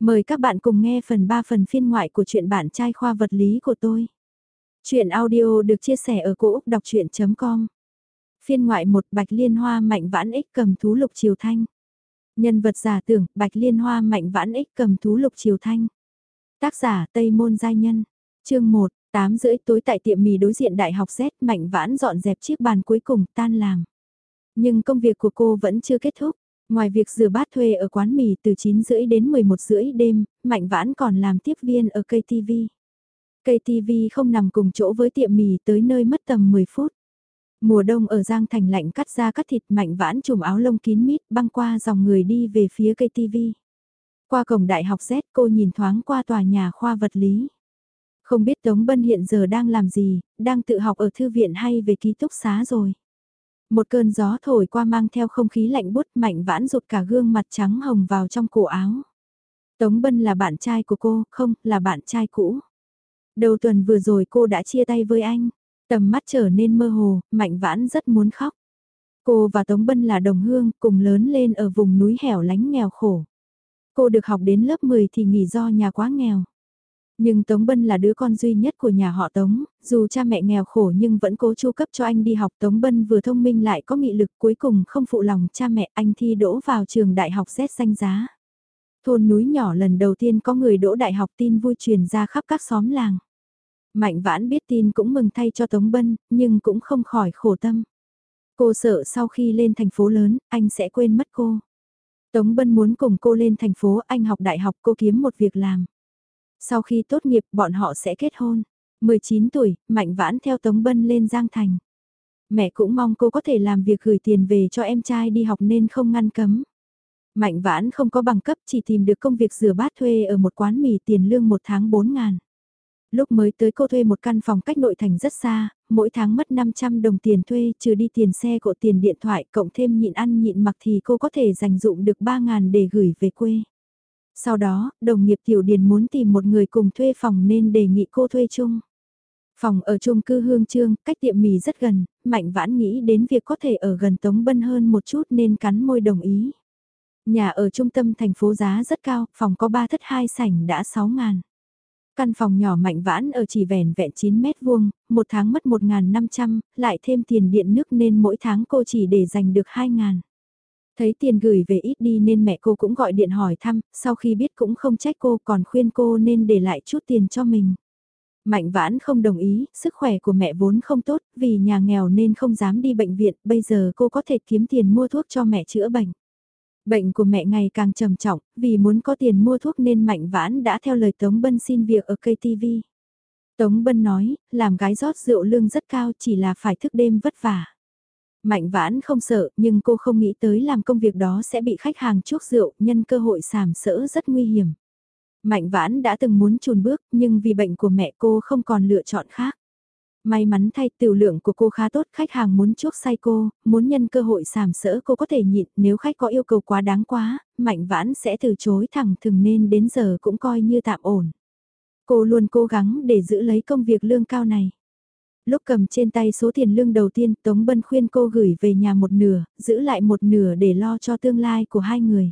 Mời các bạn cùng nghe phần 3 phần phiên ngoại của truyện bản trai khoa vật lý của tôi. Chuyện audio được chia sẻ ở cỗ đọc chuyện.com Phiên ngoại một Bạch Liên Hoa Mạnh Vãn Ích cầm thú lục triều thanh. Nhân vật giả tưởng Bạch Liên Hoa Mạnh Vãn Ích cầm thú lục triều thanh. Tác giả Tây Môn Giai Nhân. Chương 1, 8 rưỡi tối tại tiệm mì đối diện Đại học Z Mạnh Vãn dọn dẹp chiếc bàn cuối cùng tan làm. Nhưng công việc của cô vẫn chưa kết thúc. Ngoài việc rửa bát thuê ở quán mì từ 9 rưỡi đến 11 rưỡi đêm, Mạnh Vãn còn làm tiếp viên ở KTV. KTV không nằm cùng chỗ với tiệm mì tới nơi mất tầm 10 phút. Mùa đông ở Giang Thành lạnh cắt ra cắt thịt Mạnh Vãn trùm áo lông kín mít băng qua dòng người đi về phía KTV. Qua cổng đại học Z cô nhìn thoáng qua tòa nhà khoa vật lý. Không biết Tống Bân hiện giờ đang làm gì, đang tự học ở thư viện hay về ký túc xá rồi. Một cơn gió thổi qua mang theo không khí lạnh bút mạnh vãn rụt cả gương mặt trắng hồng vào trong cổ áo. Tống Bân là bạn trai của cô, không, là bạn trai cũ. Đầu tuần vừa rồi cô đã chia tay với anh. Tầm mắt trở nên mơ hồ, mạnh vãn rất muốn khóc. Cô và Tống Bân là đồng hương, cùng lớn lên ở vùng núi hẻo lánh nghèo khổ. Cô được học đến lớp 10 thì nghỉ do nhà quá nghèo. Nhưng Tống Bân là đứa con duy nhất của nhà họ Tống, dù cha mẹ nghèo khổ nhưng vẫn cố chu cấp cho anh đi học Tống Bân vừa thông minh lại có nghị lực cuối cùng không phụ lòng cha mẹ anh thi đỗ vào trường đại học xét danh giá. Thôn núi nhỏ lần đầu tiên có người đỗ đại học tin vui truyền ra khắp các xóm làng. Mạnh vãn biết tin cũng mừng thay cho Tống Bân, nhưng cũng không khỏi khổ tâm. Cô sợ sau khi lên thành phố lớn, anh sẽ quên mất cô. Tống Bân muốn cùng cô lên thành phố, anh học đại học cô kiếm một việc làm. Sau khi tốt nghiệp bọn họ sẽ kết hôn. 19 tuổi, Mạnh Vãn theo Tống Bân lên Giang Thành. Mẹ cũng mong cô có thể làm việc gửi tiền về cho em trai đi học nên không ngăn cấm. Mạnh Vãn không có bằng cấp chỉ tìm được công việc rửa bát thuê ở một quán mì tiền lương một tháng 4 ngàn. Lúc mới tới cô thuê một căn phòng cách nội thành rất xa, mỗi tháng mất 500 đồng tiền thuê trừ đi tiền xe cộ tiền điện thoại cộng thêm nhịn ăn nhịn mặc thì cô có thể dành dụng được 3 ngàn để gửi về quê. Sau đó, đồng nghiệp Tiểu Điền muốn tìm một người cùng thuê phòng nên đề nghị cô thuê chung. Phòng ở chung cư Hương Trương, cách tiệm mì rất gần, Mạnh Vãn nghĩ đến việc có thể ở gần Tống Bân hơn một chút nên cắn môi đồng ý. Nhà ở trung tâm thành phố giá rất cao, phòng có 3 thất 2 sảnh đã 6 ngàn. Căn phòng nhỏ Mạnh Vãn ở chỉ vẻn vẹn 9 mét vuông, một tháng mất 1.500, lại thêm tiền điện nước nên mỗi tháng cô chỉ để dành được 2 ngàn. Thấy tiền gửi về ít đi nên mẹ cô cũng gọi điện hỏi thăm, sau khi biết cũng không trách cô còn khuyên cô nên để lại chút tiền cho mình. Mạnh vãn không đồng ý, sức khỏe của mẹ vốn không tốt, vì nhà nghèo nên không dám đi bệnh viện, bây giờ cô có thể kiếm tiền mua thuốc cho mẹ chữa bệnh. Bệnh của mẹ ngày càng trầm trọng, vì muốn có tiền mua thuốc nên Mạnh Vãn đã theo lời Tống Bân xin việc ở KTV. Tống Bân nói, làm gái rót rượu lương rất cao chỉ là phải thức đêm vất vả. Mạnh vãn không sợ, nhưng cô không nghĩ tới làm công việc đó sẽ bị khách hàng chuốc rượu, nhân cơ hội sàm sỡ rất nguy hiểm. Mạnh vãn đã từng muốn chùn bước, nhưng vì bệnh của mẹ cô không còn lựa chọn khác. May mắn thay tiểu lượng của cô khá tốt, khách hàng muốn chuốc say cô, muốn nhân cơ hội sàm sỡ cô có thể nhịn, nếu khách có yêu cầu quá đáng quá, mạnh vãn sẽ từ chối thẳng thừng nên đến giờ cũng coi như tạm ổn. Cô luôn cố gắng để giữ lấy công việc lương cao này. Lúc cầm trên tay số tiền lương đầu tiên, Tống Bân khuyên cô gửi về nhà một nửa, giữ lại một nửa để lo cho tương lai của hai người.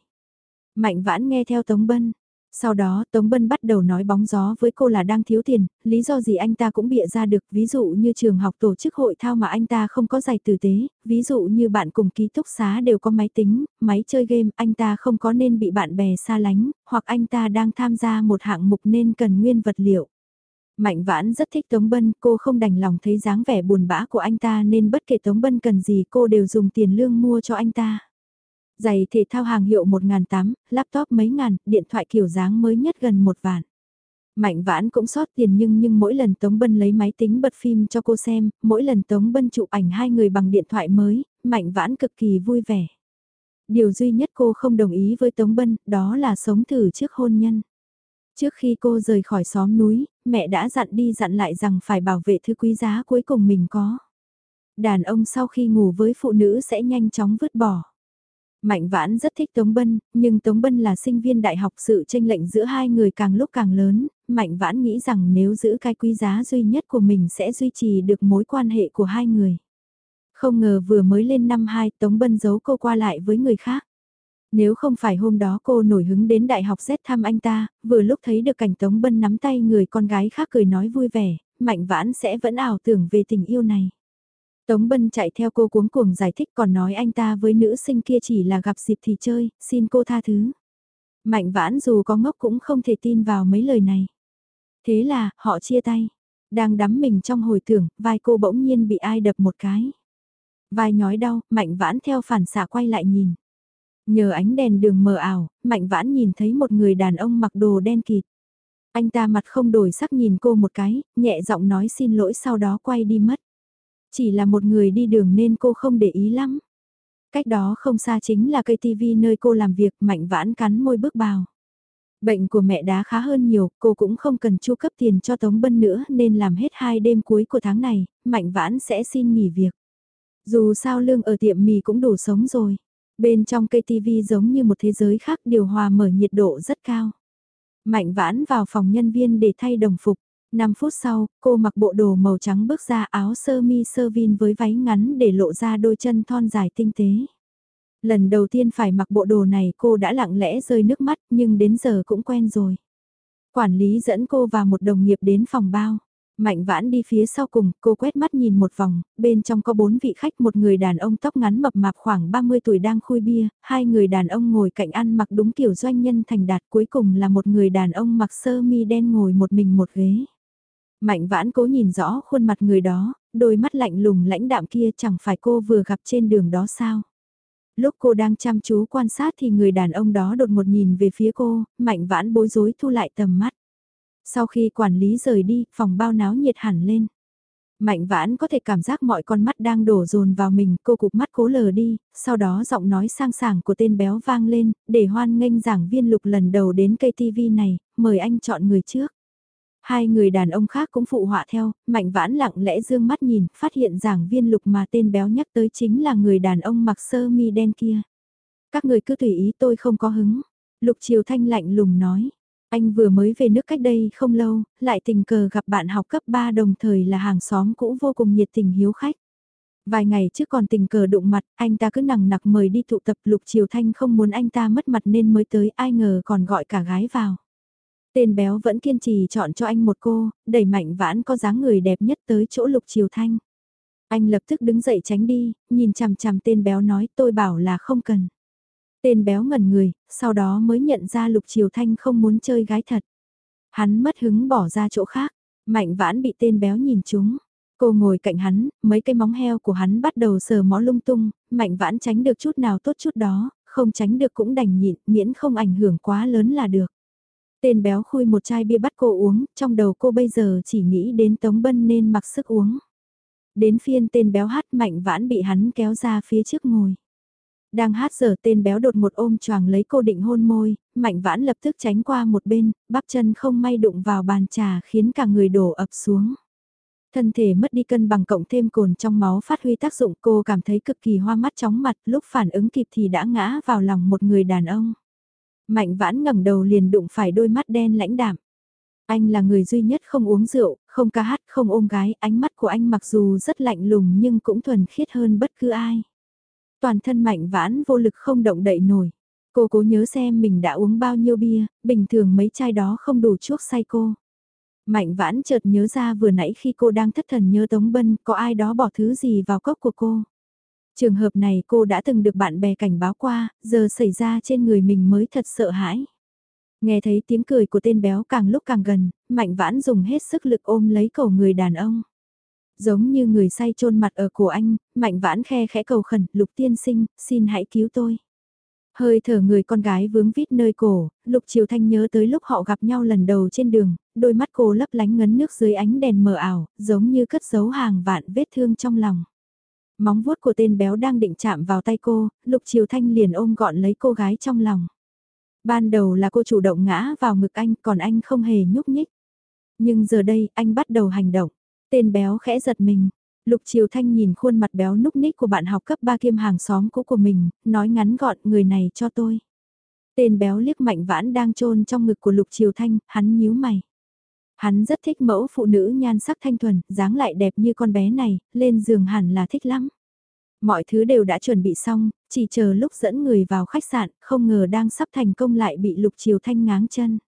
Mạnh vãn nghe theo Tống Bân. Sau đó Tống Bân bắt đầu nói bóng gió với cô là đang thiếu tiền, lý do gì anh ta cũng bịa ra được, ví dụ như trường học tổ chức hội thao mà anh ta không có giày tử tế, ví dụ như bạn cùng ký túc xá đều có máy tính, máy chơi game, anh ta không có nên bị bạn bè xa lánh, hoặc anh ta đang tham gia một hạng mục nên cần nguyên vật liệu. Mạnh vãn rất thích Tống Bân, cô không đành lòng thấy dáng vẻ buồn bã của anh ta nên bất kể Tống Bân cần gì cô đều dùng tiền lương mua cho anh ta. Giày thể thao hàng hiệu 1.800, laptop mấy ngàn, điện thoại kiểu dáng mới nhất gần một vạn. Mạnh vãn cũng sót tiền nhưng nhưng mỗi lần Tống Bân lấy máy tính bật phim cho cô xem, mỗi lần Tống Bân chụp ảnh hai người bằng điện thoại mới, Mạnh vãn cực kỳ vui vẻ. Điều duy nhất cô không đồng ý với Tống Bân, đó là sống thử trước hôn nhân. Trước khi cô rời khỏi xóm núi, mẹ đã dặn đi dặn lại rằng phải bảo vệ thứ quý giá cuối cùng mình có. Đàn ông sau khi ngủ với phụ nữ sẽ nhanh chóng vứt bỏ. Mạnh vãn rất thích Tống Bân, nhưng Tống Bân là sinh viên đại học sự tranh lệnh giữa hai người càng lúc càng lớn, Mạnh vãn nghĩ rằng nếu giữ cái quý giá duy nhất của mình sẽ duy trì được mối quan hệ của hai người. Không ngờ vừa mới lên năm 2 Tống Bân giấu cô qua lại với người khác. Nếu không phải hôm đó cô nổi hứng đến đại học xét thăm anh ta, vừa lúc thấy được cảnh Tống Bân nắm tay người con gái khác cười nói vui vẻ, Mạnh Vãn sẽ vẫn ảo tưởng về tình yêu này. Tống Bân chạy theo cô cuống cuồng giải thích còn nói anh ta với nữ sinh kia chỉ là gặp dịp thì chơi, xin cô tha thứ. Mạnh Vãn dù có ngốc cũng không thể tin vào mấy lời này. Thế là, họ chia tay. Đang đắm mình trong hồi tưởng, vai cô bỗng nhiên bị ai đập một cái. Vai nhói đau, Mạnh Vãn theo phản xạ quay lại nhìn. Nhờ ánh đèn đường mờ ảo, Mạnh Vãn nhìn thấy một người đàn ông mặc đồ đen kịt. Anh ta mặt không đổi sắc nhìn cô một cái, nhẹ giọng nói xin lỗi sau đó quay đi mất. Chỉ là một người đi đường nên cô không để ý lắm. Cách đó không xa chính là cây tivi nơi cô làm việc mạnh vãn cắn môi bước vào. Bệnh của mẹ đá khá hơn nhiều, cô cũng không cần chu cấp tiền cho Tống Bân nữa nên làm hết hai đêm cuối của tháng này, Mạnh Vãn sẽ xin nghỉ việc. Dù sao lương ở tiệm mì cũng đủ sống rồi. Bên trong cây tivi giống như một thế giới khác điều hòa mở nhiệt độ rất cao. Mạnh Vãn vào phòng nhân viên để thay đồng phục. 5 phút sau, cô mặc bộ đồ màu trắng bước ra áo sơ mi sơ vin với váy ngắn để lộ ra đôi chân thon dài tinh tế. Lần đầu tiên phải mặc bộ đồ này cô đã lặng lẽ rơi nước mắt nhưng đến giờ cũng quen rồi. Quản lý dẫn cô và một đồng nghiệp đến phòng bao. Mạnh vãn đi phía sau cùng, cô quét mắt nhìn một vòng, bên trong có bốn vị khách một người đàn ông tóc ngắn mập mạp khoảng 30 tuổi đang khui bia, hai người đàn ông ngồi cạnh ăn mặc đúng kiểu doanh nhân thành đạt cuối cùng là một người đàn ông mặc sơ mi đen ngồi một mình một ghế. Mạnh vãn cố nhìn rõ khuôn mặt người đó, đôi mắt lạnh lùng lãnh đạm kia chẳng phải cô vừa gặp trên đường đó sao. Lúc cô đang chăm chú quan sát thì người đàn ông đó đột một nhìn về phía cô, mạnh vãn bối rối thu lại tầm mắt. Sau khi quản lý rời đi, phòng bao náo nhiệt hẳn lên. Mạnh vãn có thể cảm giác mọi con mắt đang đổ dồn vào mình, cô cục mắt cố lờ đi, sau đó giọng nói sang sảng của tên béo vang lên, để hoan nghênh giảng viên lục lần đầu đến cây TV này, mời anh chọn người trước. Hai người đàn ông khác cũng phụ họa theo, mạnh vãn lặng lẽ dương mắt nhìn, phát hiện giảng viên lục mà tên béo nhắc tới chính là người đàn ông mặc sơ mi đen kia. Các người cứ tùy ý tôi không có hứng. Lục Triều Thanh lạnh lùng nói. Anh vừa mới về nước cách đây không lâu, lại tình cờ gặp bạn học cấp 3 đồng thời là hàng xóm cũ vô cùng nhiệt tình hiếu khách. Vài ngày trước còn tình cờ đụng mặt, anh ta cứ nằng nặc mời đi tụ tập Lục Triều Thanh không muốn anh ta mất mặt nên mới tới ai ngờ còn gọi cả gái vào. Tên béo vẫn kiên trì chọn cho anh một cô, đẩy mạnh vãn có dáng người đẹp nhất tới chỗ Lục Triều Thanh. Anh lập tức đứng dậy tránh đi, nhìn chằm chằm tên béo nói tôi bảo là không cần. Tên béo ngẩn người, sau đó mới nhận ra Lục Triều Thanh không muốn chơi gái thật. Hắn mất hứng bỏ ra chỗ khác, mạnh vãn bị tên béo nhìn chúng. Cô ngồi cạnh hắn, mấy cây móng heo của hắn bắt đầu sờ mó lung tung, mạnh vãn tránh được chút nào tốt chút đó, không tránh được cũng đành nhịn, miễn không ảnh hưởng quá lớn là được. Tên béo khui một chai bia bắt cô uống, trong đầu cô bây giờ chỉ nghĩ đến Tống Bân nên mặc sức uống. Đến phiên tên béo hát mạnh vãn bị hắn kéo ra phía trước ngồi. Đang hát giờ tên béo đột một ôm choàng lấy cô định hôn môi, mạnh vãn lập tức tránh qua một bên, bắp chân không may đụng vào bàn trà khiến cả người đổ ập xuống. Thân thể mất đi cân bằng cộng thêm cồn trong máu phát huy tác dụng cô cảm thấy cực kỳ hoa mắt chóng mặt lúc phản ứng kịp thì đã ngã vào lòng một người đàn ông. Mạnh vãn ngẩng đầu liền đụng phải đôi mắt đen lãnh đạm. Anh là người duy nhất không uống rượu, không ca hát, không ôm gái, ánh mắt của anh mặc dù rất lạnh lùng nhưng cũng thuần khiết hơn bất cứ ai. Toàn thân mạnh vãn vô lực không động đậy nổi. Cô cố nhớ xem mình đã uống bao nhiêu bia, bình thường mấy chai đó không đủ chuốc say cô. Mạnh vãn chợt nhớ ra vừa nãy khi cô đang thất thần nhớ Tống Bân có ai đó bỏ thứ gì vào cốc của cô. Trường hợp này cô đã từng được bạn bè cảnh báo qua, giờ xảy ra trên người mình mới thật sợ hãi. Nghe thấy tiếng cười của tên béo càng lúc càng gần, mạnh vãn dùng hết sức lực ôm lấy cổ người đàn ông. Giống như người say chôn mặt ở cổ anh, mạnh vãn khe khẽ cầu khẩn, lục tiên sinh, xin hãy cứu tôi. Hơi thở người con gái vướng vít nơi cổ, Lục Triều Thanh nhớ tới lúc họ gặp nhau lần đầu trên đường, đôi mắt cô lấp lánh ngấn nước dưới ánh đèn mờ ảo, giống như cất giấu hàng vạn vết thương trong lòng. Móng vuốt của tên béo đang định chạm vào tay cô, Lục Triều Thanh liền ôm gọn lấy cô gái trong lòng. Ban đầu là cô chủ động ngã vào ngực anh, còn anh không hề nhúc nhích. Nhưng giờ đây, anh bắt đầu hành động. Tên béo khẽ giật mình. Lục Triều Thanh nhìn khuôn mặt béo núc ních của bạn học cấp 3 kiêm hàng xóm cũ của mình, nói ngắn gọn người này cho tôi. Tên béo liếc mạnh vãn đang trôn trong ngực của Lục Triều Thanh, hắn nhíu mày. Hắn rất thích mẫu phụ nữ nhan sắc thanh thuần, dáng lại đẹp như con bé này, lên giường hẳn là thích lắm. Mọi thứ đều đã chuẩn bị xong, chỉ chờ lúc dẫn người vào khách sạn, không ngờ đang sắp thành công lại bị Lục Triều Thanh ngáng chân.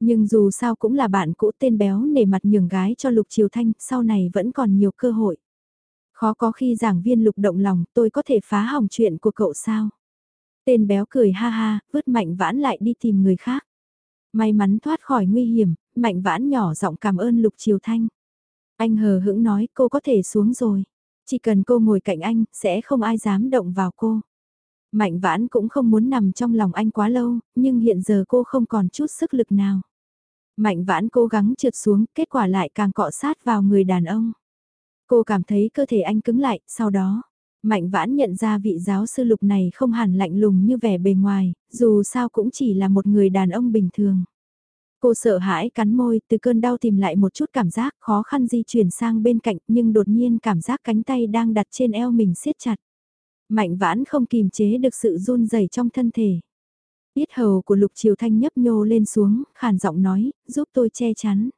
Nhưng dù sao cũng là bạn cũ tên béo nể mặt nhường gái cho Lục Triều Thanh, sau này vẫn còn nhiều cơ hội. Khó có khi giảng viên Lục động lòng tôi có thể phá hỏng chuyện của cậu sao? Tên béo cười ha ha, vứt mạnh vãn lại đi tìm người khác. May mắn thoát khỏi nguy hiểm, mạnh vãn nhỏ giọng cảm ơn Lục Triều Thanh. Anh hờ hững nói cô có thể xuống rồi. Chỉ cần cô ngồi cạnh anh, sẽ không ai dám động vào cô. Mạnh vãn cũng không muốn nằm trong lòng anh quá lâu, nhưng hiện giờ cô không còn chút sức lực nào. Mạnh vãn cố gắng trượt xuống, kết quả lại càng cọ sát vào người đàn ông. Cô cảm thấy cơ thể anh cứng lại, sau đó, Mạnh vãn nhận ra vị giáo sư lục này không hẳn lạnh lùng như vẻ bề ngoài, dù sao cũng chỉ là một người đàn ông bình thường. Cô sợ hãi cắn môi, từ cơn đau tìm lại một chút cảm giác khó khăn di chuyển sang bên cạnh nhưng đột nhiên cảm giác cánh tay đang đặt trên eo mình siết chặt. Mạnh vãn không kìm chế được sự run rẩy trong thân thể. Biết hầu của Lục Triều Thanh nhấp nhô lên xuống, khàn giọng nói, giúp tôi che chắn.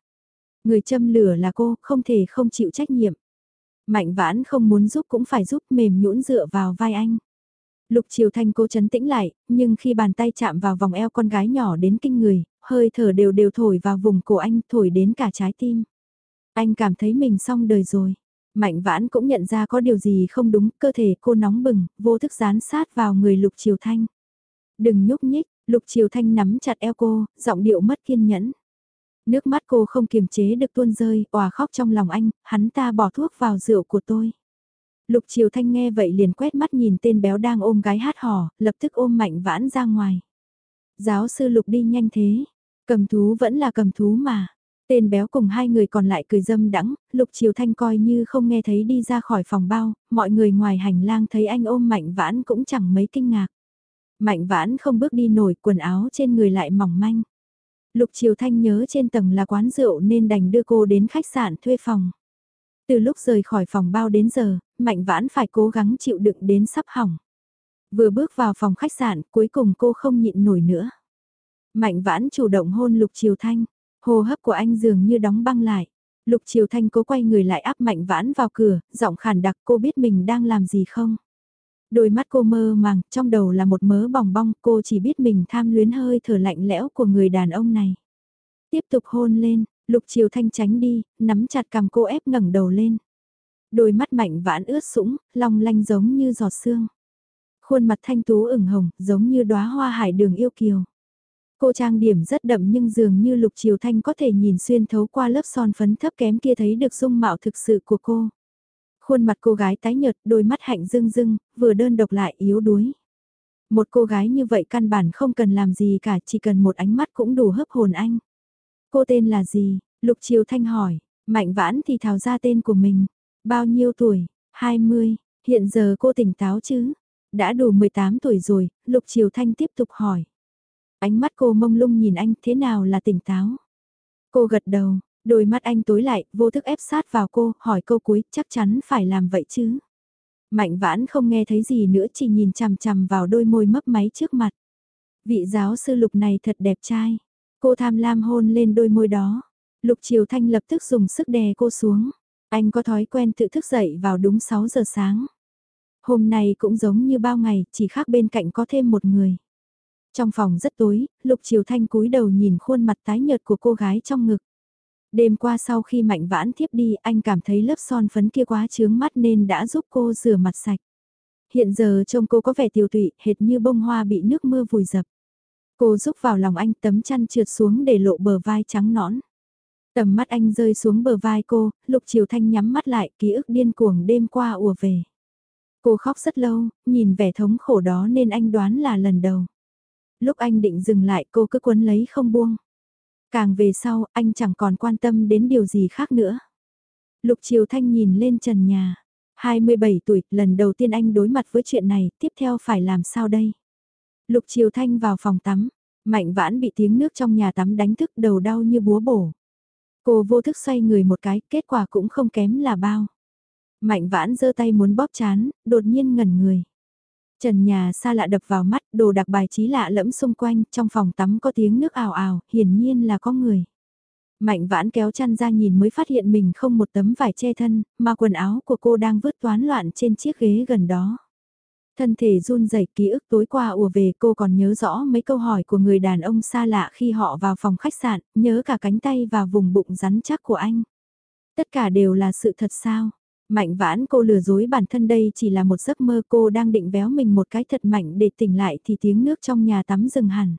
Người châm lửa là cô, không thể không chịu trách nhiệm. Mạnh vãn không muốn giúp cũng phải giúp mềm nhũn dựa vào vai anh. Lục Triều Thanh cố chấn tĩnh lại, nhưng khi bàn tay chạm vào vòng eo con gái nhỏ đến kinh người, hơi thở đều đều thổi vào vùng cổ anh, thổi đến cả trái tim. Anh cảm thấy mình xong đời rồi. Mạnh vãn cũng nhận ra có điều gì không đúng, cơ thể cô nóng bừng, vô thức dán sát vào người Lục Triều Thanh. Đừng nhúc nhích, Lục Triều Thanh nắm chặt eo cô, giọng điệu mất kiên nhẫn. Nước mắt cô không kiềm chế được tuôn rơi, òa khóc trong lòng anh, hắn ta bỏ thuốc vào rượu của tôi. Lục Triều Thanh nghe vậy liền quét mắt nhìn tên béo đang ôm gái hát hò, lập tức ôm mạnh vãn ra ngoài. Giáo sư Lục đi nhanh thế, cầm thú vẫn là cầm thú mà. Tên béo cùng hai người còn lại cười dâm đắng, Lục Triều Thanh coi như không nghe thấy đi ra khỏi phòng bao, mọi người ngoài hành lang thấy anh ôm mạnh vãn cũng chẳng mấy kinh ngạc. Mạnh vãn không bước đi nổi quần áo trên người lại mỏng manh. Lục Triều Thanh nhớ trên tầng là quán rượu nên đành đưa cô đến khách sạn thuê phòng. Từ lúc rời khỏi phòng bao đến giờ, Mạnh Vãn phải cố gắng chịu đựng đến sắp hỏng. Vừa bước vào phòng khách sạn, cuối cùng cô không nhịn nổi nữa. Mạnh Vãn chủ động hôn Lục Triều Thanh, hô hấp của anh dường như đóng băng lại. Lục Triều Thanh cố quay người lại áp Mạnh Vãn vào cửa, giọng khàn đặc cô biết mình đang làm gì không? Đôi mắt cô mơ màng, trong đầu là một mớ bòng bong, cô chỉ biết mình tham luyến hơi thở lạnh lẽo của người đàn ông này. Tiếp tục hôn lên, lục Triều thanh tránh đi, nắm chặt cầm cô ép ngẩng đầu lên. Đôi mắt mạnh vãn ướt sũng, long lanh giống như giọt sương. Khuôn mặt thanh tú ửng hồng, giống như đóa hoa hải đường yêu kiều. Cô trang điểm rất đậm nhưng dường như lục triều thanh có thể nhìn xuyên thấu qua lớp son phấn thấp kém kia thấy được dung mạo thực sự của cô. Khuôn mặt cô gái tái nhợt, đôi mắt hạnh rưng rưng, vừa đơn độc lại yếu đuối. Một cô gái như vậy căn bản không cần làm gì cả, chỉ cần một ánh mắt cũng đủ hấp hồn anh. Cô tên là gì? Lục Triều Thanh hỏi, Mạnh Vãn thì thào ra tên của mình. Bao nhiêu tuổi? 20, hiện giờ cô tỉnh táo chứ? Đã đủ 18 tuổi rồi, Lục Triều Thanh tiếp tục hỏi. Ánh mắt cô mông lung nhìn anh thế nào là tỉnh táo? Cô gật đầu, Đôi mắt anh tối lại, vô thức ép sát vào cô, hỏi câu cuối, chắc chắn phải làm vậy chứ. Mạnh vãn không nghe thấy gì nữa chỉ nhìn chằm chằm vào đôi môi mấp máy trước mặt. Vị giáo sư lục này thật đẹp trai. Cô tham lam hôn lên đôi môi đó. Lục Triều Thanh lập tức dùng sức đè cô xuống. Anh có thói quen tự thức dậy vào đúng 6 giờ sáng. Hôm nay cũng giống như bao ngày, chỉ khác bên cạnh có thêm một người. Trong phòng rất tối, Lục Triều Thanh cúi đầu nhìn khuôn mặt tái nhợt của cô gái trong ngực. Đêm qua sau khi mạnh vãn thiếp đi anh cảm thấy lớp son phấn kia quá chướng mắt nên đã giúp cô rửa mặt sạch. Hiện giờ trông cô có vẻ tiêu tụy hệt như bông hoa bị nước mưa vùi dập. Cô rúc vào lòng anh tấm chăn trượt xuống để lộ bờ vai trắng nõn. Tầm mắt anh rơi xuống bờ vai cô, Lục Triều Thanh nhắm mắt lại, ký ức điên cuồng đêm qua ùa về. Cô khóc rất lâu, nhìn vẻ thống khổ đó nên anh đoán là lần đầu. Lúc anh định dừng lại cô cứ quấn lấy không buông. Càng về sau, anh chẳng còn quan tâm đến điều gì khác nữa. Lục Triều Thanh nhìn lên trần nhà. 27 tuổi, lần đầu tiên anh đối mặt với chuyện này, tiếp theo phải làm sao đây? Lục Triều Thanh vào phòng tắm, Mạnh Vãn bị tiếng nước trong nhà tắm đánh thức đầu đau như búa bổ. Cô vô thức xoay người một cái, kết quả cũng không kém là bao. Mạnh Vãn giơ tay muốn bóp chán, đột nhiên ngẩn người. Trần nhà xa lạ đập vào mắt, đồ đặc bài trí lạ lẫm xung quanh, trong phòng tắm có tiếng nước ào ào, hiển nhiên là có người. Mạnh vãn kéo chăn ra nhìn mới phát hiện mình không một tấm vải che thân, mà quần áo của cô đang vứt toán loạn trên chiếc ghế gần đó. Thân thể run rẩy ký ức tối qua ùa về cô còn nhớ rõ mấy câu hỏi của người đàn ông xa lạ khi họ vào phòng khách sạn, nhớ cả cánh tay và vùng bụng rắn chắc của anh. Tất cả đều là sự thật sao? Mạnh vãn cô lừa dối bản thân đây chỉ là một giấc mơ cô đang định véo mình một cái thật mạnh để tỉnh lại thì tiếng nước trong nhà tắm dừng hẳn.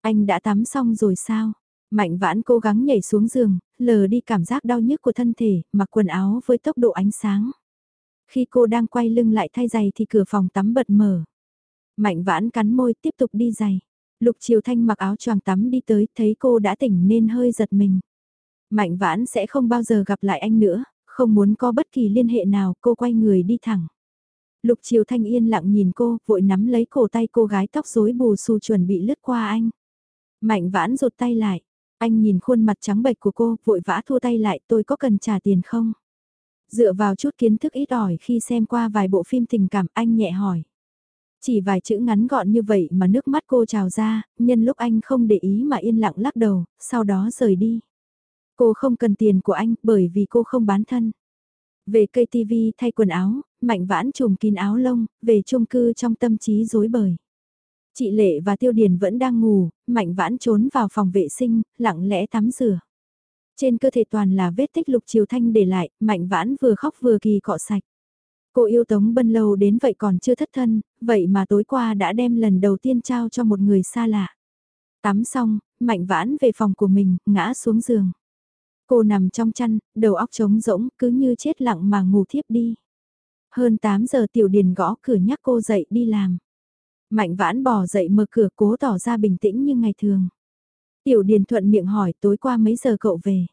Anh đã tắm xong rồi sao? Mạnh vãn cố gắng nhảy xuống giường, lờ đi cảm giác đau nhức của thân thể, mặc quần áo với tốc độ ánh sáng. Khi cô đang quay lưng lại thay giày thì cửa phòng tắm bật mở. Mạnh vãn cắn môi tiếp tục đi giày. Lục Triều Thanh mặc áo choàng tắm đi tới, thấy cô đã tỉnh nên hơi giật mình. Mạnh vãn sẽ không bao giờ gặp lại anh nữa, không muốn có bất kỳ liên hệ nào, cô quay người đi thẳng. Lục Triều Thanh yên lặng nhìn cô, vội nắm lấy cổ tay cô gái tóc rối bù xù chuẩn bị lướt qua anh. Mạnh vãn rụt tay lại, anh nhìn khuôn mặt trắng bệch của cô, vội vã thua tay lại, tôi có cần trả tiền không? Dựa vào chút kiến thức ít ỏi khi xem qua vài bộ phim tình cảm, anh nhẹ hỏi. Chỉ vài chữ ngắn gọn như vậy mà nước mắt cô trào ra, nhân lúc anh không để ý mà yên lặng lắc đầu, sau đó rời đi. Cô không cần tiền của anh bởi vì cô không bán thân. Về cây TV thay quần áo, mạnh vãn trùm kín áo lông, về chung cư trong tâm trí rối bời. Chị Lệ và Tiêu Điền vẫn đang ngủ, mạnh vãn trốn vào phòng vệ sinh, lặng lẽ tắm rửa. Trên cơ thể toàn là vết tích lục chiều thanh để lại, mạnh vãn vừa khóc vừa kỳ cọ sạch. Cô yêu Tống Bân lâu đến vậy còn chưa thất thân, vậy mà tối qua đã đem lần đầu tiên trao cho một người xa lạ. Tắm xong, mạnh vãn về phòng của mình, ngã xuống giường. Cô nằm trong chăn, đầu óc trống rỗng, cứ như chết lặng mà ngủ thiếp đi. Hơn 8 giờ tiểu điền gõ cửa nhắc cô dậy đi làm. Mạnh vãn bỏ dậy mở cửa cố tỏ ra bình tĩnh như ngày thường. Tiểu điền thuận miệng hỏi tối qua mấy giờ cậu về.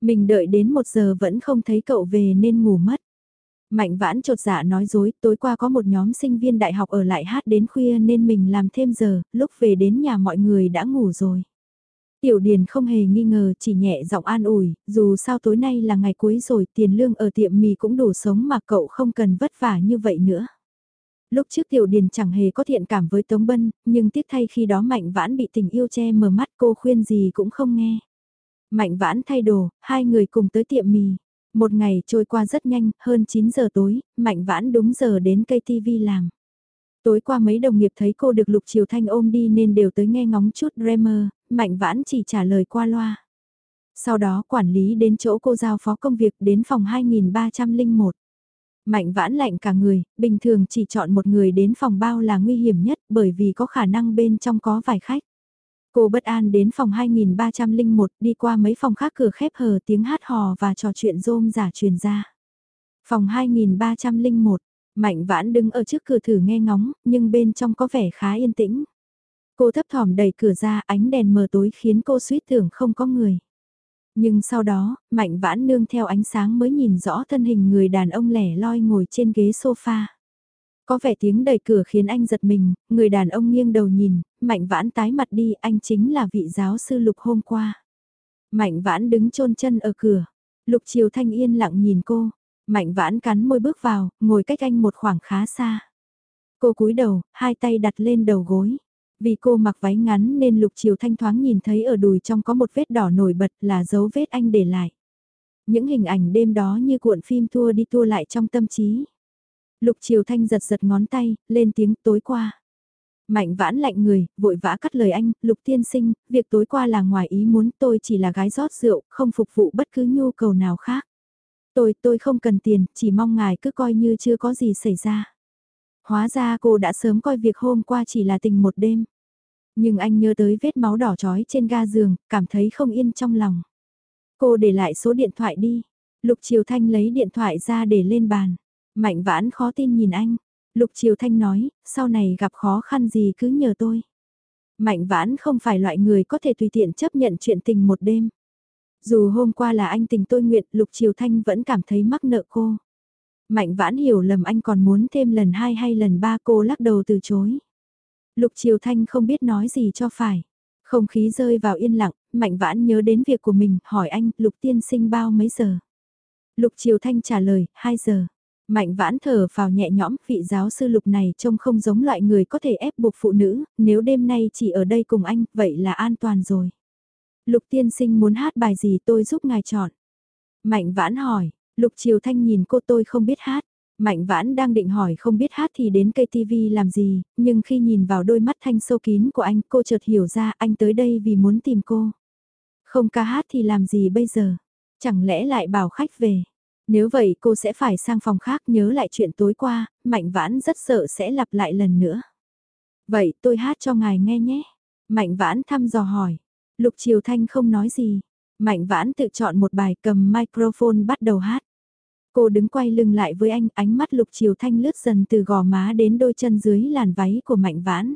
Mình đợi đến một giờ vẫn không thấy cậu về nên ngủ mất. Mạnh vãn trột dạ nói dối, tối qua có một nhóm sinh viên đại học ở lại hát đến khuya nên mình làm thêm giờ, lúc về đến nhà mọi người đã ngủ rồi. Tiểu Điền không hề nghi ngờ chỉ nhẹ giọng an ủi, dù sao tối nay là ngày cuối rồi tiền lương ở tiệm mì cũng đủ sống mà cậu không cần vất vả như vậy nữa. Lúc trước Tiểu Điền chẳng hề có thiện cảm với Tống Bân, nhưng tiếc thay khi đó Mạnh Vãn bị tình yêu che mờ mắt cô khuyên gì cũng không nghe. Mạnh Vãn thay đồ, hai người cùng tới tiệm mì. Một ngày trôi qua rất nhanh, hơn 9 giờ tối, Mạnh Vãn đúng giờ đến cây TV làm. Tối qua mấy đồng nghiệp thấy cô được Lục Triều Thanh ôm đi nên đều tới nghe ngóng chút Dreamer, Mạnh Vãn chỉ trả lời qua loa. Sau đó quản lý đến chỗ cô giao phó công việc đến phòng 2301. Mạnh vãn lạnh cả người, bình thường chỉ chọn một người đến phòng bao là nguy hiểm nhất bởi vì có khả năng bên trong có vài khách. Cô bất an đến phòng 2301 đi qua mấy phòng khác cửa khép hờ tiếng hát hò và trò chuyện rôm giả truyền ra. Phòng 2301, Mạnh vãn đứng ở trước cửa thử nghe ngóng, nhưng bên trong có vẻ khá yên tĩnh. Cô thấp thỏm đẩy cửa ra ánh đèn mờ tối khiến cô suýt tưởng không có người. Nhưng sau đó, mạnh vãn nương theo ánh sáng mới nhìn rõ thân hình người đàn ông lẻ loi ngồi trên ghế sofa. Có vẻ tiếng đẩy cửa khiến anh giật mình, người đàn ông nghiêng đầu nhìn, mạnh vãn tái mặt đi, anh chính là vị giáo sư Lục hôm qua. Mạnh vãn đứng chôn chân ở cửa, Lục Triều Thanh yên lặng nhìn cô, mạnh vãn cắn môi bước vào, ngồi cách anh một khoảng khá xa. Cô cúi đầu, hai tay đặt lên đầu gối. Vì cô mặc váy ngắn nên Lục Triều Thanh thoáng nhìn thấy ở đùi trong có một vết đỏ nổi bật là dấu vết anh để lại. Những hình ảnh đêm đó như cuộn phim tua đi tua lại trong tâm trí. Lục Triều Thanh giật giật ngón tay, lên tiếng tối qua. Mạnh vãn lạnh người, vội vã cắt lời anh, Lục Tiên Sinh, việc tối qua là ngoài ý muốn tôi chỉ là gái rót rượu, không phục vụ bất cứ nhu cầu nào khác. Tôi, tôi không cần tiền, chỉ mong ngài cứ coi như chưa có gì xảy ra. Hóa ra cô đã sớm coi việc hôm qua chỉ là tình một đêm. Nhưng anh nhớ tới vết máu đỏ trói trên ga giường, cảm thấy không yên trong lòng. Cô để lại số điện thoại đi. Lục Triều Thanh lấy điện thoại ra để lên bàn. Mạnh vãn khó tin nhìn anh. Lục Triều Thanh nói, sau này gặp khó khăn gì cứ nhờ tôi. Mạnh vãn không phải loại người có thể tùy tiện chấp nhận chuyện tình một đêm. Dù hôm qua là anh tình tôi nguyện, Lục Triều Thanh vẫn cảm thấy mắc nợ cô. Mạnh vãn hiểu lầm anh còn muốn thêm lần hai hay lần ba cô lắc đầu từ chối. Lục Triều Thanh không biết nói gì cho phải. Không khí rơi vào yên lặng, Mạnh vãn nhớ đến việc của mình, hỏi anh, Lục tiên sinh bao mấy giờ? Lục Triều Thanh trả lời, 2 giờ. Mạnh vãn thở vào nhẹ nhõm, vị giáo sư Lục này trông không giống loại người có thể ép buộc phụ nữ, nếu đêm nay chỉ ở đây cùng anh, vậy là an toàn rồi. Lục tiên sinh muốn hát bài gì tôi giúp ngài chọn. Mạnh vãn hỏi, Lục Triều Thanh nhìn cô tôi không biết hát. Mạnh vãn đang định hỏi không biết hát thì đến cây TV làm gì, nhưng khi nhìn vào đôi mắt thanh sâu kín của anh cô chợt hiểu ra anh tới đây vì muốn tìm cô. Không ca hát thì làm gì bây giờ? Chẳng lẽ lại bảo khách về? Nếu vậy cô sẽ phải sang phòng khác nhớ lại chuyện tối qua, Mạnh Vãn rất sợ sẽ lặp lại lần nữa. Vậy tôi hát cho ngài nghe nhé. Mạnh Vãn thăm dò hỏi. Lục Triều Thanh không nói gì. Mạnh Vãn tự chọn một bài cầm microphone bắt đầu hát. Cô đứng quay lưng lại với anh, ánh mắt Lục Triều Thanh lướt dần từ gò má đến đôi chân dưới làn váy của Mạnh Vãn.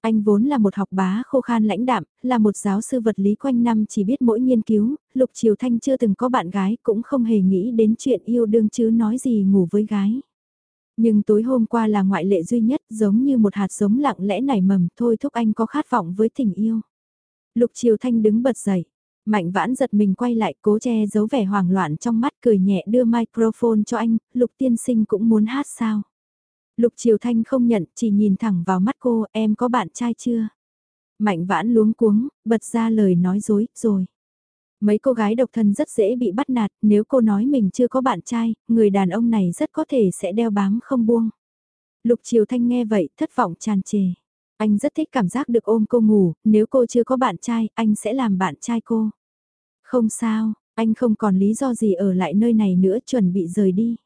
Anh vốn là một học bá khô khan lãnh đạm, là một giáo sư vật lý quanh năm chỉ biết mỗi nghiên cứu, Lục Triều Thanh chưa từng có bạn gái cũng không hề nghĩ đến chuyện yêu đương chứ nói gì ngủ với gái. Nhưng tối hôm qua là ngoại lệ duy nhất giống như một hạt giống lặng lẽ nảy mầm thôi thúc anh có khát vọng với tình yêu. Lục Triều Thanh đứng bật dậy, Mạnh vãn giật mình quay lại cố che giấu vẻ hoảng loạn trong mắt cười nhẹ đưa microphone cho anh, Lục tiên sinh cũng muốn hát sao. Lục Triều Thanh không nhận, chỉ nhìn thẳng vào mắt cô, em có bạn trai chưa? Mạnh vãn luống cuống, bật ra lời nói dối, rồi. Mấy cô gái độc thân rất dễ bị bắt nạt, nếu cô nói mình chưa có bạn trai, người đàn ông này rất có thể sẽ đeo bám không buông. Lục Triều Thanh nghe vậy, thất vọng tràn trề. Anh rất thích cảm giác được ôm cô ngủ, nếu cô chưa có bạn trai, anh sẽ làm bạn trai cô. Không sao, anh không còn lý do gì ở lại nơi này nữa chuẩn bị rời đi.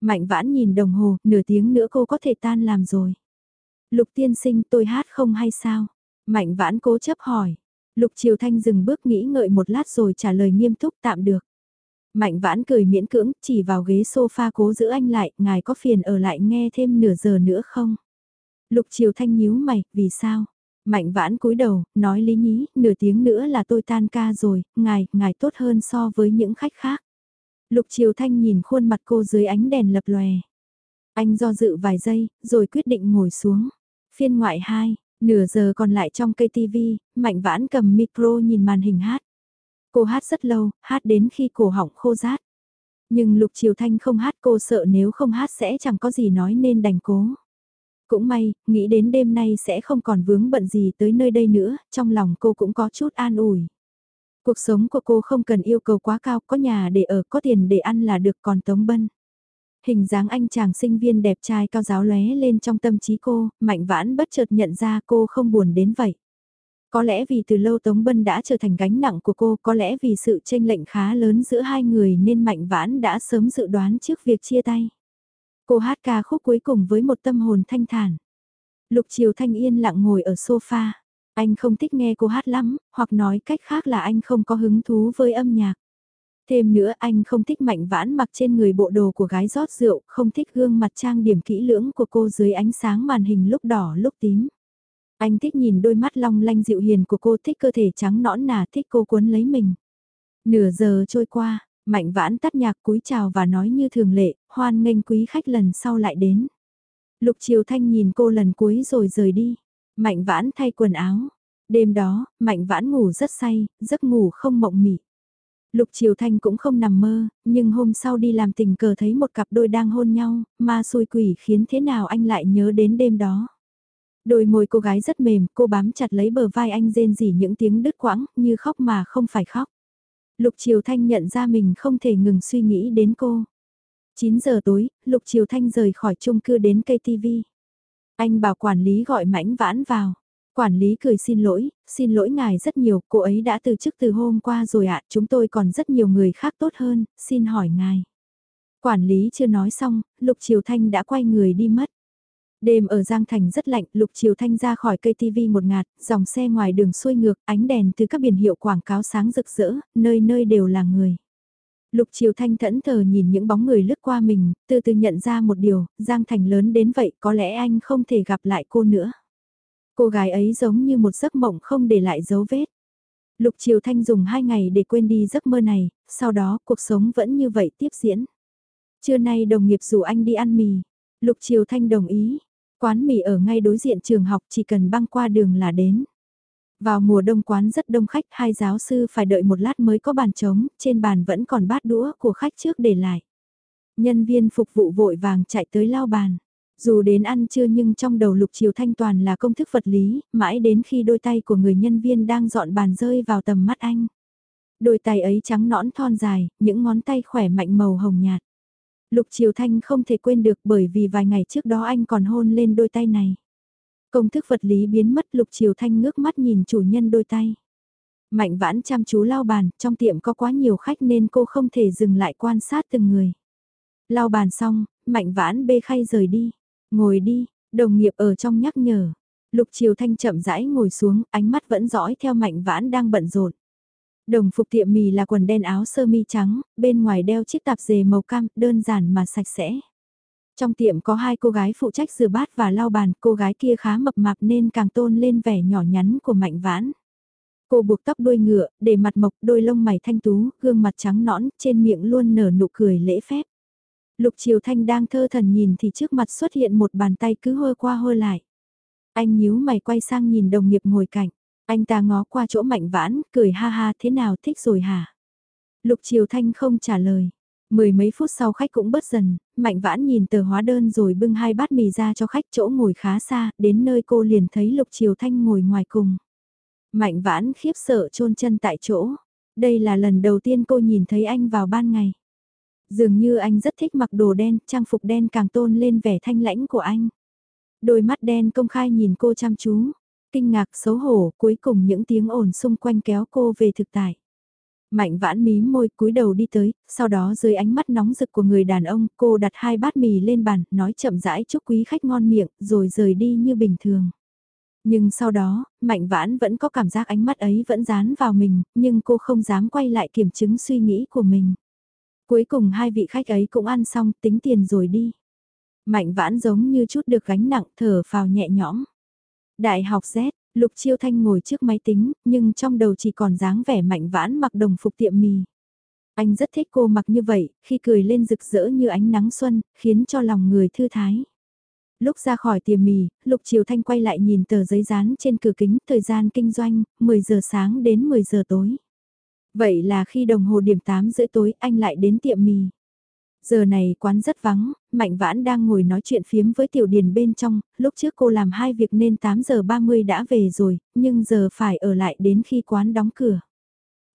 Mạnh vãn nhìn đồng hồ, nửa tiếng nữa cô có thể tan làm rồi. Lục tiên sinh tôi hát không hay sao? Mạnh vãn cố chấp hỏi. Lục Triều Thanh dừng bước nghĩ ngợi một lát rồi trả lời nghiêm túc tạm được. Mạnh vãn cười miễn cưỡng, chỉ vào ghế sofa cố giữ anh lại, ngài có phiền ở lại nghe thêm nửa giờ nữa không? Lục Triều Thanh nhíu mày, vì sao? Mạnh vãn cúi đầu, nói lý nhí, nửa tiếng nữa là tôi tan ca rồi, ngài, ngài tốt hơn so với những khách khác. Lục Triều Thanh nhìn khuôn mặt cô dưới ánh đèn lập lòe. Anh do dự vài giây, rồi quyết định ngồi xuống. Phiên ngoại 2, nửa giờ còn lại trong cây TV, Mạnh Vãn cầm micro nhìn màn hình hát. Cô hát rất lâu, hát đến khi cổ họng khô rát. Nhưng Lục Triều Thanh không hát cô sợ nếu không hát sẽ chẳng có gì nói nên đành cố. Cũng may, nghĩ đến đêm nay sẽ không còn vướng bận gì tới nơi đây nữa, trong lòng cô cũng có chút an ủi. Cuộc sống của cô không cần yêu cầu quá cao, có nhà để ở, có tiền để ăn là được còn Tống Bân. Hình dáng anh chàng sinh viên đẹp trai cao giáo lóe lên trong tâm trí cô, mạnh vãn bất chợt nhận ra cô không buồn đến vậy. Có lẽ vì từ lâu Tống Bân đã trở thành gánh nặng của cô, có lẽ vì sự tranh lệch khá lớn giữa hai người nên Mạnh Vãn đã sớm dự đoán trước việc chia tay. Cô hát ca khúc cuối cùng với một tâm hồn thanh thản. Lục Triều Thanh yên lặng ngồi ở sofa. Anh không thích nghe cô hát lắm, hoặc nói cách khác là anh không có hứng thú với âm nhạc. Thêm nữa anh không thích mạnh vãn mặc trên người bộ đồ của gái rót rượu, không thích gương mặt trang điểm kỹ lưỡng của cô dưới ánh sáng màn hình lúc đỏ lúc tím. Anh thích nhìn đôi mắt long lanh dịu hiền của cô, thích cơ thể trắng nõn nà, thích cô cuốn lấy mình. Nửa giờ trôi qua, mạnh vãn tắt nhạc cúi chào và nói như thường lệ, hoan nghênh quý khách lần sau lại đến. Lục Triều Thanh nhìn cô lần cuối rồi rời đi. Mạnh vãn thay quần áo. Đêm đó, Mạnh vãn ngủ rất say, giấc ngủ không mộng mị. Lục Triều Thanh cũng không nằm mơ, nhưng hôm sau đi làm tình cờ thấy một cặp đôi đang hôn nhau, ma xui quỷ khiến thế nào anh lại nhớ đến đêm đó. Đôi môi cô gái rất mềm, cô bám chặt lấy bờ vai anh rên rỉ những tiếng đứt quãng, như khóc mà không phải khóc. Lục Triều Thanh nhận ra mình không thể ngừng suy nghĩ đến cô. 9 giờ tối, Lục Triều Thanh rời khỏi chung cư đến cây TV. Anh bảo quản lý gọi mãnh vãn vào. Quản lý cười xin lỗi, xin lỗi ngài rất nhiều, cô ấy đã từ chức từ hôm qua rồi ạ, chúng tôi còn rất nhiều người khác tốt hơn, xin hỏi ngài. Quản lý chưa nói xong, Lục Triều Thanh đã quay người đi mất. Đêm ở Giang Thành rất lạnh, Lục Triều Thanh ra khỏi cây TV một ngạt, dòng xe ngoài đường xuôi ngược, ánh đèn từ các biển hiệu quảng cáo sáng rực rỡ, nơi nơi đều là người. Lục Triều Thanh thẫn thờ nhìn những bóng người lướt qua mình, từ từ nhận ra một điều, Giang Thành lớn đến vậy có lẽ anh không thể gặp lại cô nữa. Cô gái ấy giống như một giấc mộng không để lại dấu vết. Lục Triều Thanh dùng hai ngày để quên đi giấc mơ này, sau đó cuộc sống vẫn như vậy tiếp diễn. Trưa nay đồng nghiệp rủ anh đi ăn mì. Lục Triều Thanh đồng ý. Quán mì ở ngay đối diện trường học chỉ cần băng qua đường là đến. Vào mùa đông quán rất đông khách, hai giáo sư phải đợi một lát mới có bàn trống, trên bàn vẫn còn bát đũa của khách trước để lại. Nhân viên phục vụ vội vàng chạy tới lao bàn. Dù đến ăn trưa nhưng trong đầu Lục Triều Thanh toàn là công thức vật lý, mãi đến khi đôi tay của người nhân viên đang dọn bàn rơi vào tầm mắt anh. Đôi tay ấy trắng nõn thon dài, những ngón tay khỏe mạnh màu hồng nhạt. Lục Triều Thanh không thể quên được bởi vì vài ngày trước đó anh còn hôn lên đôi tay này. Công thức vật lý biến mất Lục Triều Thanh ngước mắt nhìn chủ nhân đôi tay. Mạnh vãn chăm chú lau bàn, trong tiệm có quá nhiều khách nên cô không thể dừng lại quan sát từng người. Lau bàn xong, mạnh vãn bê khay rời đi. Ngồi đi, đồng nghiệp ở trong nhắc nhở. Lục Triều Thanh chậm rãi ngồi xuống, ánh mắt vẫn dõi theo mạnh vãn đang bận rộn. Đồng phục tiệm mì là quần đen áo sơ mi trắng, bên ngoài đeo chiếc tạp dề màu cam, đơn giản mà sạch sẽ. Trong tiệm có hai cô gái phụ trách rửa bát và lau bàn, cô gái kia khá mập mạp nên càng tôn lên vẻ nhỏ nhắn của mạnh vãn. Cô buộc tóc đuôi ngựa, để mặt mộc đôi lông mày thanh tú, gương mặt trắng nõn, trên miệng luôn nở nụ cười lễ phép. Lục Triều Thanh đang thơ thần nhìn thì trước mặt xuất hiện một bàn tay cứ hơ qua hơ lại. Anh nhíu mày quay sang nhìn đồng nghiệp ngồi cạnh. Anh ta ngó qua chỗ mạnh vãn, cười ha ha thế nào thích rồi hả? Lục Triều Thanh không trả lời. Mười mấy phút sau khách cũng bớt dần, mạnh vãn nhìn tờ hóa đơn rồi bưng hai bát mì ra cho khách chỗ ngồi khá xa, đến nơi cô liền thấy Lục Triều Thanh ngồi ngoài cùng. Mạnh vãn khiếp sợ chôn chân tại chỗ. Đây là lần đầu tiên cô nhìn thấy anh vào ban ngày. Dường như anh rất thích mặc đồ đen, trang phục đen càng tôn lên vẻ thanh lãnh của anh. Đôi mắt đen công khai nhìn cô chăm chú, kinh ngạc xấu hổ cuối cùng những tiếng ồn xung quanh kéo cô về thực tại. Mạnh vãn mí môi cúi đầu đi tới, sau đó dưới ánh mắt nóng rực của người đàn ông cô đặt hai bát mì lên bàn, nói chậm rãi chúc quý khách ngon miệng, rồi rời đi như bình thường. Nhưng sau đó, Mạnh Vãn vẫn có cảm giác ánh mắt ấy vẫn dán vào mình, nhưng cô không dám quay lại kiểm chứng suy nghĩ của mình. Cuối cùng hai vị khách ấy cũng ăn xong, tính tiền rồi đi. Mạnh Vãn giống như chút được gánh nặng thở vào nhẹ nhõm. Đại học Z, Lục Chiêu Thanh ngồi trước máy tính, nhưng trong đầu chỉ còn dáng vẻ Mạnh Vãn mặc đồng phục tiệm mì. Anh rất thích cô mặc như vậy, khi cười lên rực rỡ như ánh nắng xuân, khiến cho lòng người thư thái. Lúc ra khỏi tiệm mì, Lục Chiêu Thanh quay lại nhìn tờ giấy dán trên cửa kính, thời gian kinh doanh, 10 giờ sáng đến 10 giờ tối. Vậy là khi đồng hồ điểm 8 rưỡi tối anh lại đến tiệm mì. Giờ này quán rất vắng, Mạnh Vãn đang ngồi nói chuyện phiếm với Tiểu Điền bên trong, lúc trước cô làm hai việc nên 8 giờ 30 đã về rồi, nhưng giờ phải ở lại đến khi quán đóng cửa.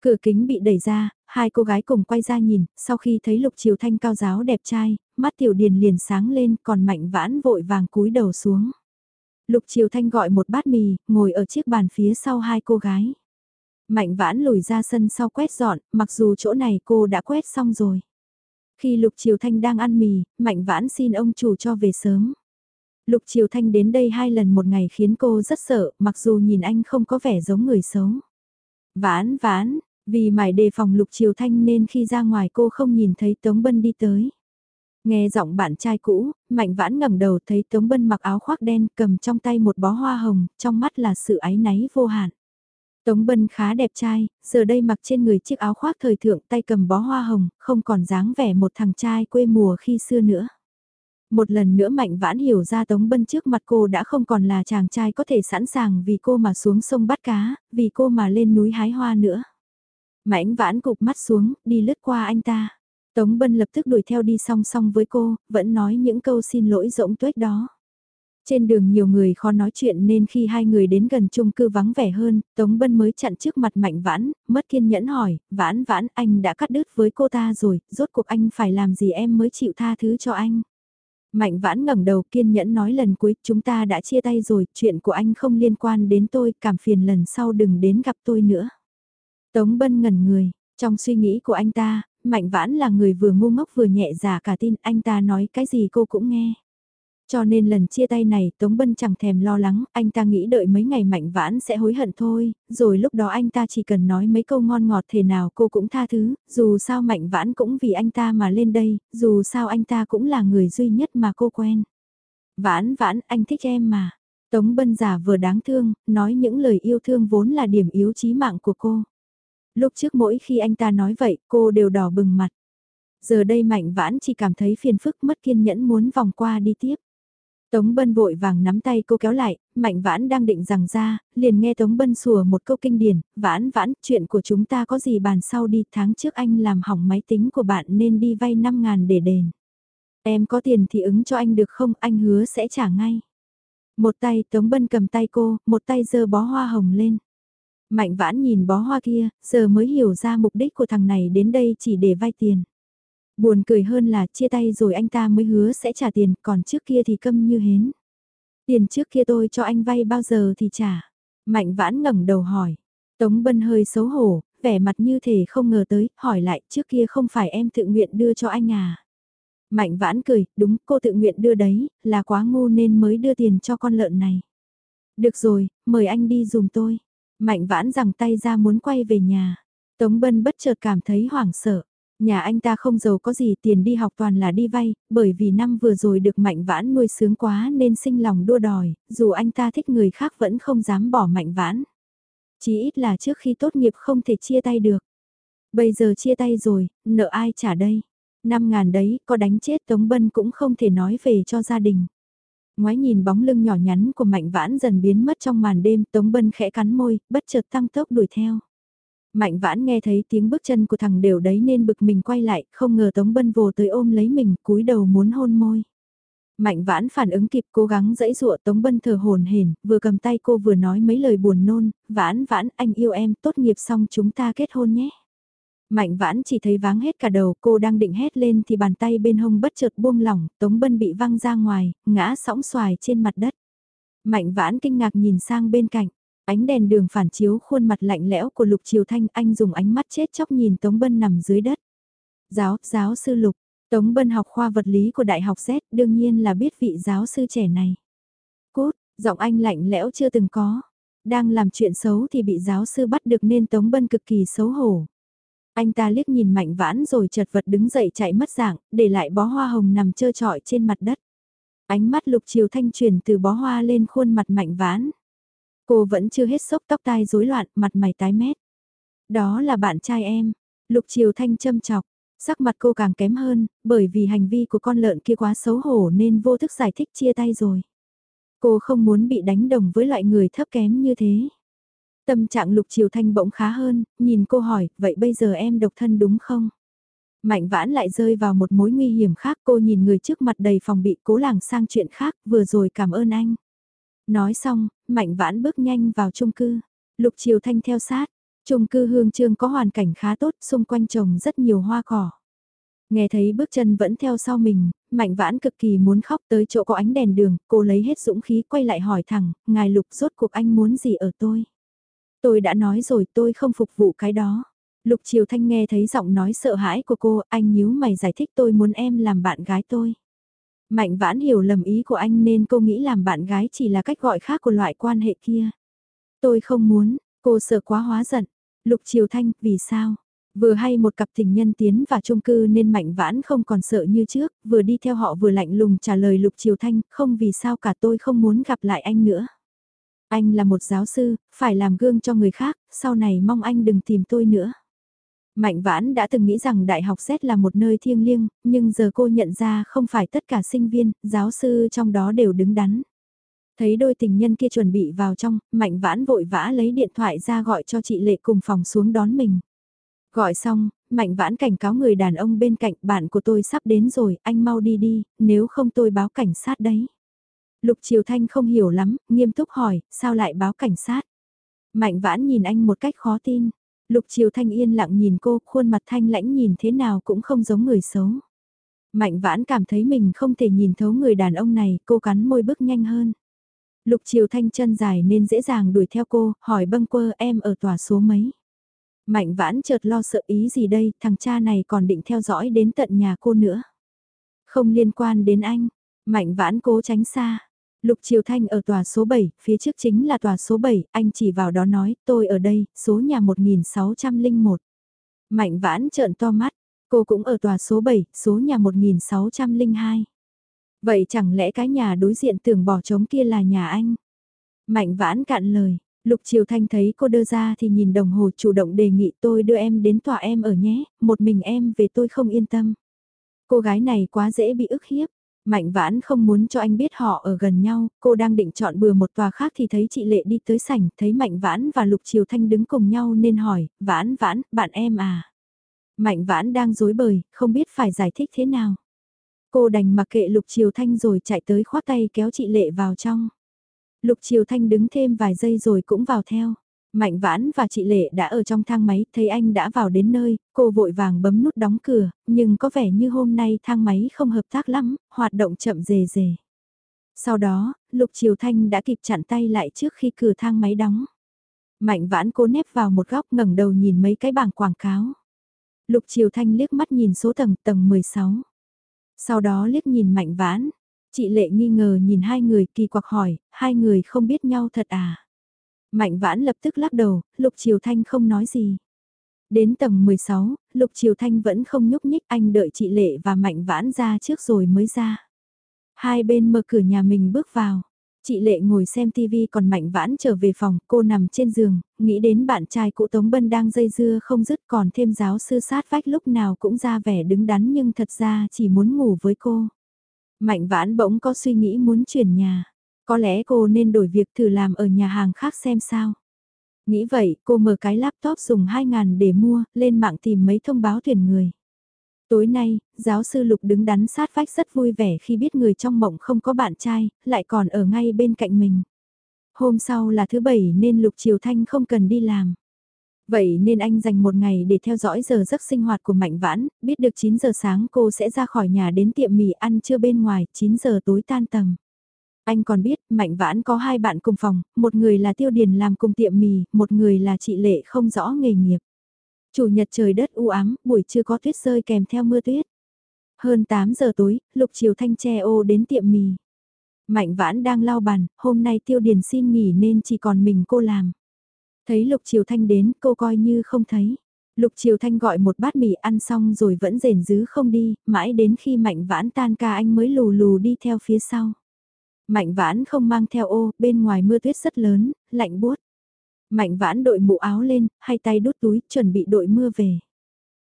Cửa kính bị đẩy ra, hai cô gái cùng quay ra nhìn, sau khi thấy Lục Triều Thanh cao giáo đẹp trai, mắt Tiểu Điền liền sáng lên còn Mạnh Vãn vội vàng cúi đầu xuống. Lục Triều Thanh gọi một bát mì, ngồi ở chiếc bàn phía sau hai cô gái. Mạnh Vãn lùi ra sân sau quét dọn, mặc dù chỗ này cô đã quét xong rồi. Khi Lục Triều Thanh đang ăn mì, Mạnh Vãn xin ông chủ cho về sớm. Lục Triều Thanh đến đây hai lần một ngày khiến cô rất sợ, mặc dù nhìn anh không có vẻ giống người xấu. Vãn vãn, vì mải đề phòng Lục Triều Thanh nên khi ra ngoài cô không nhìn thấy Tống Bân đi tới. Nghe giọng bạn trai cũ, Mạnh Vãn ngẩng đầu thấy Tống Bân mặc áo khoác đen cầm trong tay một bó hoa hồng, trong mắt là sự áy náy vô hạn. Tống Bân khá đẹp trai, giờ đây mặc trên người chiếc áo khoác thời thượng tay cầm bó hoa hồng, không còn dáng vẻ một thằng trai quê mùa khi xưa nữa. Một lần nữa Mạnh Vãn hiểu ra Tống Bân trước mặt cô đã không còn là chàng trai có thể sẵn sàng vì cô mà xuống sông bắt cá, vì cô mà lên núi hái hoa nữa. Mạnh Vãn cục mắt xuống, đi lướt qua anh ta. Tống Bân lập tức đuổi theo đi song song với cô, vẫn nói những câu xin lỗi rỗng tuếch đó. Trên đường nhiều người khó nói chuyện nên khi hai người đến gần chung cư vắng vẻ hơn, Tống Bân mới chặn trước mặt Mạnh Vãn, mất kiên nhẫn hỏi, Vãn Vãn anh đã cắt đứt với cô ta rồi, rốt cuộc anh phải làm gì em mới chịu tha thứ cho anh. Mạnh Vãn ngẩng đầu kiên nhẫn nói lần cuối chúng ta đã chia tay rồi, chuyện của anh không liên quan đến tôi, cảm phiền lần sau đừng đến gặp tôi nữa. Tống Bân ngẩn người, trong suy nghĩ của anh ta, Mạnh Vãn là người vừa ngu ngốc vừa nhẹ dạ cả tin anh ta nói cái gì cô cũng nghe. Cho nên lần chia tay này Tống Bân chẳng thèm lo lắng, anh ta nghĩ đợi mấy ngày mạnh vãn sẽ hối hận thôi, rồi lúc đó anh ta chỉ cần nói mấy câu ngon ngọt thế nào cô cũng tha thứ, dù sao mạnh vãn cũng vì anh ta mà lên đây, dù sao anh ta cũng là người duy nhất mà cô quen. Vãn vãn anh thích em mà. Tống Bân giả vừa đáng thương, nói những lời yêu thương vốn là điểm yếu chí mạng của cô. Lúc trước mỗi khi anh ta nói vậy cô đều đỏ bừng mặt. Giờ đây mạnh vãn chỉ cảm thấy phiền phức mất kiên nhẫn muốn vòng qua đi tiếp. Tống Bân vội vàng nắm tay cô kéo lại, Mạnh Vãn đang định rằng ra, liền nghe Tống Bân sủa một câu kinh điển, Vãn Vãn, chuyện của chúng ta có gì bàn sau đi, tháng trước anh làm hỏng máy tính của bạn nên đi vay 5 ngàn để đền. Em có tiền thì ứng cho anh được không, anh hứa sẽ trả ngay. Một tay Tống Bân cầm tay cô, một tay giơ bó hoa hồng lên. Mạnh vãn nhìn bó hoa kia, giờ mới hiểu ra mục đích của thằng này đến đây chỉ để vay tiền. Buồn cười hơn là chia tay rồi anh ta mới hứa sẽ trả tiền, còn trước kia thì câm như hến. Tiền trước kia tôi cho anh vay bao giờ thì trả. Mạnh vãn ngẩng đầu hỏi. Tống Bân hơi xấu hổ, vẻ mặt như thể không ngờ tới, hỏi lại trước kia không phải em tự nguyện đưa cho anh à. Mạnh vãn cười, đúng cô tự nguyện đưa đấy, là quá ngu nên mới đưa tiền cho con lợn này. Được rồi, mời anh đi dùm tôi. Mạnh vãn rằng tay ra muốn quay về nhà. Tống Bân bất chợt cảm thấy hoảng sợ. Nhà anh ta không giàu có gì tiền đi học toàn là đi vay, bởi vì năm vừa rồi được mạnh vãn nuôi sướng quá nên sinh lòng đua đòi, dù anh ta thích người khác vẫn không dám bỏ mạnh vãn. Chỉ ít là trước khi tốt nghiệp không thể chia tay được. Bây giờ chia tay rồi, nợ ai trả đây? Năm ngàn đấy, có đánh chết Tống Bân cũng không thể nói về cho gia đình. Ngoái nhìn bóng lưng nhỏ nhắn của Mạnh Vãn dần biến mất trong màn đêm, Tống Bân khẽ cắn môi, bất chợt tăng tốc đuổi theo. Mạnh Vãn nghe thấy tiếng bước chân của thằng đều đấy nên bực mình quay lại, không ngờ Tống Bân vồ tới ôm lấy mình, cúi đầu muốn hôn môi. Mạnh Vãn phản ứng kịp cố gắng dẫy dụa Tống Bân thờ hồn hển, vừa cầm tay cô vừa nói mấy lời buồn nôn, "Vãn Vãn, anh yêu em, tốt nghiệp xong chúng ta kết hôn nhé." Mạnh vãn chỉ thấy váng hết cả đầu, cô đang định hét lên thì bàn tay bên hông bất chợt buông lỏng, Tống Bân bị văng ra ngoài, ngã sóng xoài trên mặt đất. Mạnh vãn kinh ngạc nhìn sang bên cạnh, ánh đèn đường phản chiếu khuôn mặt lạnh lẽo của Lục Triều Thanh, anh dùng ánh mắt chết chóc nhìn Tống Bân nằm dưới đất. Giáo, giáo sư Lục, Tống Bân học khoa vật lý của Đại học Z, đương nhiên là biết vị giáo sư trẻ này. Cốt giọng anh lạnh lẽo chưa từng có. Đang làm chuyện xấu thì bị giáo sư bắt được nên Tống Bân cực kỳ xấu hổ. Anh ta liếc nhìn mạnh vãn rồi chật vật đứng dậy chạy mất dạng, để lại bó hoa hồng nằm trơ trọi trên mặt đất. Ánh mắt lục chiều thanh truyền từ bó hoa lên khuôn mặt mạnh vãn. Cô vẫn chưa hết sốc tóc tai rối loạn, mặt mày tái mét. Đó là bạn trai em. Lục triều thanh châm chọc. Sắc mặt cô càng kém hơn, bởi vì hành vi của con lợn kia quá xấu hổ nên vô thức giải thích chia tay rồi. Cô không muốn bị đánh đồng với loại người thấp kém như thế. Tâm trạng Lục Triều Thanh bỗng khá hơn, nhìn cô hỏi, vậy bây giờ em độc thân đúng không? Mạnh vãn lại rơi vào một mối nguy hiểm khác cô nhìn người trước mặt đầy phòng bị cố làng sang chuyện khác vừa rồi cảm ơn anh. Nói xong, mạnh vãn bước nhanh vào chung cư. Lục Triều Thanh theo sát, chung cư hương trương có hoàn cảnh khá tốt xung quanh trồng rất nhiều hoa cỏ. Nghe thấy bước chân vẫn theo sau mình, mạnh vãn cực kỳ muốn khóc tới chỗ có ánh đèn đường, cô lấy hết dũng khí quay lại hỏi thẳng, ngài lục rốt cuộc anh muốn gì ở tôi? Tôi đã nói rồi tôi không phục vụ cái đó. Lục Triều Thanh nghe thấy giọng nói sợ hãi của cô, anh nhíu mày giải thích tôi muốn em làm bạn gái tôi. Mạnh vãn hiểu lầm ý của anh nên cô nghĩ làm bạn gái chỉ là cách gọi khác của loại quan hệ kia. Tôi không muốn, cô sợ quá hóa giận. Lục Triều Thanh, vì sao? Vừa hay một cặp tình nhân tiến vào chung cư nên Mạnh Vãn không còn sợ như trước, vừa đi theo họ vừa lạnh lùng trả lời Lục Triều Thanh, không vì sao cả tôi không muốn gặp lại anh nữa. Anh là một giáo sư, phải làm gương cho người khác, sau này mong anh đừng tìm tôi nữa. Mạnh vãn đã từng nghĩ rằng đại học xét là một nơi thiêng liêng, nhưng giờ cô nhận ra không phải tất cả sinh viên, giáo sư trong đó đều đứng đắn. Thấy đôi tình nhân kia chuẩn bị vào trong, mạnh vãn vội vã lấy điện thoại ra gọi cho chị Lệ cùng phòng xuống đón mình. Gọi xong, mạnh vãn cảnh cáo người đàn ông bên cạnh bạn của tôi sắp đến rồi, anh mau đi đi, nếu không tôi báo cảnh sát đấy. Lục Triều Thanh không hiểu lắm, nghiêm túc hỏi, sao lại báo cảnh sát? Mạnh vãn nhìn anh một cách khó tin. Lục Triều Thanh yên lặng nhìn cô, khuôn mặt thanh lãnh nhìn thế nào cũng không giống người xấu. Mạnh vãn cảm thấy mình không thể nhìn thấu người đàn ông này, cô cắn môi bước nhanh hơn. Lục Triều Thanh chân dài nên dễ dàng đuổi theo cô, hỏi bâng quơ em ở tòa số mấy. Mạnh vãn chợt lo sợ ý gì đây, thằng cha này còn định theo dõi đến tận nhà cô nữa. Không liên quan đến anh, mạnh vãn cố tránh xa. Lục Triều Thanh ở tòa số 7, phía trước chính là tòa số 7, anh chỉ vào đó nói, tôi ở đây, số nhà 1601. Mạnh vãn trợn to mắt, cô cũng ở tòa số 7, số nhà 1602. Vậy chẳng lẽ cái nhà đối diện tưởng bỏ trống kia là nhà anh? Mạnh vãn cạn lời, Lục Triều Thanh thấy cô đưa ra thì nhìn đồng hồ chủ động đề nghị tôi đưa em đến tòa em ở nhé, một mình em về tôi không yên tâm. Cô gái này quá dễ bị ức hiếp, Mạnh vãn không muốn cho anh biết họ ở gần nhau, cô đang định chọn bừa một tòa khác thì thấy chị Lệ đi tới sảnh, thấy Mạnh vãn và Lục Triều Thanh đứng cùng nhau nên hỏi, vãn vãn, bạn em à? Mạnh vãn đang dối bời, không biết phải giải thích thế nào. Cô đành mặc kệ Lục Triều Thanh rồi chạy tới khoác tay kéo chị Lệ vào trong. Lục Triều Thanh đứng thêm vài giây rồi cũng vào theo. Mạnh Vãn và chị Lệ đã ở trong thang máy, thấy anh đã vào đến nơi, cô vội vàng bấm nút đóng cửa, nhưng có vẻ như hôm nay thang máy không hợp tác lắm, hoạt động chậm rề rề. Sau đó, Lục Triều Thanh đã kịp chặn tay lại trước khi cửa thang máy đóng. Mạnh Vãn cố nép vào một góc ngẩng đầu nhìn mấy cái bảng quảng cáo. Lục Triều Thanh liếc mắt nhìn số tầng tầng 16. Sau đó liếc nhìn Mạnh Vãn, chị Lệ nghi ngờ nhìn hai người kỳ quặc hỏi, hai người không biết nhau thật à? Mạnh vãn lập tức lắc đầu, Lục Triều Thanh không nói gì. Đến tầng 16, Lục Triều Thanh vẫn không nhúc nhích anh đợi chị Lệ và Mạnh vãn ra trước rồi mới ra. Hai bên mở cửa nhà mình bước vào. Chị Lệ ngồi xem TV còn Mạnh Vãn trở về phòng, cô nằm trên giường, nghĩ đến bạn trai cụ Tống Bân đang dây dưa không dứt còn thêm giáo sư sát vách lúc nào cũng ra vẻ đứng đắn nhưng thật ra chỉ muốn ngủ với cô. Mạnh Vãn bỗng có suy nghĩ muốn chuyển nhà. Có lẽ cô nên đổi việc thử làm ở nhà hàng khác xem sao. Nghĩ vậy, cô mở cái laptop dùng 2.000 để mua, lên mạng tìm mấy thông báo tuyển người. Tối nay, giáo sư Lục đứng đắn sát vách rất vui vẻ khi biết người trong mộng không có bạn trai, lại còn ở ngay bên cạnh mình. Hôm sau là thứ bảy nên Lục Triều Thanh không cần đi làm. Vậy nên anh dành một ngày để theo dõi giờ giấc sinh hoạt của Mạnh Vãn, biết được 9 giờ sáng cô sẽ ra khỏi nhà đến tiệm mì ăn trưa bên ngoài, 9 giờ tối tan tầm. Anh còn biết, Mạnh Vãn có hai bạn cùng phòng, một người là Tiêu Điền làm cùng tiệm mì, một người là chị Lệ không rõ nghề nghiệp. Chủ nhật trời đất u ám, buổi trưa có tuyết rơi kèm theo mưa tuyết. Hơn 8 giờ tối, Lục Triều Thanh che ô đến tiệm mì. Mạnh Vãn đang lau bàn, hôm nay Tiêu Điền xin nghỉ nên chỉ còn mình cô làm. Thấy Lục Triều Thanh đến, cô coi như không thấy. Lục Triều Thanh gọi một bát mì ăn xong rồi vẫn rền dứ không đi, mãi đến khi Mạnh Vãn tan ca anh mới lù lù đi theo phía sau. Mạnh vãn không mang theo ô, bên ngoài mưa tuyết rất lớn, lạnh buốt. Mạnh vãn đội mũ áo lên, hai tay đút túi, chuẩn bị đội mưa về.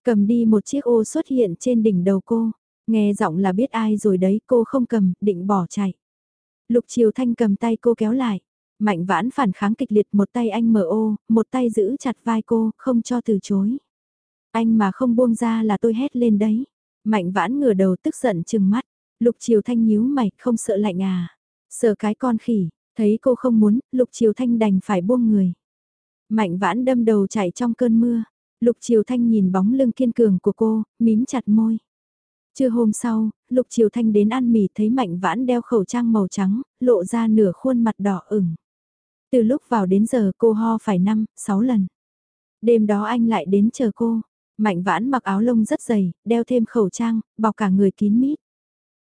Cầm đi một chiếc ô xuất hiện trên đỉnh đầu cô. Nghe giọng là biết ai rồi đấy, cô không cầm, định bỏ chạy. Lục Triều Thanh cầm tay cô kéo lại. Mạnh vãn phản kháng kịch liệt một tay anh mở ô, một tay giữ chặt vai cô, không cho từ chối. Anh mà không buông ra là tôi hét lên đấy. Mạnh vãn ngửa đầu tức giận chừng mắt. Lục Triều Thanh nhíu mày, không sợ lạnh à sờ cái con khỉ, thấy cô không muốn, Lục Triều Thanh đành phải buông người. Mạnh vãn đâm đầu chạy trong cơn mưa. Lục Triều Thanh nhìn bóng lưng kiên cường của cô, mím chặt môi. Trưa hôm sau, Lục Triều Thanh đến ăn mì thấy Mạnh Vãn đeo khẩu trang màu trắng, lộ ra nửa khuôn mặt đỏ ửng. Từ lúc vào đến giờ cô ho phải 5, 6 lần. Đêm đó anh lại đến chờ cô. Mạnh Vãn mặc áo lông rất dày, đeo thêm khẩu trang, bọc cả người kín mít.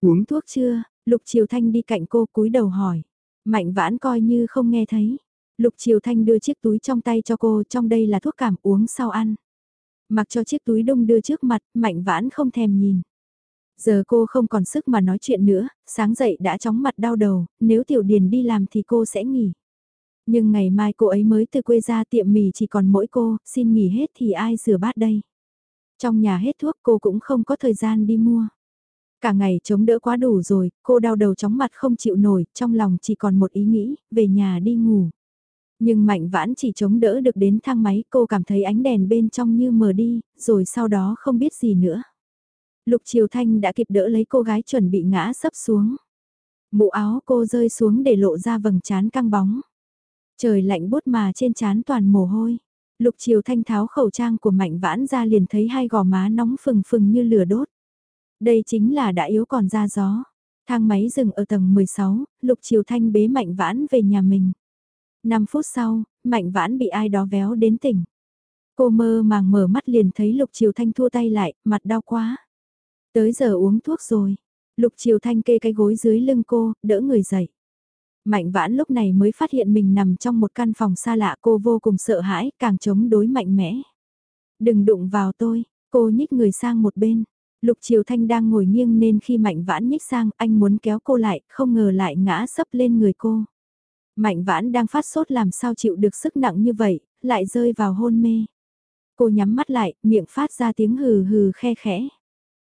Uống thuốc chưa? Lục Triều Thanh đi cạnh cô cúi đầu hỏi. Mạnh vãn coi như không nghe thấy. Lục Triều Thanh đưa chiếc túi trong tay cho cô, trong đây là thuốc cảm uống sau ăn. Mặc cho chiếc túi đông đưa trước mặt, mạnh vãn không thèm nhìn. Giờ cô không còn sức mà nói chuyện nữa, sáng dậy đã chóng mặt đau đầu, nếu Tiểu Điền đi làm thì cô sẽ nghỉ. Nhưng ngày mai cô ấy mới từ quê ra tiệm mì chỉ còn mỗi cô, xin nghỉ hết thì ai rửa bát đây. Trong nhà hết thuốc cô cũng không có thời gian đi mua. Cả ngày chống đỡ quá đủ rồi, cô đau đầu chóng mặt không chịu nổi, trong lòng chỉ còn một ý nghĩ, về nhà đi ngủ. Nhưng mạnh vãn chỉ chống đỡ được đến thang máy, cô cảm thấy ánh đèn bên trong như mờ đi, rồi sau đó không biết gì nữa. Lục Triều Thanh đã kịp đỡ lấy cô gái chuẩn bị ngã sấp xuống. Mũ áo cô rơi xuống để lộ ra vầng trán căng bóng. Trời lạnh bút mà trên trán toàn mồ hôi. Lục Triều Thanh tháo khẩu trang của Mạnh Vãn ra liền thấy hai gò má nóng phừng phừng như lửa đốt. Đây chính là đã yếu còn ra gió. Thang máy dừng ở tầng 16, Lục Triều Thanh bế Mạnh Vãn về nhà mình. 5 phút sau, Mạnh Vãn bị ai đó véo đến tỉnh. Cô mơ màng mở mắt liền thấy Lục Triều Thanh thua tay lại, mặt đau quá. Tới giờ uống thuốc rồi. Lục Triều Thanh kê cái gối dưới lưng cô, đỡ người dậy. Mạnh vãn lúc này mới phát hiện mình nằm trong một căn phòng xa lạ cô vô cùng sợ hãi, càng chống đối mạnh mẽ. Đừng đụng vào tôi, cô nhích người sang một bên. Lục Triều Thanh đang ngồi nghiêng nên khi Mạnh Vãn nhích sang, anh muốn kéo cô lại, không ngờ lại ngã sấp lên người cô. Mạnh Vãn đang phát sốt làm sao chịu được sức nặng như vậy, lại rơi vào hôn mê. Cô nhắm mắt lại, miệng phát ra tiếng hừ hừ khe khẽ.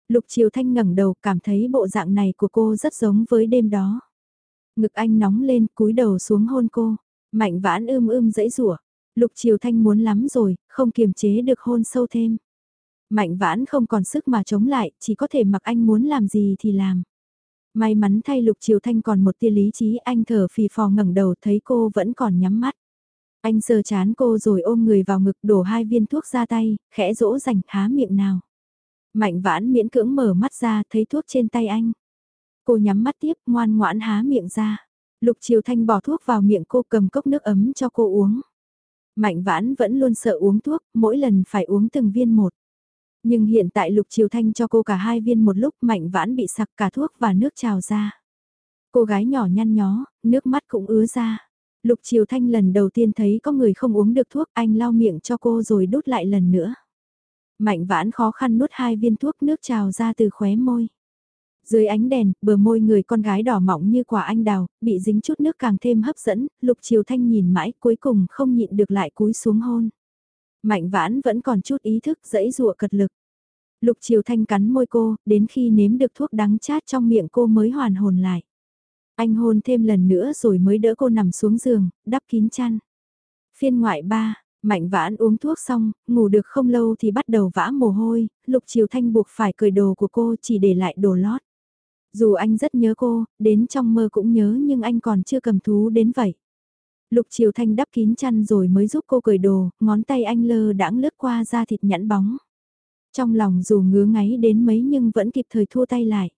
Lục Triều Thanh ngẩng đầu cảm thấy bộ dạng này của cô rất giống với đêm đó. Ngực anh nóng lên cúi đầu xuống hôn cô. Mạnh vãn ưm ưm dãy rủa Lục Triều Thanh muốn lắm rồi, không kiềm chế được hôn sâu thêm. Mạnh vãn không còn sức mà chống lại, chỉ có thể mặc anh muốn làm gì thì làm. May mắn thay Lục Triều Thanh còn một tia lý trí anh thở phì phò ngẩng đầu thấy cô vẫn còn nhắm mắt. Anh sờ chán cô rồi ôm người vào ngực đổ hai viên thuốc ra tay, khẽ dỗ dành há miệng nào. Mạnh vãn miễn cưỡng mở mắt ra thấy thuốc trên tay anh. Cô nhắm mắt tiếp ngoan ngoãn há miệng ra. Lục Triều Thanh bỏ thuốc vào miệng cô cầm cốc nước ấm cho cô uống. Mạnh vãn vẫn luôn sợ uống thuốc, mỗi lần phải uống từng viên một. Nhưng hiện tại Lục Triều Thanh cho cô cả hai viên một lúc mạnh vãn bị sặc cả thuốc và nước trào ra. Cô gái nhỏ nhăn nhó, nước mắt cũng ứa ra. Lục Triều Thanh lần đầu tiên thấy có người không uống được thuốc anh lau miệng cho cô rồi đút lại lần nữa. Mạnh vãn khó khăn nuốt hai viên thuốc nước trào ra từ khóe môi. Dưới ánh đèn, bờ môi người con gái đỏ mọng như quả anh đào, bị dính chút nước càng thêm hấp dẫn, Lục Triều Thanh nhìn mãi cuối cùng không nhịn được lại cúi xuống hôn. Mạnh vãn vẫn còn chút ý thức dẫy dụa cật lực. Lục Triều Thanh cắn môi cô, đến khi nếm được thuốc đắng chát trong miệng cô mới hoàn hồn lại. Anh hôn thêm lần nữa rồi mới đỡ cô nằm xuống giường, đắp kín chăn. Phiên ngoại ba, Mạnh vãn uống thuốc xong, ngủ được không lâu thì bắt đầu vã mồ hôi, Lục Triều Thanh buộc phải cởi đồ của cô chỉ để lại đồ lót. Dù anh rất nhớ cô, đến trong mơ cũng nhớ nhưng anh còn chưa cầm thú đến vậy. Lục Triều Thanh đắp kín chăn rồi mới giúp cô cởi đồ, ngón tay anh lơ đãng lướt qua da thịt nhẵn bóng. Trong lòng dù ngứa ngáy đến mấy nhưng vẫn kịp thời thua tay lại.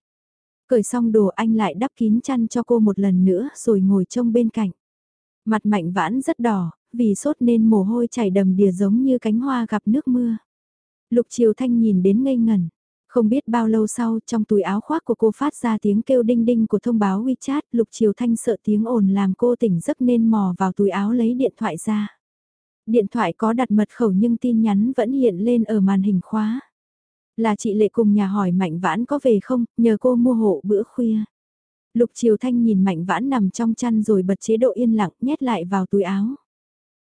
Cởi xong đồ anh lại đắp kín chăn cho cô một lần nữa rồi ngồi trông bên cạnh. Mặt mạnh vãn rất đỏ, vì sốt nên mồ hôi chảy đầm đìa giống như cánh hoa gặp nước mưa. Lục Triều Thanh nhìn đến ngây ngẩn. Không biết bao lâu sau, trong túi áo khoác của cô phát ra tiếng kêu đinh đinh của thông báo WeChat, Lục Triều Thanh sợ tiếng ồn làm cô tỉnh giấc nên mò vào túi áo lấy điện thoại ra. Điện thoại có đặt mật khẩu nhưng tin nhắn vẫn hiện lên ở màn hình khóa. Là chị Lệ cùng nhà hỏi Mạnh Vãn có về không, nhờ cô mua hộ bữa khuya. Lục Triều Thanh nhìn Mạnh Vãn nằm trong chăn rồi bật chế độ yên lặng nhét lại vào túi áo.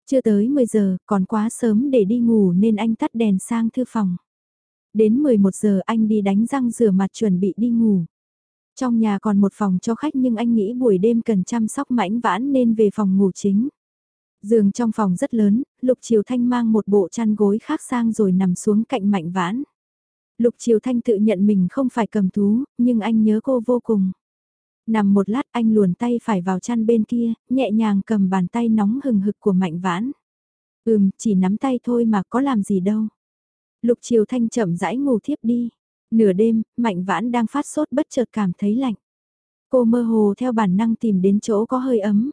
Chưa tới 10 giờ, còn quá sớm để đi ngủ nên anh tắt đèn sang thư phòng. Đến 11 giờ anh đi đánh răng rửa mặt chuẩn bị đi ngủ. Trong nhà còn một phòng cho khách nhưng anh nghĩ buổi đêm cần chăm sóc mãnh vãn nên về phòng ngủ chính. Giường trong phòng rất lớn, Lục Triều Thanh mang một bộ chăn gối khác sang rồi nằm xuống cạnh mạnh vãn. Lục Triều Thanh tự nhận mình không phải cầm thú, nhưng anh nhớ cô vô cùng. Nằm một lát anh luồn tay phải vào chăn bên kia, nhẹ nhàng cầm bàn tay nóng hừng hực của mạnh vãn. Ừm, chỉ nắm tay thôi mà có làm gì đâu. Lục Triều Thanh chậm rãi ngủ thiếp đi. Nửa đêm, Mạnh Vãn đang phát sốt bất chợt cảm thấy lạnh. Cô mơ hồ theo bản năng tìm đến chỗ có hơi ấm.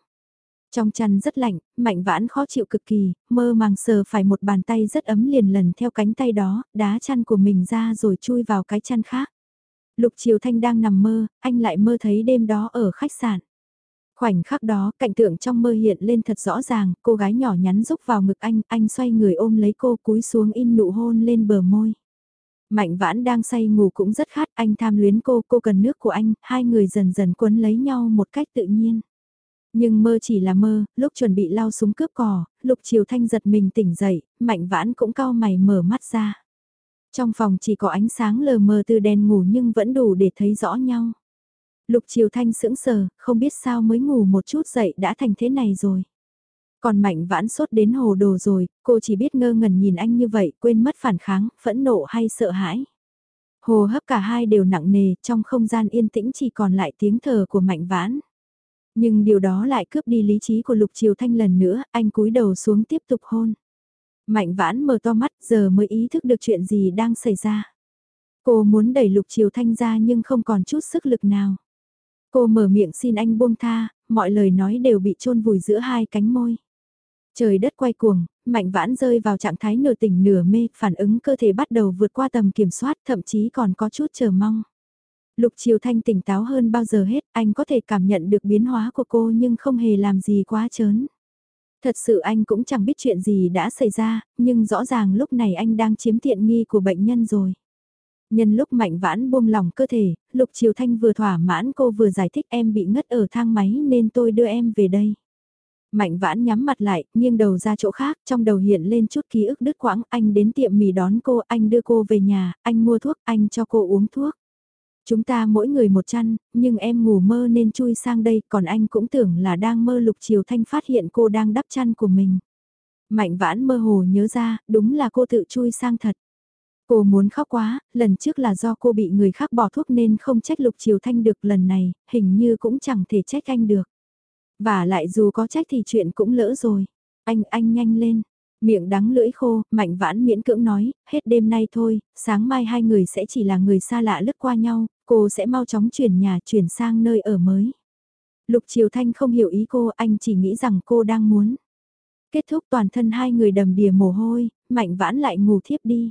Trong chăn rất lạnh, Mạnh Vãn khó chịu cực kỳ, mơ màng sờ phải một bàn tay rất ấm liền lần theo cánh tay đó, đá chăn của mình ra rồi chui vào cái chăn khác. Lục Triều Thanh đang nằm mơ, anh lại mơ thấy đêm đó ở khách sạn. Khoảnh khắc đó, cảnh tượng trong mơ hiện lên thật rõ ràng, cô gái nhỏ nhắn rúc vào ngực anh, anh xoay người ôm lấy cô cúi xuống in nụ hôn lên bờ môi. Mạnh vãn đang say ngủ cũng rất khát, anh tham luyến cô, cô cần nước của anh, hai người dần dần quấn lấy nhau một cách tự nhiên. Nhưng mơ chỉ là mơ, lúc chuẩn bị lao súng cướp cò, lục chiều thanh giật mình tỉnh dậy, mạnh vãn cũng cao mày mở mắt ra. Trong phòng chỉ có ánh sáng lờ mờ từ đèn ngủ nhưng vẫn đủ để thấy rõ nhau. Lục Triều Thanh sững sờ, không biết sao mới ngủ một chút dậy đã thành thế này rồi. Còn Mạnh Vãn sốt đến hồ đồ rồi, cô chỉ biết ngơ ngẩn nhìn anh như vậy, quên mất phản kháng, phẫn nộ hay sợ hãi. Hồ hấp cả hai đều nặng nề, trong không gian yên tĩnh chỉ còn lại tiếng thở của Mạnh Vãn. Nhưng điều đó lại cướp đi lý trí của Lục Triều Thanh lần nữa, anh cúi đầu xuống tiếp tục hôn. Mạnh Vãn mở to mắt giờ mới ý thức được chuyện gì đang xảy ra. Cô muốn đẩy Lục Triều Thanh ra nhưng không còn chút sức lực nào. Cô mở miệng xin anh buông tha, mọi lời nói đều bị chôn vùi giữa hai cánh môi. Trời đất quay cuồng, mạnh vãn rơi vào trạng thái nửa tỉnh nửa mê, phản ứng cơ thể bắt đầu vượt qua tầm kiểm soát, thậm chí còn có chút chờ mong. Lục Triều Thanh tỉnh táo hơn bao giờ hết, anh có thể cảm nhận được biến hóa của cô nhưng không hề làm gì quá chớn. Thật sự anh cũng chẳng biết chuyện gì đã xảy ra, nhưng rõ ràng lúc này anh đang chiếm tiện nghi của bệnh nhân rồi. Nhân lúc mạnh vãn buông lòng cơ thể, Lục Triều Thanh vừa thỏa mãn cô vừa giải thích em bị ngất ở thang máy nên tôi đưa em về đây. Mạnh vãn nhắm mặt lại, nghiêng đầu ra chỗ khác, trong đầu hiện lên chút ký ức đứt quãng, anh đến tiệm mì đón cô, anh đưa cô về nhà, anh mua thuốc, anh cho cô uống thuốc. Chúng ta mỗi người một chăn, nhưng em ngủ mơ nên chui sang đây, còn anh cũng tưởng là đang mơ lục triều thanh phát hiện cô đang đắp chăn của mình. Mạnh vãn mơ hồ nhớ ra, đúng là cô tự chui sang thật. Cô muốn khóc quá, lần trước là do cô bị người khác bỏ thuốc nên không trách Lục Triều Thanh được lần này, hình như cũng chẳng thể trách anh được. Và lại dù có trách thì chuyện cũng lỡ rồi. Anh, anh nhanh lên. Miệng đắng lưỡi khô, mạnh vãn miễn cưỡng nói, hết đêm nay thôi, sáng mai hai người sẽ chỉ là người xa lạ lướt qua nhau, cô sẽ mau chóng chuyển nhà chuyển sang nơi ở mới. Lục Triều Thanh không hiểu ý cô, anh chỉ nghĩ rằng cô đang muốn. Kết thúc toàn thân hai người đầm đìa mồ hôi, mạnh vãn lại ngủ thiếp đi.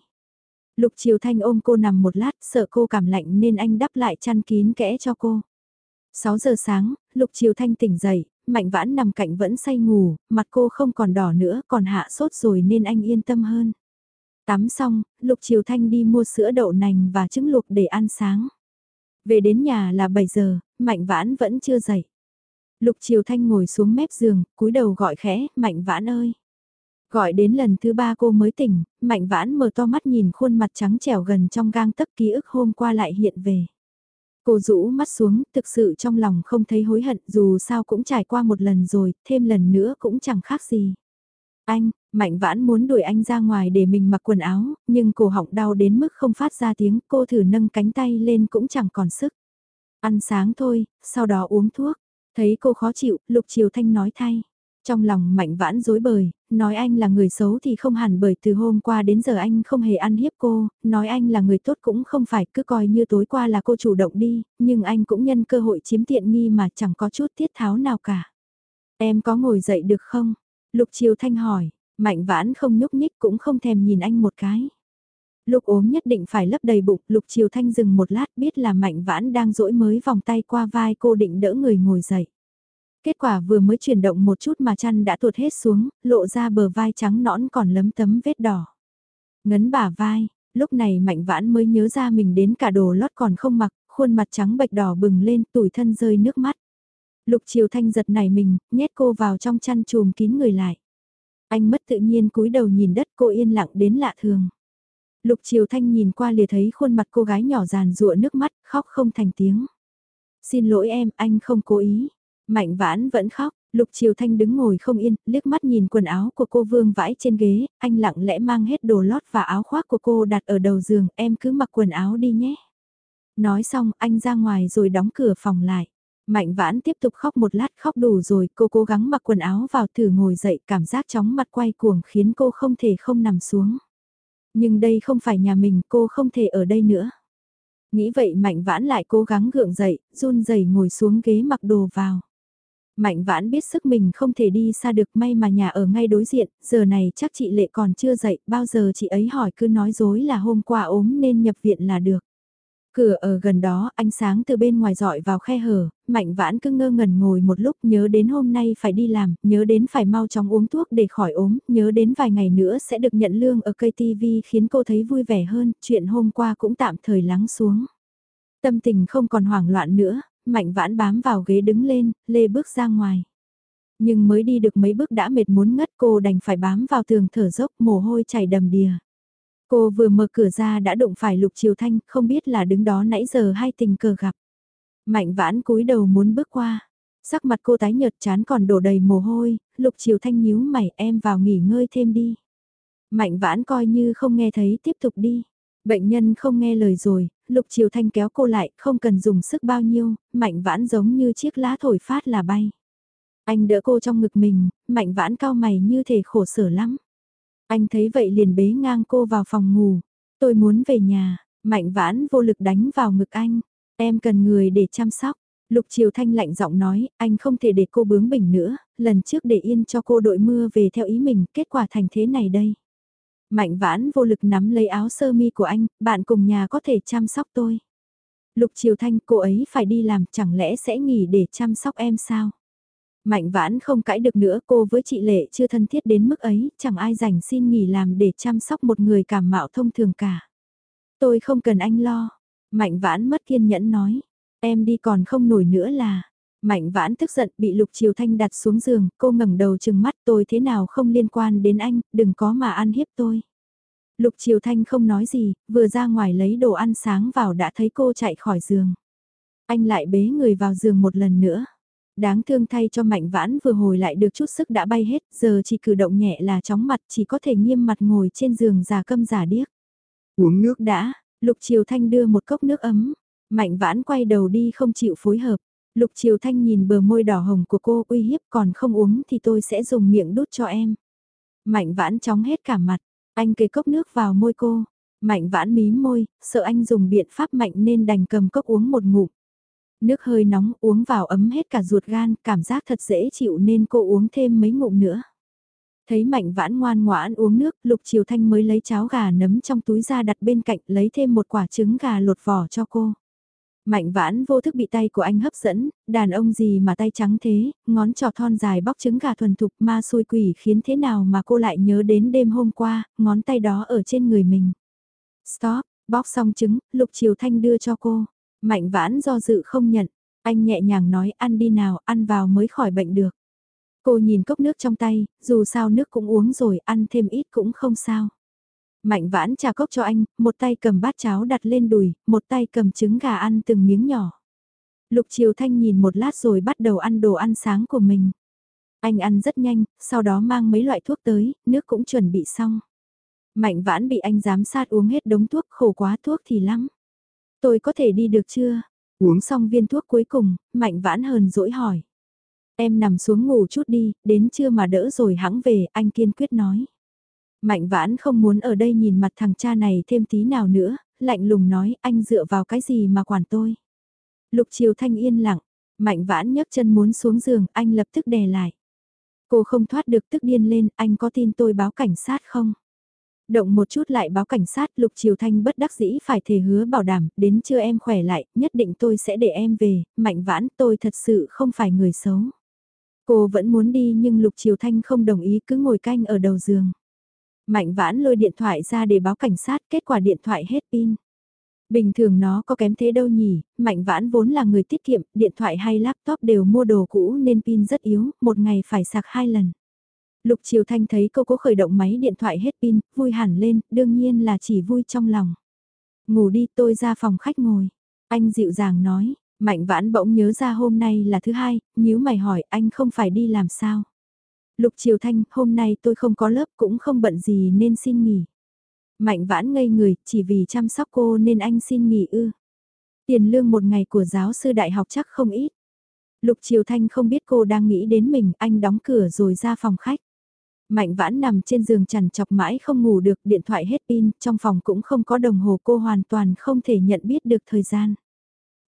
Lục Triều Thanh ôm cô nằm một lát, sợ cô cảm lạnh nên anh đắp lại chăn kín kẽ cho cô. 6 giờ sáng, Lục Triều Thanh tỉnh dậy, Mạnh Vãn nằm cạnh vẫn say ngủ, mặt cô không còn đỏ nữa, còn hạ sốt rồi nên anh yên tâm hơn. Tắm xong, Lục Triều Thanh đi mua sữa đậu nành và trứng luộc để ăn sáng. Về đến nhà là 7 giờ, Mạnh Vãn vẫn chưa dậy. Lục Triều Thanh ngồi xuống mép giường, cúi đầu gọi khẽ, Mạnh Vãn ơi. Gọi đến lần thứ ba cô mới tỉnh, Mạnh Vãn mở to mắt nhìn khuôn mặt trắng trẻo gần trong gang tấc ký ức hôm qua lại hiện về. Cô rũ mắt xuống, thực sự trong lòng không thấy hối hận dù sao cũng trải qua một lần rồi, thêm lần nữa cũng chẳng khác gì. Anh, Mạnh Vãn muốn đuổi anh ra ngoài để mình mặc quần áo, nhưng cổ họng đau đến mức không phát ra tiếng, cô thử nâng cánh tay lên cũng chẳng còn sức. Ăn sáng thôi, sau đó uống thuốc. Thấy cô khó chịu, Lục Triều Thanh nói thay. Trong lòng mạnh vãn dối bời, nói anh là người xấu thì không hẳn bởi từ hôm qua đến giờ anh không hề ăn hiếp cô, nói anh là người tốt cũng không phải cứ coi như tối qua là cô chủ động đi, nhưng anh cũng nhân cơ hội chiếm tiện nghi mà chẳng có chút tiết tháo nào cả. Em có ngồi dậy được không? Lục Triều Thanh hỏi, mạnh vãn không nhúc nhích cũng không thèm nhìn anh một cái. Lục ốm nhất định phải lấp đầy bụng, Lục Triều Thanh dừng một lát biết là mạnh vãn đang dỗi mới vòng tay qua vai cô định đỡ người ngồi dậy. Kết quả vừa mới chuyển động một chút mà chăn đã tuột hết xuống, lộ ra bờ vai trắng nõn còn lấm tấm vết đỏ. Ngấn bả vai, lúc này mạnh vãn mới nhớ ra mình đến cả đồ lót còn không mặc, khuôn mặt trắng bệch đỏ bừng lên tủi thân rơi nước mắt. Lục Triều Thanh giật nảy mình, nhét cô vào trong chăn chùm kín người lại. Anh mất tự nhiên cúi đầu nhìn đất cô yên lặng đến lạ thường. Lục Triều Thanh nhìn qua lìa thấy khuôn mặt cô gái nhỏ giàn rụa nước mắt, khóc không thành tiếng. Xin lỗi em, anh không cố ý. Mạnh vãn vẫn khóc, Lục Triều Thanh đứng ngồi không yên, liếc mắt nhìn quần áo của cô vương vãi trên ghế, anh lặng lẽ mang hết đồ lót và áo khoác của cô đặt ở đầu giường, em cứ mặc quần áo đi nhé. Nói xong, anh ra ngoài rồi đóng cửa phòng lại. Mạnh vãn tiếp tục khóc một lát khóc đủ rồi, cô cố gắng mặc quần áo vào thử ngồi dậy, cảm giác chóng mặt quay cuồng khiến cô không thể không nằm xuống. Nhưng đây không phải nhà mình, cô không thể ở đây nữa. Nghĩ vậy mạnh vãn lại cố gắng gượng dậy, run rẩy ngồi xuống ghế mặc đồ vào. Mạnh vãn biết sức mình không thể đi xa được may mà nhà ở ngay đối diện, giờ này chắc chị Lệ còn chưa dậy, bao giờ chị ấy hỏi cứ nói dối là hôm qua ốm nên nhập viện là được. Cửa ở gần đó, ánh sáng từ bên ngoài dọi vào khe hở, mạnh vãn cứ ngơ ngẩn ngồi một lúc nhớ đến hôm nay phải đi làm, nhớ đến phải mau chóng uống thuốc để khỏi ốm, nhớ đến vài ngày nữa sẽ được nhận lương ở cây TV khiến cô thấy vui vẻ hơn, chuyện hôm qua cũng tạm thời lắng xuống. Tâm tình không còn hoảng loạn nữa, mạnh vãn bám vào ghế đứng lên, lê bước ra ngoài. Nhưng mới đi được mấy bước đã mệt muốn ngất cô đành phải bám vào tường thở dốc mồ hôi chảy đầm đìa. Cô vừa mở cửa ra đã đụng phải Lục Triều Thanh, không biết là đứng đó nãy giờ hay tình cờ gặp. Mạnh vãn cúi đầu muốn bước qua. Sắc mặt cô tái nhợt chán còn đổ đầy mồ hôi, Lục Triều Thanh nhíu mày em vào nghỉ ngơi thêm đi. Mạnh vãn coi như không nghe thấy tiếp tục đi. Bệnh nhân không nghe lời rồi, Lục Triều Thanh kéo cô lại, không cần dùng sức bao nhiêu, mạnh vãn giống như chiếc lá thổi phát là bay. Anh đỡ cô trong ngực mình, mạnh vãn cao mày như thể khổ sở lắm. Anh thấy vậy liền bế ngang cô vào phòng ngủ. Tôi muốn về nhà, mạnh vãn vô lực đánh vào ngực anh. Em cần người để chăm sóc. Lục Triều Thanh lạnh giọng nói, anh không thể để cô bướng bỉnh nữa, lần trước để yên cho cô đội mưa về theo ý mình, kết quả thành thế này đây. Mạnh vãn vô lực nắm lấy áo sơ mi của anh, bạn cùng nhà có thể chăm sóc tôi. Lục Triều Thanh, cô ấy phải đi làm, chẳng lẽ sẽ nghỉ để chăm sóc em sao? Mạnh vãn không cãi được nữa cô với chị Lệ chưa thân thiết đến mức ấy, chẳng ai rảnh xin nghỉ làm để chăm sóc một người cảm mạo thông thường cả. Tôi không cần anh lo. Mạnh vãn mất kiên nhẫn nói. Em đi còn không nổi nữa là. Mạnh vãn tức giận bị Lục Triều Thanh đặt xuống giường, cô ngẩng đầu chừng mắt tôi thế nào không liên quan đến anh, đừng có mà ăn hiếp tôi. Lục Triều Thanh không nói gì, vừa ra ngoài lấy đồ ăn sáng vào đã thấy cô chạy khỏi giường. Anh lại bế người vào giường một lần nữa. Đáng thương thay cho mạnh vãn vừa hồi lại được chút sức đã bay hết, giờ chỉ cử động nhẹ là chóng mặt chỉ có thể nghiêm mặt ngồi trên giường giả câm giả điếc. Uống nước đã, Lục Triều Thanh đưa một cốc nước ấm. Mạnh vãn quay đầu đi không chịu phối hợp. Lục Triều Thanh nhìn bờ môi đỏ hồng của cô uy hiếp còn không uống thì tôi sẽ dùng miệng đút cho em. Mạnh vãn chóng hết cả mặt, anh kề cốc nước vào môi cô. Mạnh vãn mí môi, sợ anh dùng biện pháp mạnh nên đành cầm cốc uống một ngụm. Nước hơi nóng uống vào ấm hết cả ruột gan, cảm giác thật dễ chịu nên cô uống thêm mấy ngụm nữa. Thấy mạnh vãn ngoan ngoãn uống nước, Lục Triều Thanh mới lấy cháo gà nấm trong túi ra đặt bên cạnh lấy thêm một quả trứng gà lột vỏ cho cô. Mạnh vãn vô thức bị tay của anh hấp dẫn, đàn ông gì mà tay trắng thế, ngón trò thon dài bóc trứng gà thuần thục ma xui quỷ khiến thế nào mà cô lại nhớ đến đêm hôm qua, ngón tay đó ở trên người mình. Stop, bóc xong trứng, Lục Triều Thanh đưa cho cô. Mạnh vãn do dự không nhận, anh nhẹ nhàng nói ăn đi nào, ăn vào mới khỏi bệnh được. Cô nhìn cốc nước trong tay, dù sao nước cũng uống rồi, ăn thêm ít cũng không sao. Mạnh vãn trà cốc cho anh, một tay cầm bát cháo đặt lên đùi, một tay cầm trứng gà ăn từng miếng nhỏ. Lục Triều Thanh nhìn một lát rồi bắt đầu ăn đồ ăn sáng của mình. Anh ăn rất nhanh, sau đó mang mấy loại thuốc tới, nước cũng chuẩn bị xong. Mạnh vãn bị anh giám sát uống hết đống thuốc khổ quá thuốc thì lắm. Tôi có thể đi được chưa? Uống xong viên thuốc cuối cùng, mạnh vãn hờn dỗi hỏi. Em nằm xuống ngủ chút đi, đến trưa mà đỡ rồi hãng về, anh kiên quyết nói. Mạnh vãn không muốn ở đây nhìn mặt thằng cha này thêm tí nào nữa, lạnh lùng nói anh dựa vào cái gì mà quản tôi. Lục Triều Thanh yên lặng, mạnh vãn nhấc chân muốn xuống giường, anh lập tức đè lại. Cô không thoát được tức điên lên, anh có tin tôi báo cảnh sát không? Động một chút lại báo cảnh sát, Lục Triều Thanh bất đắc dĩ phải thề hứa bảo đảm, đến chưa em khỏe lại, nhất định tôi sẽ để em về, mạnh vãn tôi thật sự không phải người xấu. Cô vẫn muốn đi nhưng Lục Triều Thanh không đồng ý cứ ngồi canh ở đầu giường. Mạnh vãn lôi điện thoại ra để báo cảnh sát, kết quả điện thoại hết pin. Bình thường nó có kém thế đâu nhỉ, mạnh vãn vốn là người tiết kiệm, điện thoại hay laptop đều mua đồ cũ nên pin rất yếu, một ngày phải sạc hai lần. Lục Triều Thanh thấy cô cố khởi động máy điện thoại hết pin, vui hẳn lên, đương nhiên là chỉ vui trong lòng. Ngủ đi tôi ra phòng khách ngồi. Anh dịu dàng nói, Mạnh vãn bỗng nhớ ra hôm nay là thứ hai, nếu mày hỏi anh không phải đi làm sao. Lục Triều Thanh, hôm nay tôi không có lớp cũng không bận gì nên xin nghỉ. Mạnh vãn ngây người, chỉ vì chăm sóc cô nên anh xin nghỉ ư. Tiền lương một ngày của giáo sư đại học chắc không ít. Lục Triều Thanh không biết cô đang nghĩ đến mình, anh đóng cửa rồi ra phòng khách. Mạnh vãn nằm trên giường chằn chọc mãi không ngủ được, điện thoại hết pin, trong phòng cũng không có đồng hồ cô hoàn toàn không thể nhận biết được thời gian.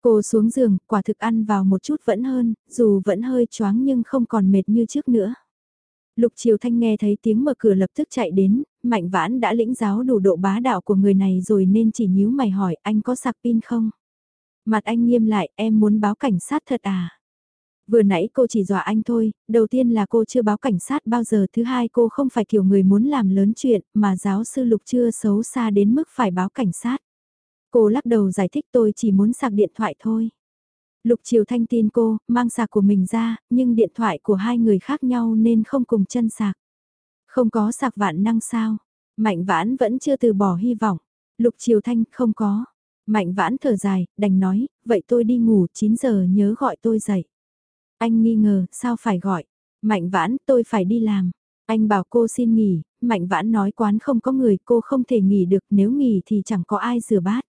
Cô xuống giường, quả thực ăn vào một chút vẫn hơn, dù vẫn hơi choáng nhưng không còn mệt như trước nữa. Lục Triều Thanh nghe thấy tiếng mở cửa lập tức chạy đến, Mạnh Vãn đã lĩnh giáo đủ độ bá đạo của người này rồi nên chỉ nhíu mày hỏi anh có sạc pin không? Mặt anh nghiêm lại, em muốn báo cảnh sát thật à? Vừa nãy cô chỉ dọa anh thôi, đầu tiên là cô chưa báo cảnh sát bao giờ, thứ hai cô không phải kiểu người muốn làm lớn chuyện, mà giáo sư Lục chưa xấu xa đến mức phải báo cảnh sát. Cô lắc đầu giải thích tôi chỉ muốn sạc điện thoại thôi. Lục Triều Thanh tin cô, mang sạc của mình ra, nhưng điện thoại của hai người khác nhau nên không cùng chân sạc. Không có sạc vạn năng sao? Mạnh vãn vẫn chưa từ bỏ hy vọng. Lục Triều Thanh không có. Mạnh vãn thở dài, đành nói, vậy tôi đi ngủ 9 giờ nhớ gọi tôi dậy. Anh nghi ngờ, sao phải gọi? Mạnh vãn, tôi phải đi làm. Anh bảo cô xin nghỉ, Mạnh vãn nói quán không có người, cô không thể nghỉ được, nếu nghỉ thì chẳng có ai rửa bát.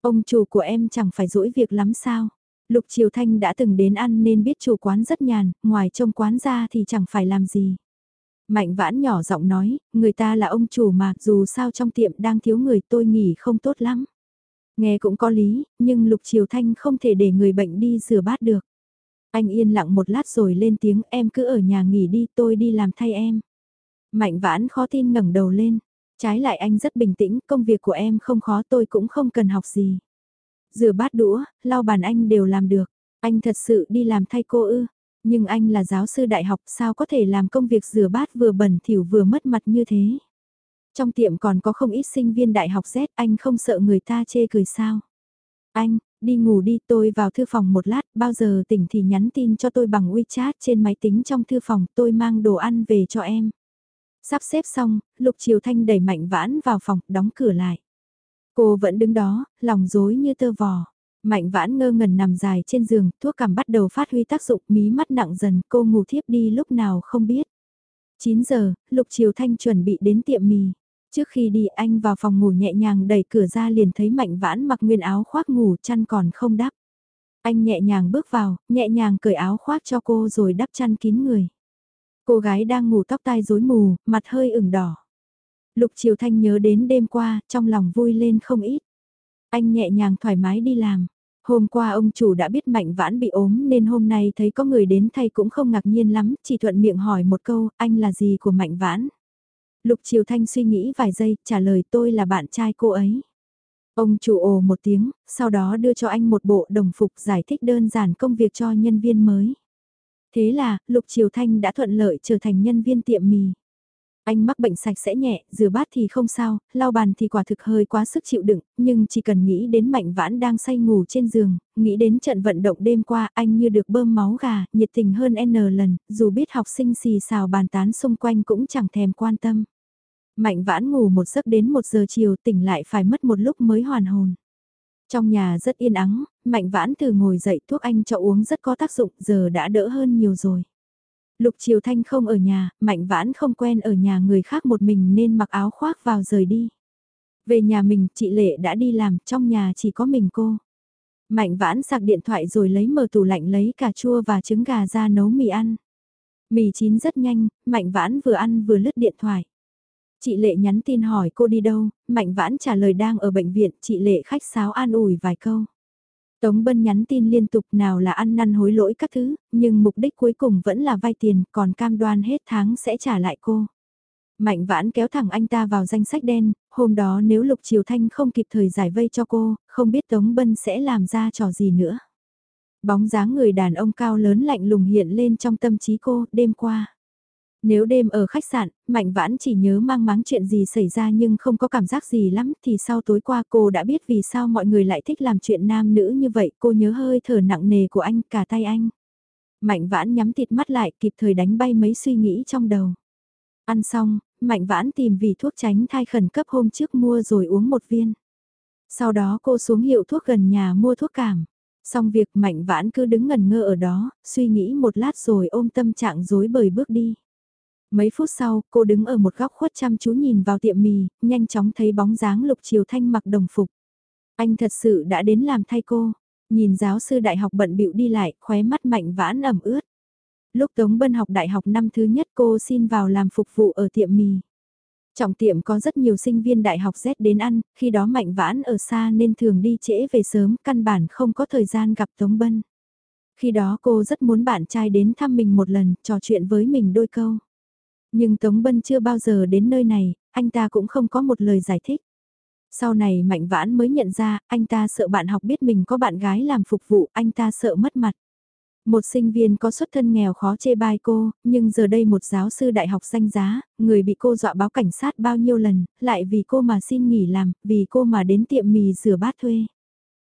Ông chủ của em chẳng phải rỗi việc lắm sao? Lục Triều Thanh đã từng đến ăn nên biết chủ quán rất nhàn, ngoài trông quán ra thì chẳng phải làm gì. Mạnh vãn nhỏ giọng nói, người ta là ông chủ mà dù sao trong tiệm đang thiếu người tôi nghỉ không tốt lắm. Nghe cũng có lý, nhưng Lục Triều Thanh không thể để người bệnh đi rửa bát được. Anh yên lặng một lát rồi lên tiếng em cứ ở nhà nghỉ đi tôi đi làm thay em. Mạnh vãn khó tin ngẩng đầu lên, Trái lại anh rất bình tĩnh, công việc của em không khó tôi cũng không cần học gì. Rửa bát đũa, lau bàn anh đều làm được. Anh thật sự đi làm thay cô ư. Nhưng anh là giáo sư đại học sao có thể làm công việc rửa bát vừa bẩn thỉu vừa mất mặt như thế. Trong tiệm còn có không ít sinh viên đại học Z anh không sợ người ta chê cười sao. Anh, đi ngủ đi tôi vào thư phòng một lát, bao giờ tỉnh thì nhắn tin cho tôi bằng WeChat trên máy tính trong thư phòng tôi mang đồ ăn về cho em. Sắp xếp xong, Lục Triều Thanh đẩy Mạnh Vãn vào phòng, đóng cửa lại. Cô vẫn đứng đó, lòng rối như tơ vò. Mạnh Vãn ngơ ngẩn nằm dài trên giường, thuốc cảm bắt đầu phát huy tác dụng, mí mắt nặng dần, cô ngủ thiếp đi lúc nào không biết. 9 giờ, Lục Triều Thanh chuẩn bị đến tiệm mì. Trước khi đi anh vào phòng ngủ nhẹ nhàng đẩy cửa ra liền thấy Mạnh Vãn mặc nguyên áo khoác ngủ chăn còn không đắp. Anh nhẹ nhàng bước vào, nhẹ nhàng cởi áo khoác cho cô rồi đắp chăn kín người. Cô gái đang ngủ tóc tai rối mù, mặt hơi ửng đỏ. Lục Triều Thanh nhớ đến đêm qua, trong lòng vui lên không ít. Anh nhẹ nhàng thoải mái đi làm. Hôm qua ông chủ đã biết Mạnh Vãn bị ốm nên hôm nay thấy có người đến thay cũng không ngạc nhiên lắm, chỉ thuận miệng hỏi một câu, anh là gì của Mạnh Vãn? Lục Triều Thanh suy nghĩ vài giây, trả lời tôi là bạn trai cô ấy. Ông chủ ồ một tiếng, sau đó đưa cho anh một bộ đồng phục giải thích đơn giản công việc cho nhân viên mới. Thế là, Lục Triều Thanh đã thuận lợi trở thành nhân viên tiệm mì. Anh mắc bệnh sạch sẽ nhẹ, rửa bát thì không sao, lau bàn thì quả thực hơi quá sức chịu đựng, nhưng chỉ cần nghĩ đến mạnh vãn đang say ngủ trên giường, nghĩ đến trận vận động đêm qua anh như được bơm máu gà, nhiệt tình hơn N lần, dù biết học sinh xì xào bàn tán xung quanh cũng chẳng thèm quan tâm. Mạnh vãn ngủ một giấc đến một giờ chiều tỉnh lại phải mất một lúc mới hoàn hồn. Trong nhà rất yên ắng, mạnh vãn từ ngồi dậy thuốc anh cho uống rất có tác dụng giờ đã đỡ hơn nhiều rồi. Lục Triều Thanh không ở nhà, Mạnh Vãn không quen ở nhà người khác một mình nên mặc áo khoác vào rời đi. Về nhà mình, chị Lệ đã đi làm, trong nhà chỉ có mình cô. Mạnh Vãn sạc điện thoại rồi lấy mở tủ lạnh lấy cà chua và trứng gà ra nấu mì ăn. Mì chín rất nhanh, Mạnh Vãn vừa ăn vừa lướt điện thoại. Chị Lệ nhắn tin hỏi cô đi đâu, Mạnh Vãn trả lời đang ở bệnh viện, chị Lệ khách sáo an ủi vài câu. Tống Bân nhắn tin liên tục nào là ăn năn hối lỗi các thứ, nhưng mục đích cuối cùng vẫn là vay tiền, còn cam đoan hết tháng sẽ trả lại cô. Mạnh vãn kéo thẳng anh ta vào danh sách đen, hôm đó nếu Lục Triều Thanh không kịp thời giải vây cho cô, không biết Tống Bân sẽ làm ra trò gì nữa. Bóng dáng người đàn ông cao lớn lạnh lùng hiện lên trong tâm trí cô đêm qua. Nếu đêm ở khách sạn, Mạnh Vãn chỉ nhớ mang máng chuyện gì xảy ra nhưng không có cảm giác gì lắm thì sau tối qua cô đã biết vì sao mọi người lại thích làm chuyện nam nữ như vậy cô nhớ hơi thở nặng nề của anh cả tay anh. Mạnh Vãn nhắm thịt mắt lại kịp thời đánh bay mấy suy nghĩ trong đầu. Ăn xong, Mạnh Vãn tìm vì thuốc tránh thai khẩn cấp hôm trước mua rồi uống một viên. Sau đó cô xuống hiệu thuốc gần nhà mua thuốc cảm. Xong việc Mạnh Vãn cứ đứng ngần ngơ ở đó, suy nghĩ một lát rồi ôm tâm trạng dối bời bước đi. Mấy phút sau, cô đứng ở một góc khuất chăm chú nhìn vào tiệm mì, nhanh chóng thấy bóng dáng Lục Triều Thanh mặc đồng phục. Anh thật sự đã đến làm thay cô. Nhìn giáo sư đại học bận bịu đi lại, khóe mắt mạnh vãn ẩm ướt. Lúc Tống Bân học đại học năm thứ nhất cô xin vào làm phục vụ ở tiệm mì. Trọng tiệm có rất nhiều sinh viên đại học Z đến ăn, khi đó mạnh vãn ở xa nên thường đi trễ về sớm, căn bản không có thời gian gặp Tống Bân. Khi đó cô rất muốn bạn trai đến thăm mình một lần, trò chuyện với mình đôi câu. Nhưng Tống Bân chưa bao giờ đến nơi này, anh ta cũng không có một lời giải thích. Sau này Mạnh Vãn mới nhận ra, anh ta sợ bạn học biết mình có bạn gái làm phục vụ, anh ta sợ mất mặt. Một sinh viên có xuất thân nghèo khó chê bai cô, nhưng giờ đây một giáo sư đại học danh giá, người bị cô dọa báo cảnh sát bao nhiêu lần, lại vì cô mà xin nghỉ làm, vì cô mà đến tiệm mì rửa bát thuê.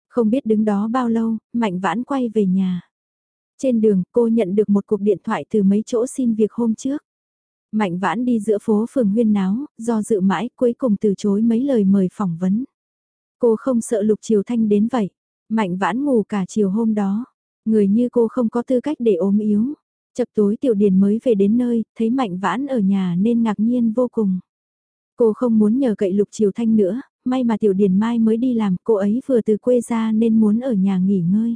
Không biết đứng đó bao lâu, Mạnh Vãn quay về nhà. Trên đường, cô nhận được một cuộc điện thoại từ mấy chỗ xin việc hôm trước. Mạnh vãn đi giữa phố phường huyên náo, do dự mãi cuối cùng từ chối mấy lời mời phỏng vấn. Cô không sợ Lục Triều Thanh đến vậy. Mạnh vãn ngủ cả chiều hôm đó. Người như cô không có tư cách để ốm yếu. Chập tối tiểu điền mới về đến nơi, thấy mạnh vãn ở nhà nên ngạc nhiên vô cùng. Cô không muốn nhờ cậy Lục Triều Thanh nữa, may mà tiểu điền mai mới đi làm, cô ấy vừa từ quê ra nên muốn ở nhà nghỉ ngơi.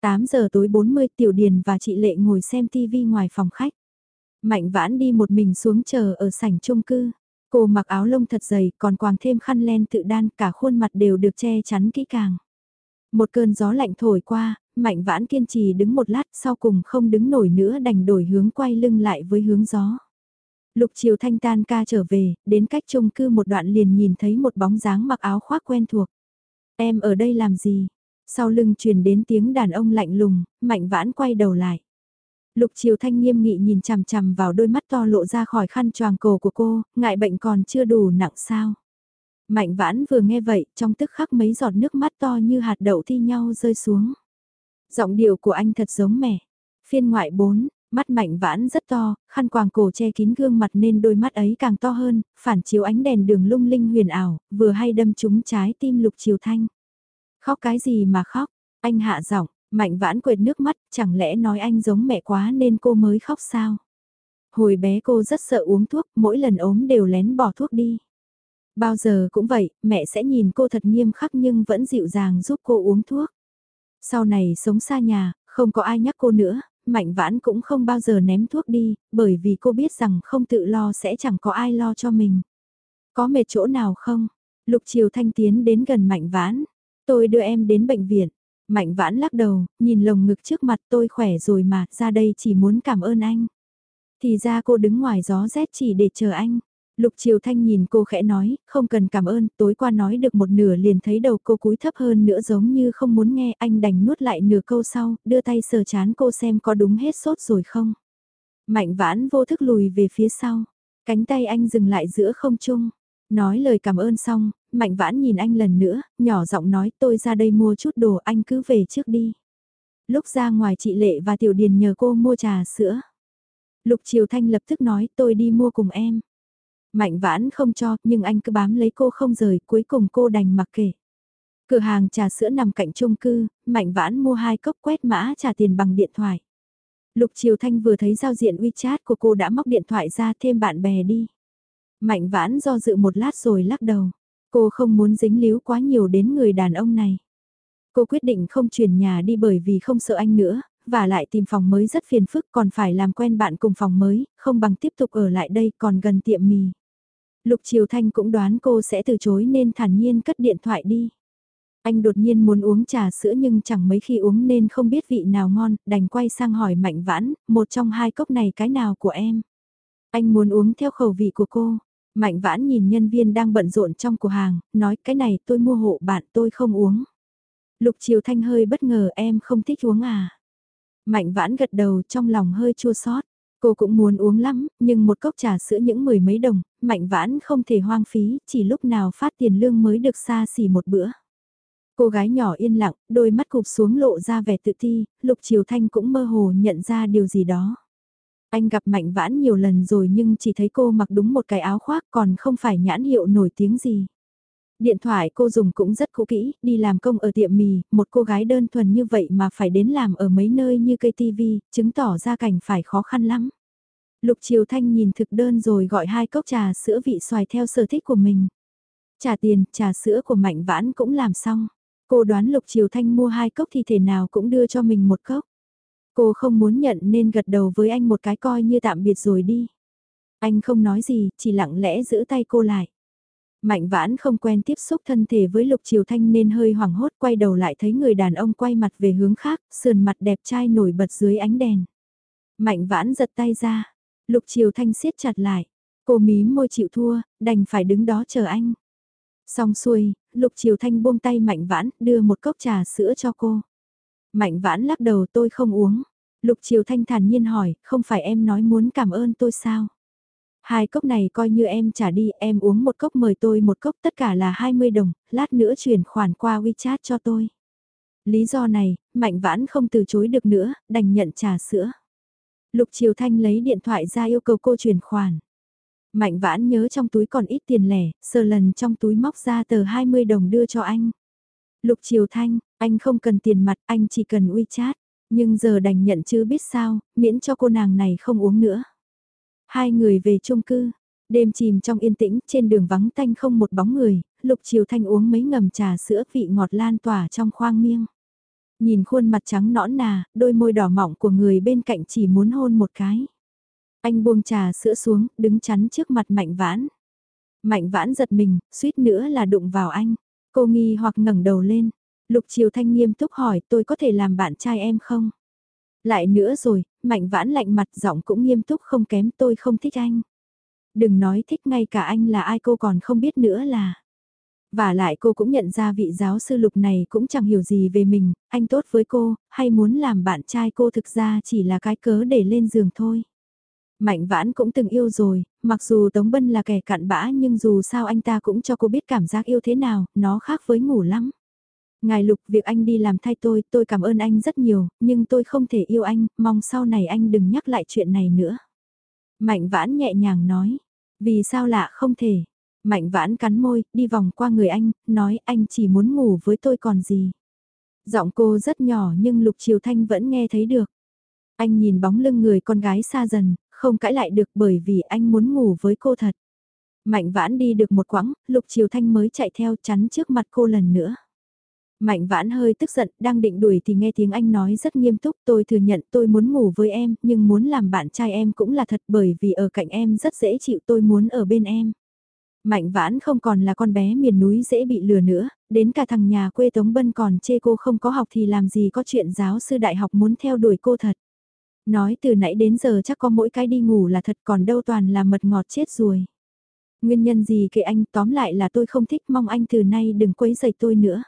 8 giờ tối 40 tiểu điền và chị Lệ ngồi xem TV ngoài phòng khách. Mạnh vãn đi một mình xuống chờ ở sảnh chung cư. Cô mặc áo lông thật dày còn quàng thêm khăn len tự đan cả khuôn mặt đều được che chắn kỹ càng. Một cơn gió lạnh thổi qua, mạnh vãn kiên trì đứng một lát sau cùng không đứng nổi nữa đành đổi hướng quay lưng lại với hướng gió. Lục chiều thanh tan ca trở về, đến cách chung cư một đoạn liền nhìn thấy một bóng dáng mặc áo khoác quen thuộc. Em ở đây làm gì? Sau lưng truyền đến tiếng đàn ông lạnh lùng, mạnh vãn quay đầu lại. Lục Triều Thanh nghiêm nghị nhìn chằm chằm vào đôi mắt to lộ ra khỏi khăn choàng cổ của cô, ngại bệnh còn chưa đủ nặng sao. Mạnh vãn vừa nghe vậy, trong tức khắc mấy giọt nước mắt to như hạt đậu thi nhau rơi xuống. Giọng điệu của anh thật giống mẹ. Phiên ngoại 4, mắt mạnh vãn rất to, khăn quàng cổ che kín gương mặt nên đôi mắt ấy càng to hơn, phản chiếu ánh đèn đường lung linh huyền ảo, vừa hay đâm trúng trái tim Lục Triều Thanh. Khóc cái gì mà khóc, anh hạ giọng, Mạnh vãn quệt nước mắt, chẳng lẽ nói anh giống mẹ quá nên cô mới khóc sao? Hồi bé cô rất sợ uống thuốc, mỗi lần ốm đều lén bỏ thuốc đi. Bao giờ cũng vậy, mẹ sẽ nhìn cô thật nghiêm khắc nhưng vẫn dịu dàng giúp cô uống thuốc. Sau này sống xa nhà, không có ai nhắc cô nữa, Mạnh Vãn cũng không bao giờ ném thuốc đi, bởi vì cô biết rằng không tự lo sẽ chẳng có ai lo cho mình. Có mệt chỗ nào không? Lục Triều Thanh tiến đến gần Mạnh Vãn. Tôi đưa em đến bệnh viện. Mạnh Vãn lắc đầu, nhìn lồng ngực trước mặt tôi khỏe rồi mà, ra đây chỉ muốn cảm ơn anh. Thì ra cô đứng ngoài gió rét chỉ để chờ anh. Lục Triều Thanh nhìn cô khẽ nói, không cần cảm ơn, tối qua nói được một nửa liền thấy đầu cô cúi thấp hơn nữa giống như không muốn nghe, anh đành nuốt lại nửa câu sau, đưa tay sờ chán cô xem có đúng hết sốt rồi không. Mạnh vãn vô thức lùi về phía sau, cánh tay anh dừng lại giữa không trung. Nói lời cảm ơn xong, Mạnh vãn nhìn anh lần nữa, nhỏ giọng nói tôi ra đây mua chút đồ anh cứ về trước đi. Lúc ra ngoài chị Lệ và Tiểu Điền nhờ cô mua trà sữa. Lục Triều Thanh lập tức nói tôi đi mua cùng em. Mạnh vãn không cho, nhưng anh cứ bám lấy cô không rời, cuối cùng cô đành mặc kệ. Cửa hàng trà sữa nằm cạnh chung cư, Mạnh vãn mua hai cốc quét mã trả tiền bằng điện thoại. Lục Triều Thanh vừa thấy giao diện WeChat của cô đã móc điện thoại ra thêm bạn bè đi. Mạnh vãn do dự một lát rồi lắc đầu. Cô không muốn dính líu quá nhiều đến người đàn ông này. Cô quyết định không chuyển nhà đi bởi vì không sợ anh nữa, và lại tìm phòng mới rất phiền phức còn phải làm quen bạn cùng phòng mới, không bằng tiếp tục ở lại đây còn gần tiệm mì. Lục Triều Thanh cũng đoán cô sẽ từ chối nên thản nhiên cất điện thoại đi. Anh đột nhiên muốn uống trà sữa nhưng chẳng mấy khi uống nên không biết vị nào ngon, đành quay sang hỏi Mạnh Vãn, một trong hai cốc này cái nào của em? Anh muốn uống theo khẩu vị của cô. Mạnh Vãn nhìn nhân viên đang bận rộn trong cửa hàng, nói cái này tôi mua hộ bạn tôi không uống. Lục Triều Thanh hơi bất ngờ em không thích uống à? Mạnh Vãn gật đầu trong lòng hơi chua xót. Cô cũng muốn uống lắm, nhưng một cốc trà sữa những mười mấy đồng, mạnh vãn không thể hoang phí, chỉ lúc nào phát tiền lương mới được xa xỉ một bữa. Cô gái nhỏ yên lặng, đôi mắt cụp xuống lộ ra vẻ tự ti, Lục Triều Thanh cũng mơ hồ nhận ra điều gì đó. Anh gặp Mạnh Vãn nhiều lần rồi nhưng chỉ thấy cô mặc đúng một cái áo khoác còn không phải nhãn hiệu nổi tiếng gì. Điện thoại cô dùng cũng rất cũ kỹ, đi làm công ở tiệm mì, một cô gái đơn thuần như vậy mà phải đến làm ở mấy nơi như cây tivi, chứng tỏ ra cảnh phải khó khăn lắm. Lục Triều Thanh nhìn thực đơn rồi gọi hai cốc trà sữa vị xoài theo sở thích của mình. Trả tiền, trà sữa của Mạnh Vãn cũng làm xong. Cô đoán Lục Triều Thanh mua hai cốc thì thể nào cũng đưa cho mình một cốc. Cô không muốn nhận nên gật đầu với anh một cái coi như tạm biệt rồi đi. Anh không nói gì, chỉ lặng lẽ giữ tay cô lại. Mạnh vãn không quen tiếp xúc thân thể với Lục Triều Thanh nên hơi hoảng hốt quay đầu lại thấy người đàn ông quay mặt về hướng khác, sườn mặt đẹp trai nổi bật dưới ánh đèn. Mạnh vãn giật tay ra, Lục Triều Thanh siết chặt lại, cô mí môi chịu thua, đành phải đứng đó chờ anh. Xong xuôi, Lục Triều Thanh buông tay Mạnh vãn, đưa một cốc trà sữa cho cô. Mạnh vãn lắc đầu tôi không uống. Lục Triều Thanh thản nhiên hỏi, không phải em nói muốn cảm ơn tôi sao? Hai cốc này coi như em trả đi, em uống một cốc mời tôi một cốc tất cả là 20 đồng, lát nữa chuyển khoản qua WeChat cho tôi. Lý do này, Mạnh Vãn không từ chối được nữa, đành nhận trà sữa. Lục Triều Thanh lấy điện thoại ra yêu cầu cô chuyển khoản. Mạnh Vãn nhớ trong túi còn ít tiền lẻ, sờ lần trong túi móc ra tờ 20 đồng đưa cho anh. Lục Triều Thanh, anh không cần tiền mặt, anh chỉ cần WeChat. Nhưng giờ đành nhận chứ biết sao, miễn cho cô nàng này không uống nữa. Hai người về chung cư, đêm chìm trong yên tĩnh, trên đường vắng tanh không một bóng người, Lục Triều Thanh uống mấy ngầm trà sữa vị ngọt lan tỏa trong khoang miêng. Nhìn khuôn mặt trắng nõn nà, đôi môi đỏ mọng của người bên cạnh chỉ muốn hôn một cái. Anh buông trà sữa xuống, đứng chắn trước mặt Mạnh Vãn. Mạnh Vãn giật mình, suýt nữa là đụng vào anh. Cô nghi hoặc ngẩng đầu lên. Lục Triều Thanh nghiêm túc hỏi tôi có thể làm bạn trai em không? Lại nữa rồi, mạnh vãn lạnh mặt giọng cũng nghiêm túc không kém tôi không thích anh. Đừng nói thích ngay cả anh là ai cô còn không biết nữa là. Và lại cô cũng nhận ra vị giáo sư lục này cũng chẳng hiểu gì về mình, anh tốt với cô, hay muốn làm bạn trai cô thực ra chỉ là cái cớ để lên giường thôi. Mạnh vãn cũng từng yêu rồi, mặc dù Tống Bân là kẻ cặn bã nhưng dù sao anh ta cũng cho cô biết cảm giác yêu thế nào, nó khác với ngủ lắm. Ngài Lục, việc anh đi làm thay tôi, tôi cảm ơn anh rất nhiều, nhưng tôi không thể yêu anh, mong sau này anh đừng nhắc lại chuyện này nữa. Mạnh vãn nhẹ nhàng nói, vì sao lạ không thể. Mạnh vãn cắn môi, đi vòng qua người anh, nói anh chỉ muốn ngủ với tôi còn gì. Giọng cô rất nhỏ nhưng Lục Triều Thanh vẫn nghe thấy được. Anh nhìn bóng lưng người con gái xa dần, không cãi lại được bởi vì anh muốn ngủ với cô thật. Mạnh vãn đi được một quãng, Lục Triều Thanh mới chạy theo chắn trước mặt cô lần nữa. Mạnh vãn hơi tức giận, đang định đuổi thì nghe tiếng anh nói rất nghiêm túc, tôi thừa nhận tôi muốn ngủ với em, nhưng muốn làm bạn trai em cũng là thật bởi vì ở cạnh em rất dễ chịu tôi muốn ở bên em. Mạnh vãn không còn là con bé miền núi dễ bị lừa nữa, đến cả thằng nhà quê Tống Bân còn chê cô không có học thì làm gì có chuyện giáo sư đại học muốn theo đuổi cô thật. Nói từ nãy đến giờ chắc có mỗi cái đi ngủ là thật còn đâu toàn là mật ngọt chết rồi. Nguyên nhân gì kệ anh tóm lại là tôi không thích mong anh từ nay đừng quấy rầy tôi nữa.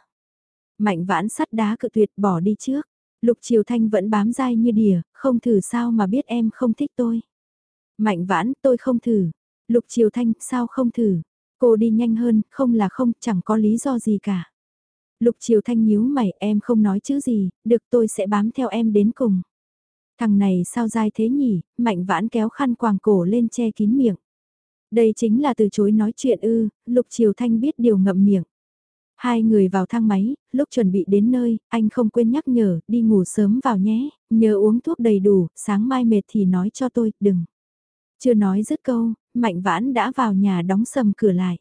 Mạnh vãn sắt đá cự tuyệt bỏ đi trước. Lục Triều Thanh vẫn bám dai như đỉa, không thử sao mà biết em không thích tôi. Mạnh vãn, tôi không thử. Lục Triều Thanh, sao không thử? Cô đi nhanh hơn, không là không, chẳng có lý do gì cả. Lục Triều Thanh nhíu mày, em không nói chữ gì, được tôi sẽ bám theo em đến cùng. Thằng này sao dai thế nhỉ, mạnh vãn kéo khăn quàng cổ lên che kín miệng. Đây chính là từ chối nói chuyện ư, Lục Triều Thanh biết điều ngậm miệng. Hai người vào thang máy, lúc chuẩn bị đến nơi, anh không quên nhắc nhở, đi ngủ sớm vào nhé, nhớ uống thuốc đầy đủ, sáng mai mệt thì nói cho tôi, đừng. Chưa nói dứt câu, Mạnh Vãn đã vào nhà đóng sầm cửa lại.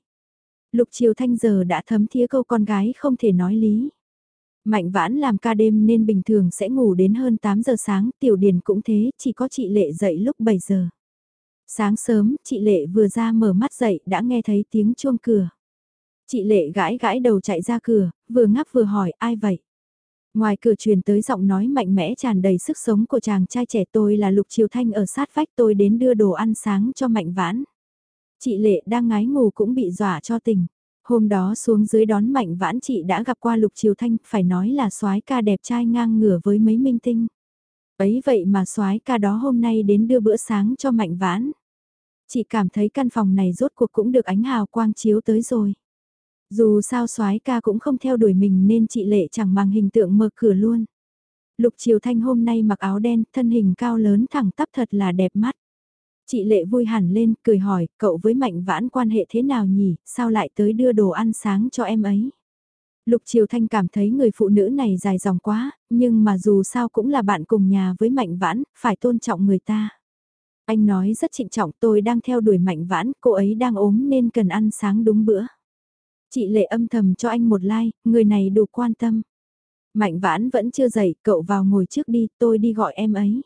Lục Triều Thanh giờ đã thấm thía câu con gái không thể nói lý. Mạnh Vãn làm ca đêm nên bình thường sẽ ngủ đến hơn 8 giờ sáng, Tiểu Điền cũng thế, chỉ có chị Lệ dậy lúc 7 giờ. Sáng sớm, chị Lệ vừa ra mở mắt dậy đã nghe thấy tiếng chuông cửa. Chị Lệ gãi gãi đầu chạy ra cửa, vừa ngáp vừa hỏi ai vậy? Ngoài cửa truyền tới giọng nói mạnh mẽ tràn đầy sức sống của chàng trai trẻ tôi là Lục Triều Thanh ở sát vách tôi đến đưa đồ ăn sáng cho Mạnh Vãn. Chị Lệ đang ngái ngủ cũng bị dọa cho tình. Hôm đó xuống dưới đón Mạnh Vãn chị đã gặp qua Lục Triều Thanh, phải nói là soái ca đẹp trai ngang ngửa với mấy minh tinh. Ấy vậy mà soái ca đó hôm nay đến đưa bữa sáng cho Mạnh Vãn. Chị cảm thấy căn phòng này rốt cuộc cũng được ánh hào quang chiếu tới rồi. Dù sao soái ca cũng không theo đuổi mình nên chị Lệ chẳng mang hình tượng mở cửa luôn. Lục Triều Thanh hôm nay mặc áo đen, thân hình cao lớn thẳng tắp thật là đẹp mắt. Chị Lệ vui hẳn lên, cười hỏi, cậu với Mạnh Vãn quan hệ thế nào nhỉ, sao lại tới đưa đồ ăn sáng cho em ấy? Lục Triều Thanh cảm thấy người phụ nữ này dài dòng quá, nhưng mà dù sao cũng là bạn cùng nhà với Mạnh Vãn, phải tôn trọng người ta. Anh nói rất trịnh trọng tôi đang theo đuổi Mạnh Vãn, cô ấy đang ốm nên cần ăn sáng đúng bữa. Chị Lệ âm thầm cho anh một like, người này đủ quan tâm. Mạnh vãn vẫn chưa dậy, cậu vào ngồi trước đi, tôi đi gọi em ấy.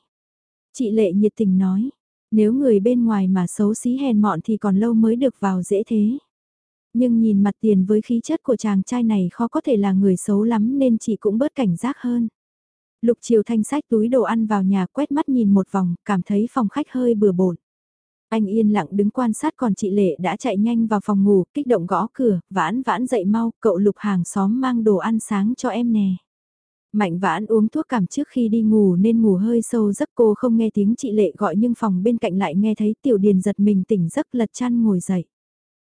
Chị Lệ nhiệt tình nói, nếu người bên ngoài mà xấu xí hèn mọn thì còn lâu mới được vào dễ thế. Nhưng nhìn mặt tiền với khí chất của chàng trai này khó có thể là người xấu lắm nên chị cũng bớt cảnh giác hơn. Lục Triều Thanh sách túi đồ ăn vào nhà quét mắt nhìn một vòng, cảm thấy phòng khách hơi bừa bộn. Anh yên lặng đứng quan sát còn chị Lệ đã chạy nhanh vào phòng ngủ, kích động gõ cửa, vãn vãn dậy mau, cậu lục hàng xóm mang đồ ăn sáng cho em nè. Mạnh vãn uống thuốc cảm trước khi đi ngủ nên ngủ hơi sâu giấc cô không nghe tiếng chị Lệ gọi nhưng phòng bên cạnh lại nghe thấy tiểu điền giật mình tỉnh giấc lật chăn ngồi dậy.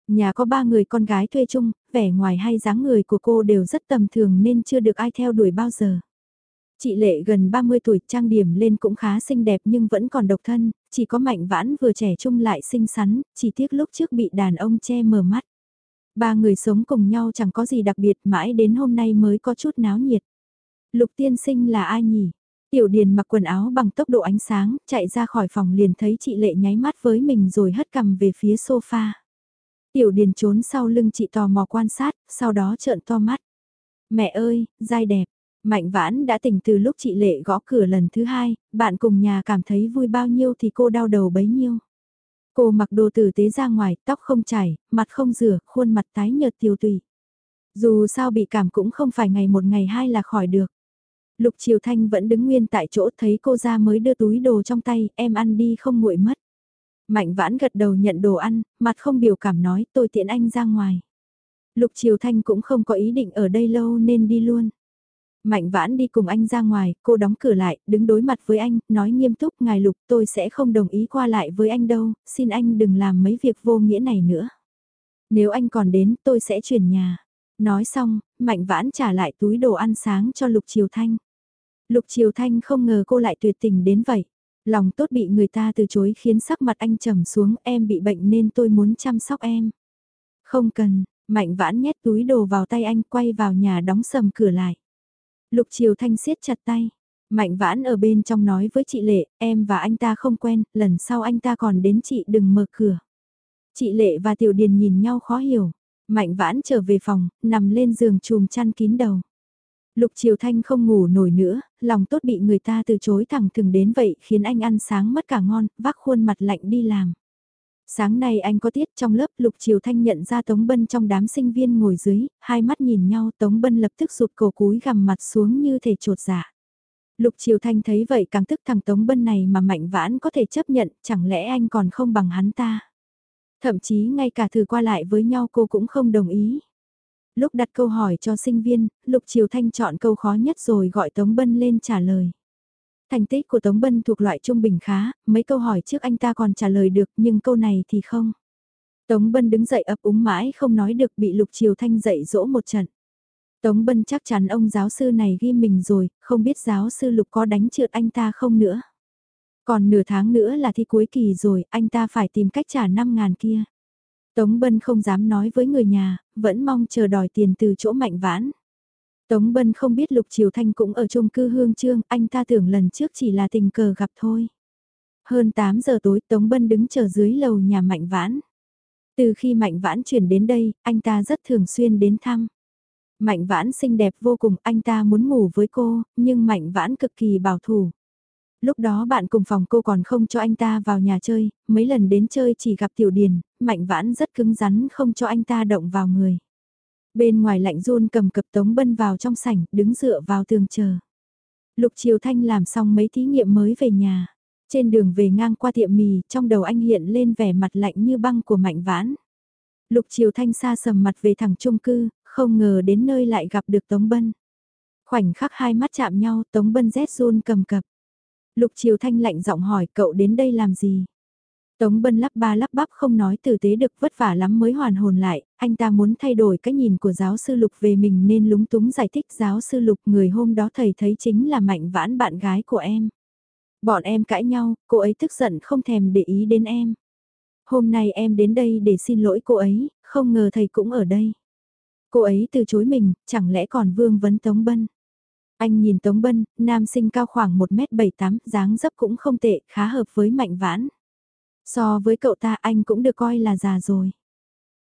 Nhà có ba người con gái thuê chung, vẻ ngoài hay dáng người của cô đều rất tầm thường nên chưa được ai theo đuổi bao giờ. Chị Lệ gần 30 tuổi trang điểm lên cũng khá xinh đẹp nhưng vẫn còn độc thân, chỉ có mạnh vãn vừa trẻ trung lại xinh xắn, chỉ tiếc lúc trước bị đàn ông che mờ mắt. Ba người sống cùng nhau chẳng có gì đặc biệt mãi đến hôm nay mới có chút náo nhiệt. Lục tiên sinh là ai nhỉ? Tiểu Điền mặc quần áo bằng tốc độ ánh sáng, chạy ra khỏi phòng liền thấy chị Lệ nháy mắt với mình rồi hất cầm về phía sofa. Tiểu Điền trốn sau lưng chị tò mò quan sát, sau đó trợn to mắt. Mẹ ơi, dai đẹp, Mạnh vãn đã tỉnh từ lúc chị Lệ gõ cửa lần thứ hai, bạn cùng nhà cảm thấy vui bao nhiêu thì cô đau đầu bấy nhiêu. Cô mặc đồ tử tế ra ngoài, tóc không chảy, mặt không rửa, khuôn mặt tái nhợt tiêu tùy. Dù sao bị cảm cũng không phải ngày một ngày hai là khỏi được. Lục Triều Thanh vẫn đứng nguyên tại chỗ thấy cô ra mới đưa túi đồ trong tay, em ăn đi không nguội mất. Mạnh vãn gật đầu nhận đồ ăn, mặt không biểu cảm nói tôi tiện anh ra ngoài. Lục Triều Thanh cũng không có ý định ở đây lâu nên đi luôn. Mạnh vãn đi cùng anh ra ngoài, cô đóng cửa lại, đứng đối mặt với anh, nói nghiêm túc, ngài lục tôi sẽ không đồng ý qua lại với anh đâu, xin anh đừng làm mấy việc vô nghĩa này nữa. Nếu anh còn đến, tôi sẽ chuyển nhà. Nói xong, Mạnh vãn trả lại túi đồ ăn sáng cho Lục Triều Thanh. Lục Triều Thanh không ngờ cô lại tuyệt tình đến vậy. Lòng tốt bị người ta từ chối khiến sắc mặt anh trầm xuống em bị bệnh nên tôi muốn chăm sóc em. Không cần, Mạnh vãn nhét túi đồ vào tay anh quay vào nhà đóng sầm cửa lại. Lục Triều Thanh siết chặt tay. Mạnh vãn ở bên trong nói với chị Lệ, em và anh ta không quen, lần sau anh ta còn đến chị đừng mở cửa. Chị Lệ và Tiểu Điền nhìn nhau khó hiểu. Mạnh vãn trở về phòng, nằm lên giường chùm chăn kín đầu. Lục Triều Thanh không ngủ nổi nữa, lòng tốt bị người ta từ chối thẳng thừng đến vậy khiến anh ăn sáng mất cả ngon, vác khuôn mặt lạnh đi làm. Sáng nay anh có tiết trong lớp Lục Triều Thanh nhận ra Tống Bân trong đám sinh viên ngồi dưới, hai mắt nhìn nhau Tống Bân lập tức rụt cổ cúi gằm mặt xuống như thể trột dạ. Lục Triều Thanh thấy vậy càng tức thằng Tống Bân này mà Mạnh Vãn có thể chấp nhận, chẳng lẽ anh còn không bằng hắn ta. Thậm chí ngay cả thử qua lại với nhau cô cũng không đồng ý. Lúc đặt câu hỏi cho sinh viên, Lục Triều Thanh chọn câu khó nhất rồi gọi Tống Bân lên trả lời. Thành tích của Tống Bân thuộc loại trung bình khá, mấy câu hỏi trước anh ta còn trả lời được nhưng câu này thì không. Tống Bân đứng dậy ấp úng mãi không nói được bị Lục Triều Thanh dạy dỗ một trận. Tống Bân chắc chắn ông giáo sư này ghi mình rồi, không biết giáo sư Lục có đánh trượt anh ta không nữa. Còn nửa tháng nữa là thi cuối kỳ rồi, anh ta phải tìm cách trả 5 ngàn kia. Tống Bân không dám nói với người nhà, vẫn mong chờ đòi tiền từ chỗ mạnh vãn. Tống Bân không biết Lục Triều Thanh cũng ở chung cư Hương Trương, anh ta tưởng lần trước chỉ là tình cờ gặp thôi. Hơn 8 giờ tối Tống Bân đứng chờ dưới lầu nhà Mạnh Vãn. Từ khi Mạnh Vãn chuyển đến đây, anh ta rất thường xuyên đến thăm. Mạnh Vãn xinh đẹp vô cùng, anh ta muốn ngủ với cô, nhưng Mạnh Vãn cực kỳ bảo thủ. Lúc đó bạn cùng phòng cô còn không cho anh ta vào nhà chơi, mấy lần đến chơi chỉ gặp Tiểu Điền, Mạnh Vãn rất cứng rắn không cho anh ta động vào người. Bên ngoài lạnh run cầm cập Tống Bân vào trong sảnh, đứng dựa vào tường chờ. Lục Triều Thanh làm xong mấy thí nghiệm mới về nhà. Trên đường về ngang qua tiệm mì, trong đầu anh hiện lên vẻ mặt lạnh như băng của Mạnh Vãn. Lục Triều Thanh xa sầm mặt về thẳng trung cư, không ngờ đến nơi lại gặp được Tống Bân. Khoảnh khắc hai mắt chạm nhau, Tống Bân rét run cầm cập. Lục Triều Thanh lạnh giọng hỏi cậu đến đây làm gì? Tống Bân lắp ba lắp bắp không nói tử tế được vất vả lắm mới hoàn hồn lại, anh ta muốn thay đổi cái nhìn của giáo sư Lục về mình nên lúng túng giải thích giáo sư Lục người hôm đó thầy thấy chính là mạnh vãn bạn gái của em. Bọn em cãi nhau, cô ấy tức giận không thèm để ý đến em. Hôm nay em đến đây để xin lỗi cô ấy, không ngờ thầy cũng ở đây. Cô ấy từ chối mình, chẳng lẽ còn vương vấn Tống Bân. Anh nhìn Tống Bân, nam sinh cao khoảng 1m78, dáng dấp cũng không tệ, khá hợp với mạnh vãn. So với cậu ta anh cũng được coi là già rồi.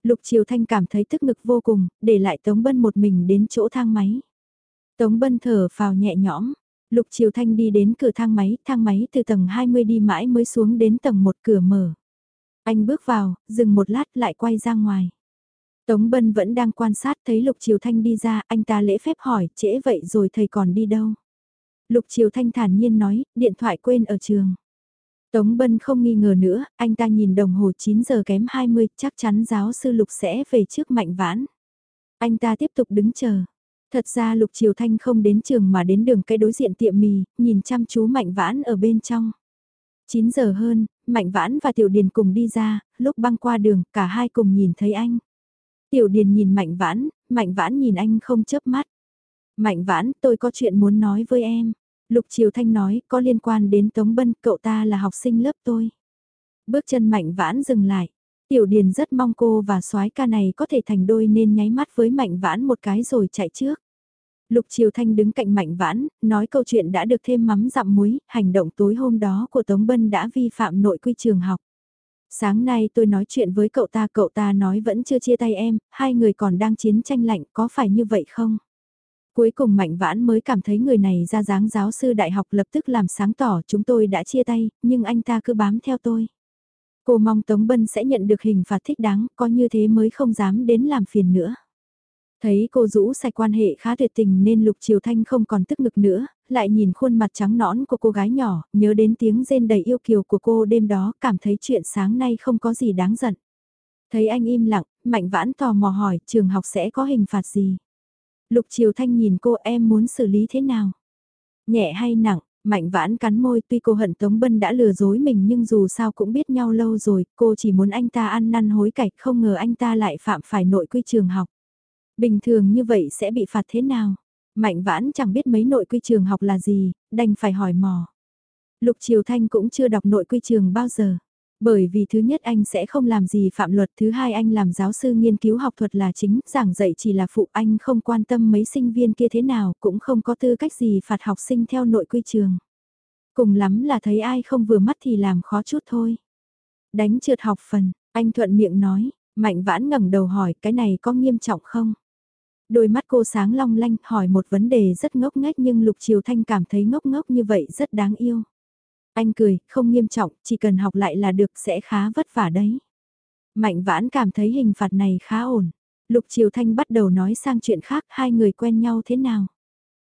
Lục Triều Thanh cảm thấy tức ngực vô cùng, để lại Tống Bân một mình đến chỗ thang máy. Tống Bân thở phào nhẹ nhõm. Lục Triều Thanh đi đến cửa thang máy, thang máy từ tầng 20 đi mãi mới xuống đến tầng 1 cửa mở. Anh bước vào, dừng một lát lại quay ra ngoài. Tống Bân vẫn đang quan sát thấy Lục Triều Thanh đi ra, anh ta lễ phép hỏi, trễ vậy rồi thầy còn đi đâu? Lục Triều Thanh thản nhiên nói, điện thoại quên ở trường. Tống Bân không nghi ngờ nữa, anh ta nhìn đồng hồ 9 giờ kém 20, chắc chắn giáo sư Lục sẽ về trước mạnh vãn. Anh ta tiếp tục đứng chờ. Thật ra Lục Triều Thanh không đến trường mà đến đường cây đối diện tiệm mì, nhìn chăm chú Mạnh Vãn ở bên trong. 9 giờ hơn, Mạnh Vãn và Tiểu Điền cùng đi ra, lúc băng qua đường, cả hai cùng nhìn thấy anh. Tiểu Điền nhìn Mạnh Vãn, Mạnh Vãn nhìn anh không chớp mắt. Mạnh Vãn, tôi có chuyện muốn nói với em. Lục Triều Thanh nói, có liên quan đến Tống Bân, cậu ta là học sinh lớp tôi. Bước chân Mạnh Vãn dừng lại. Tiểu Điền rất mong cô và soái ca này có thể thành đôi nên nháy mắt với Mạnh Vãn một cái rồi chạy trước. Lục Triều Thanh đứng cạnh Mạnh Vãn, nói câu chuyện đã được thêm mắm dặm muối, hành động tối hôm đó của Tống Bân đã vi phạm nội quy trường học. Sáng nay tôi nói chuyện với cậu ta, cậu ta nói vẫn chưa chia tay em, hai người còn đang chiến tranh lạnh, có phải như vậy không? Cuối cùng Mạnh Vãn mới cảm thấy người này ra dáng giáo sư đại học lập tức làm sáng tỏ chúng tôi đã chia tay, nhưng anh ta cứ bám theo tôi. Cô mong Tống Bân sẽ nhận được hình phạt thích đáng, có như thế mới không dám đến làm phiền nữa. Thấy cô rũ sạch quan hệ khá tuyệt tình nên Lục Triều Thanh không còn tức ngực nữa, lại nhìn khuôn mặt trắng nõn của cô gái nhỏ, nhớ đến tiếng rên đầy yêu kiều của cô đêm đó, cảm thấy chuyện sáng nay không có gì đáng giận. Thấy anh im lặng, Mạnh Vãn tò mò hỏi trường học sẽ có hình phạt gì? Lục Triều Thanh nhìn cô em muốn xử lý thế nào? Nhẹ hay nặng? Mạnh vãn cắn môi tuy cô hận Tống Bân đã lừa dối mình nhưng dù sao cũng biết nhau lâu rồi, cô chỉ muốn anh ta ăn năn hối cải không ngờ anh ta lại phạm phải nội quy trường học. Bình thường như vậy sẽ bị phạt thế nào? Mạnh vãn chẳng biết mấy nội quy trường học là gì, đành phải hỏi mò. Lục Triều Thanh cũng chưa đọc nội quy trường bao giờ. Bởi vì thứ nhất anh sẽ không làm gì phạm luật, thứ hai anh làm giáo sư nghiên cứu học thuật là chính, giảng dạy chỉ là phụ anh không quan tâm mấy sinh viên kia thế nào, cũng không có tư cách gì phạt học sinh theo nội quy trường. Cùng lắm là thấy ai không vừa mắt thì làm khó chút thôi. Đánh trượt học phần, Anh thuận miệng nói, Mạnh Vãn ngẩng đầu hỏi cái này có nghiêm trọng không? Đôi mắt cô sáng long lanh hỏi một vấn đề rất ngốc nghếch nhưng Lục Triều Thanh cảm thấy ngốc ngốc như vậy rất đáng yêu. Anh cười, không nghiêm trọng, chỉ cần học lại là được sẽ khá vất vả đấy. Mạnh Vãn cảm thấy hình phạt này khá ổn. Lục Triều Thanh bắt đầu nói sang chuyện khác hai người quen nhau thế nào.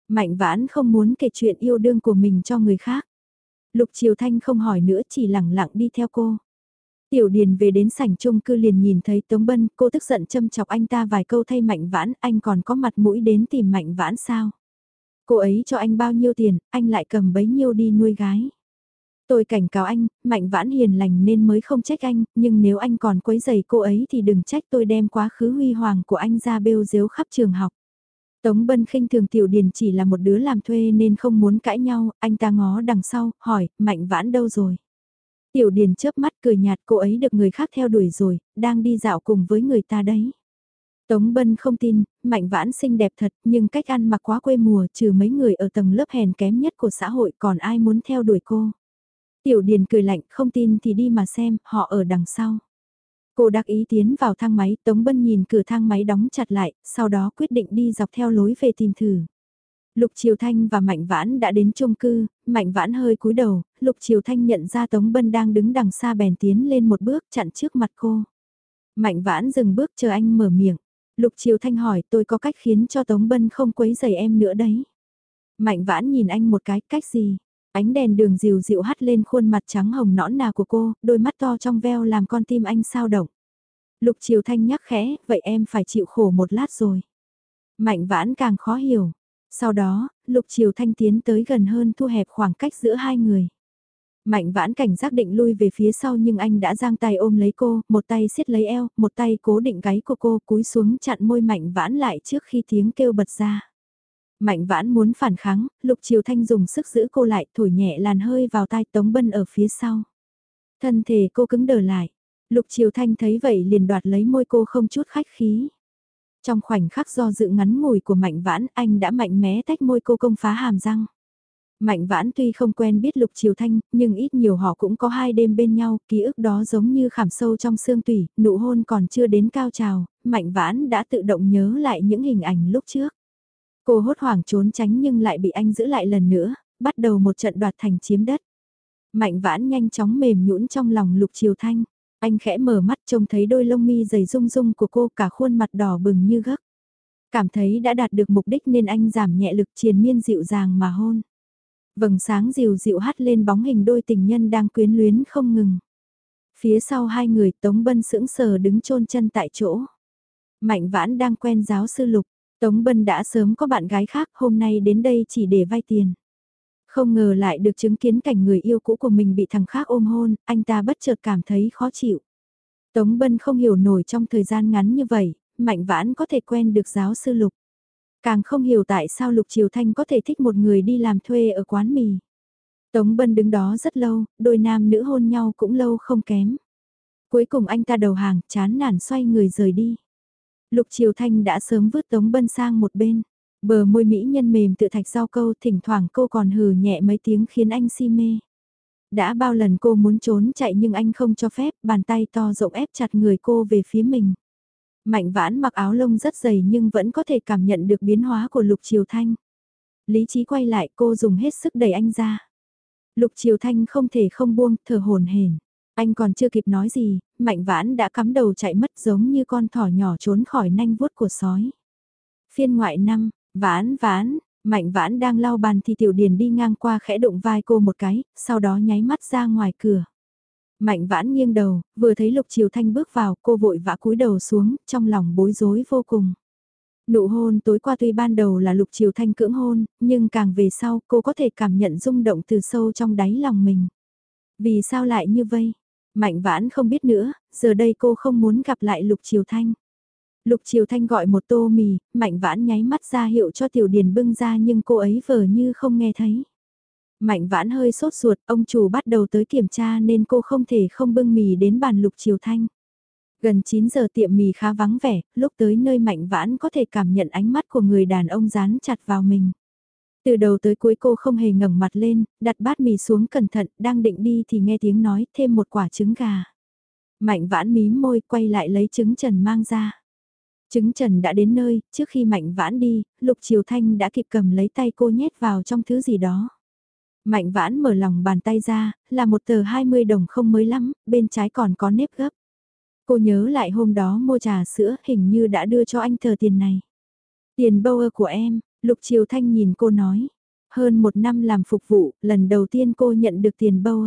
Mạnh Vãn không muốn kể chuyện yêu đương của mình cho người khác. Lục Triều Thanh không hỏi nữa chỉ lặng lặng đi theo cô. Tiểu Điền về đến sảnh chung cư liền nhìn thấy Tống Bân, cô tức giận châm chọc anh ta vài câu thay Mạnh Vãn, anh còn có mặt mũi đến tìm Mạnh Vãn sao? Cô ấy cho anh bao nhiêu tiền, anh lại cầm bấy nhiêu đi nuôi gái. Tôi cảnh cáo anh, Mạnh Vãn hiền lành nên mới không trách anh, nhưng nếu anh còn quấy giày cô ấy thì đừng trách tôi đem quá khứ huy hoàng của anh ra bêu dếu khắp trường học. Tống Bân khinh thường Tiểu Điền chỉ là một đứa làm thuê nên không muốn cãi nhau, anh ta ngó đằng sau, hỏi, Mạnh Vãn đâu rồi? Tiểu Điền chớp mắt cười nhạt cô ấy được người khác theo đuổi rồi, đang đi dạo cùng với người ta đấy. Tống Bân không tin, Mạnh Vãn xinh đẹp thật nhưng cách ăn mặc quá quê mùa trừ mấy người ở tầng lớp hèn kém nhất của xã hội còn ai muốn theo đuổi cô. Tiểu Điền cười lạnh không tin thì đi mà xem, họ ở đằng sau. Cô đặc ý tiến vào thang máy, Tống Bân nhìn cửa thang máy đóng chặt lại, sau đó quyết định đi dọc theo lối về tìm thử. Lục Triều Thanh và Mạnh Vãn đã đến chung cư, Mạnh Vãn hơi cúi đầu, Lục Triều Thanh nhận ra Tống Bân đang đứng đằng xa bèn tiến lên một bước chặn trước mặt cô. Mạnh Vãn dừng bước chờ anh mở miệng. Lục Triều Thanh hỏi tôi có cách khiến cho Tống Bân không quấy rầy em nữa đấy. Mạnh Vãn nhìn anh một cái, cách gì? Ánh đèn đường dịu dịu hắt lên khuôn mặt trắng hồng nõn nà của cô, đôi mắt to trong veo làm con tim anh sao động. Lục Triều Thanh nhắc khẽ, vậy em phải chịu khổ một lát rồi. Mạnh Vãn càng khó hiểu. Sau đó, Lục Triều Thanh tiến tới gần hơn thu hẹp khoảng cách giữa hai người. Mạnh vãn cảnh giác định lui về phía sau nhưng anh đã giang tay ôm lấy cô, một tay siết lấy eo, một tay cố định gáy của cô cúi xuống chặn môi mạnh vãn lại trước khi tiếng kêu bật ra. Mạnh vãn muốn phản kháng, Lục Triều Thanh dùng sức giữ cô lại thổi nhẹ làn hơi vào tai Tống Bân ở phía sau. Thân thể cô cứng đờ lại. Lục Triều Thanh thấy vậy liền đoạt lấy môi cô không chút khách khí. Trong khoảnh khắc do dự ngắn ngủi của Mạnh Vãn, anh đã mạnh mẽ tách môi cô công phá hàm răng. Mạnh Vãn tuy không quen biết Lục Triều Thanh, nhưng ít nhiều họ cũng có hai đêm bên nhau, ký ức đó giống như khảm sâu trong xương tủy, nụ hôn còn chưa đến cao trào, Mạnh Vãn đã tự động nhớ lại những hình ảnh lúc trước. Cô hốt hoảng trốn tránh nhưng lại bị anh giữ lại lần nữa, bắt đầu một trận đoạt thành chiếm đất. Mạnh Vãn nhanh chóng mềm nhũn trong lòng Lục Triều Thanh. Anh khẽ mở mắt trông thấy đôi lông mi dày rung rung của cô cả khuôn mặt đỏ bừng như gấc. Cảm thấy đã đạt được mục đích nên anh giảm nhẹ lực triền miên dịu dàng mà hôn. Vầng sáng dịu dịu hắt lên bóng hình đôi tình nhân đang quyến luyến không ngừng. Phía sau hai người Tống Bân sững sờ đứng chôn chân tại chỗ. Mạnh vãn đang quen giáo sư Lục, Tống Bân đã sớm có bạn gái khác hôm nay đến đây chỉ để vay tiền. Không ngờ lại được chứng kiến cảnh người yêu cũ của mình bị thằng khác ôm hôn, anh ta bất chợt cảm thấy khó chịu. Tống Bân không hiểu nổi trong thời gian ngắn như vậy, Mạnh Vãn có thể quen được giáo sư Lục. Càng không hiểu tại sao Lục Triều Thanh có thể thích một người đi làm thuê ở quán mì. Tống Bân đứng đó rất lâu, đôi nam nữ hôn nhau cũng lâu không kém. Cuối cùng anh ta đầu hàng, chán nản xoay người rời đi. Lục Triều Thanh đã sớm vứt Tống Bân sang một bên. Bờ môi mỹ nhân mềm tự thạch rau câu thỉnh thoảng cô còn hừ nhẹ mấy tiếng khiến anh si mê. Đã bao lần cô muốn trốn chạy nhưng anh không cho phép, bàn tay to rộng ép chặt người cô về phía mình. Mạnh vãn mặc áo lông rất dày nhưng vẫn có thể cảm nhận được biến hóa của Lục Triều Thanh. Lý trí quay lại cô dùng hết sức đẩy anh ra. Lục Triều Thanh không thể không buông, thở hồn hển. Anh còn chưa kịp nói gì, Mạnh Vãn đã cắm đầu chạy mất giống như con thỏ nhỏ trốn khỏi nanh vuốt của sói. Phiên ngoại năm, Vãn vãn, mạnh vãn đang lau bàn thì tiểu điền đi ngang qua khẽ đụng vai cô một cái, sau đó nháy mắt ra ngoài cửa. Mạnh vãn nghiêng đầu, vừa thấy lục triều thanh bước vào, cô vội vã cúi đầu xuống, trong lòng bối rối vô cùng. Nụ hôn tối qua tuy ban đầu là lục triều thanh cưỡng hôn, nhưng càng về sau cô có thể cảm nhận rung động từ sâu trong đáy lòng mình. Vì sao lại như vậy? Mạnh vãn không biết nữa, giờ đây cô không muốn gặp lại lục triều thanh. Lục Triều Thanh gọi một tô mì, Mạnh Vãn nháy mắt ra hiệu cho Tiểu Điền bưng ra nhưng cô ấy vờ như không nghe thấy. Mạnh Vãn hơi sốt ruột, ông chủ bắt đầu tới kiểm tra nên cô không thể không bưng mì đến bàn Lục Triều Thanh. Gần 9 giờ tiệm mì khá vắng vẻ, lúc tới nơi Mạnh Vãn có thể cảm nhận ánh mắt của người đàn ông dán chặt vào mình. Từ đầu tới cuối cô không hề ngẩng mặt lên, đặt bát mì xuống cẩn thận, đang định đi thì nghe tiếng nói thêm một quả trứng gà. Mạnh vãn mím môi quay lại lấy trứng trần mang ra. Trứng trần đã đến nơi, trước khi mạnh vãn đi, Lục Triều Thanh đã kịp cầm lấy tay cô nhét vào trong thứ gì đó. Mạnh vãn mở lòng bàn tay ra, là một tờ 20 đồng không mới lắm, bên trái còn có nếp gấp. Cô nhớ lại hôm đó mua trà sữa hình như đã đưa cho anh tờ tiền này. Tiền bâu của em, Lục Triều Thanh nhìn cô nói. Hơn một năm làm phục vụ, lần đầu tiên cô nhận được tiền bâu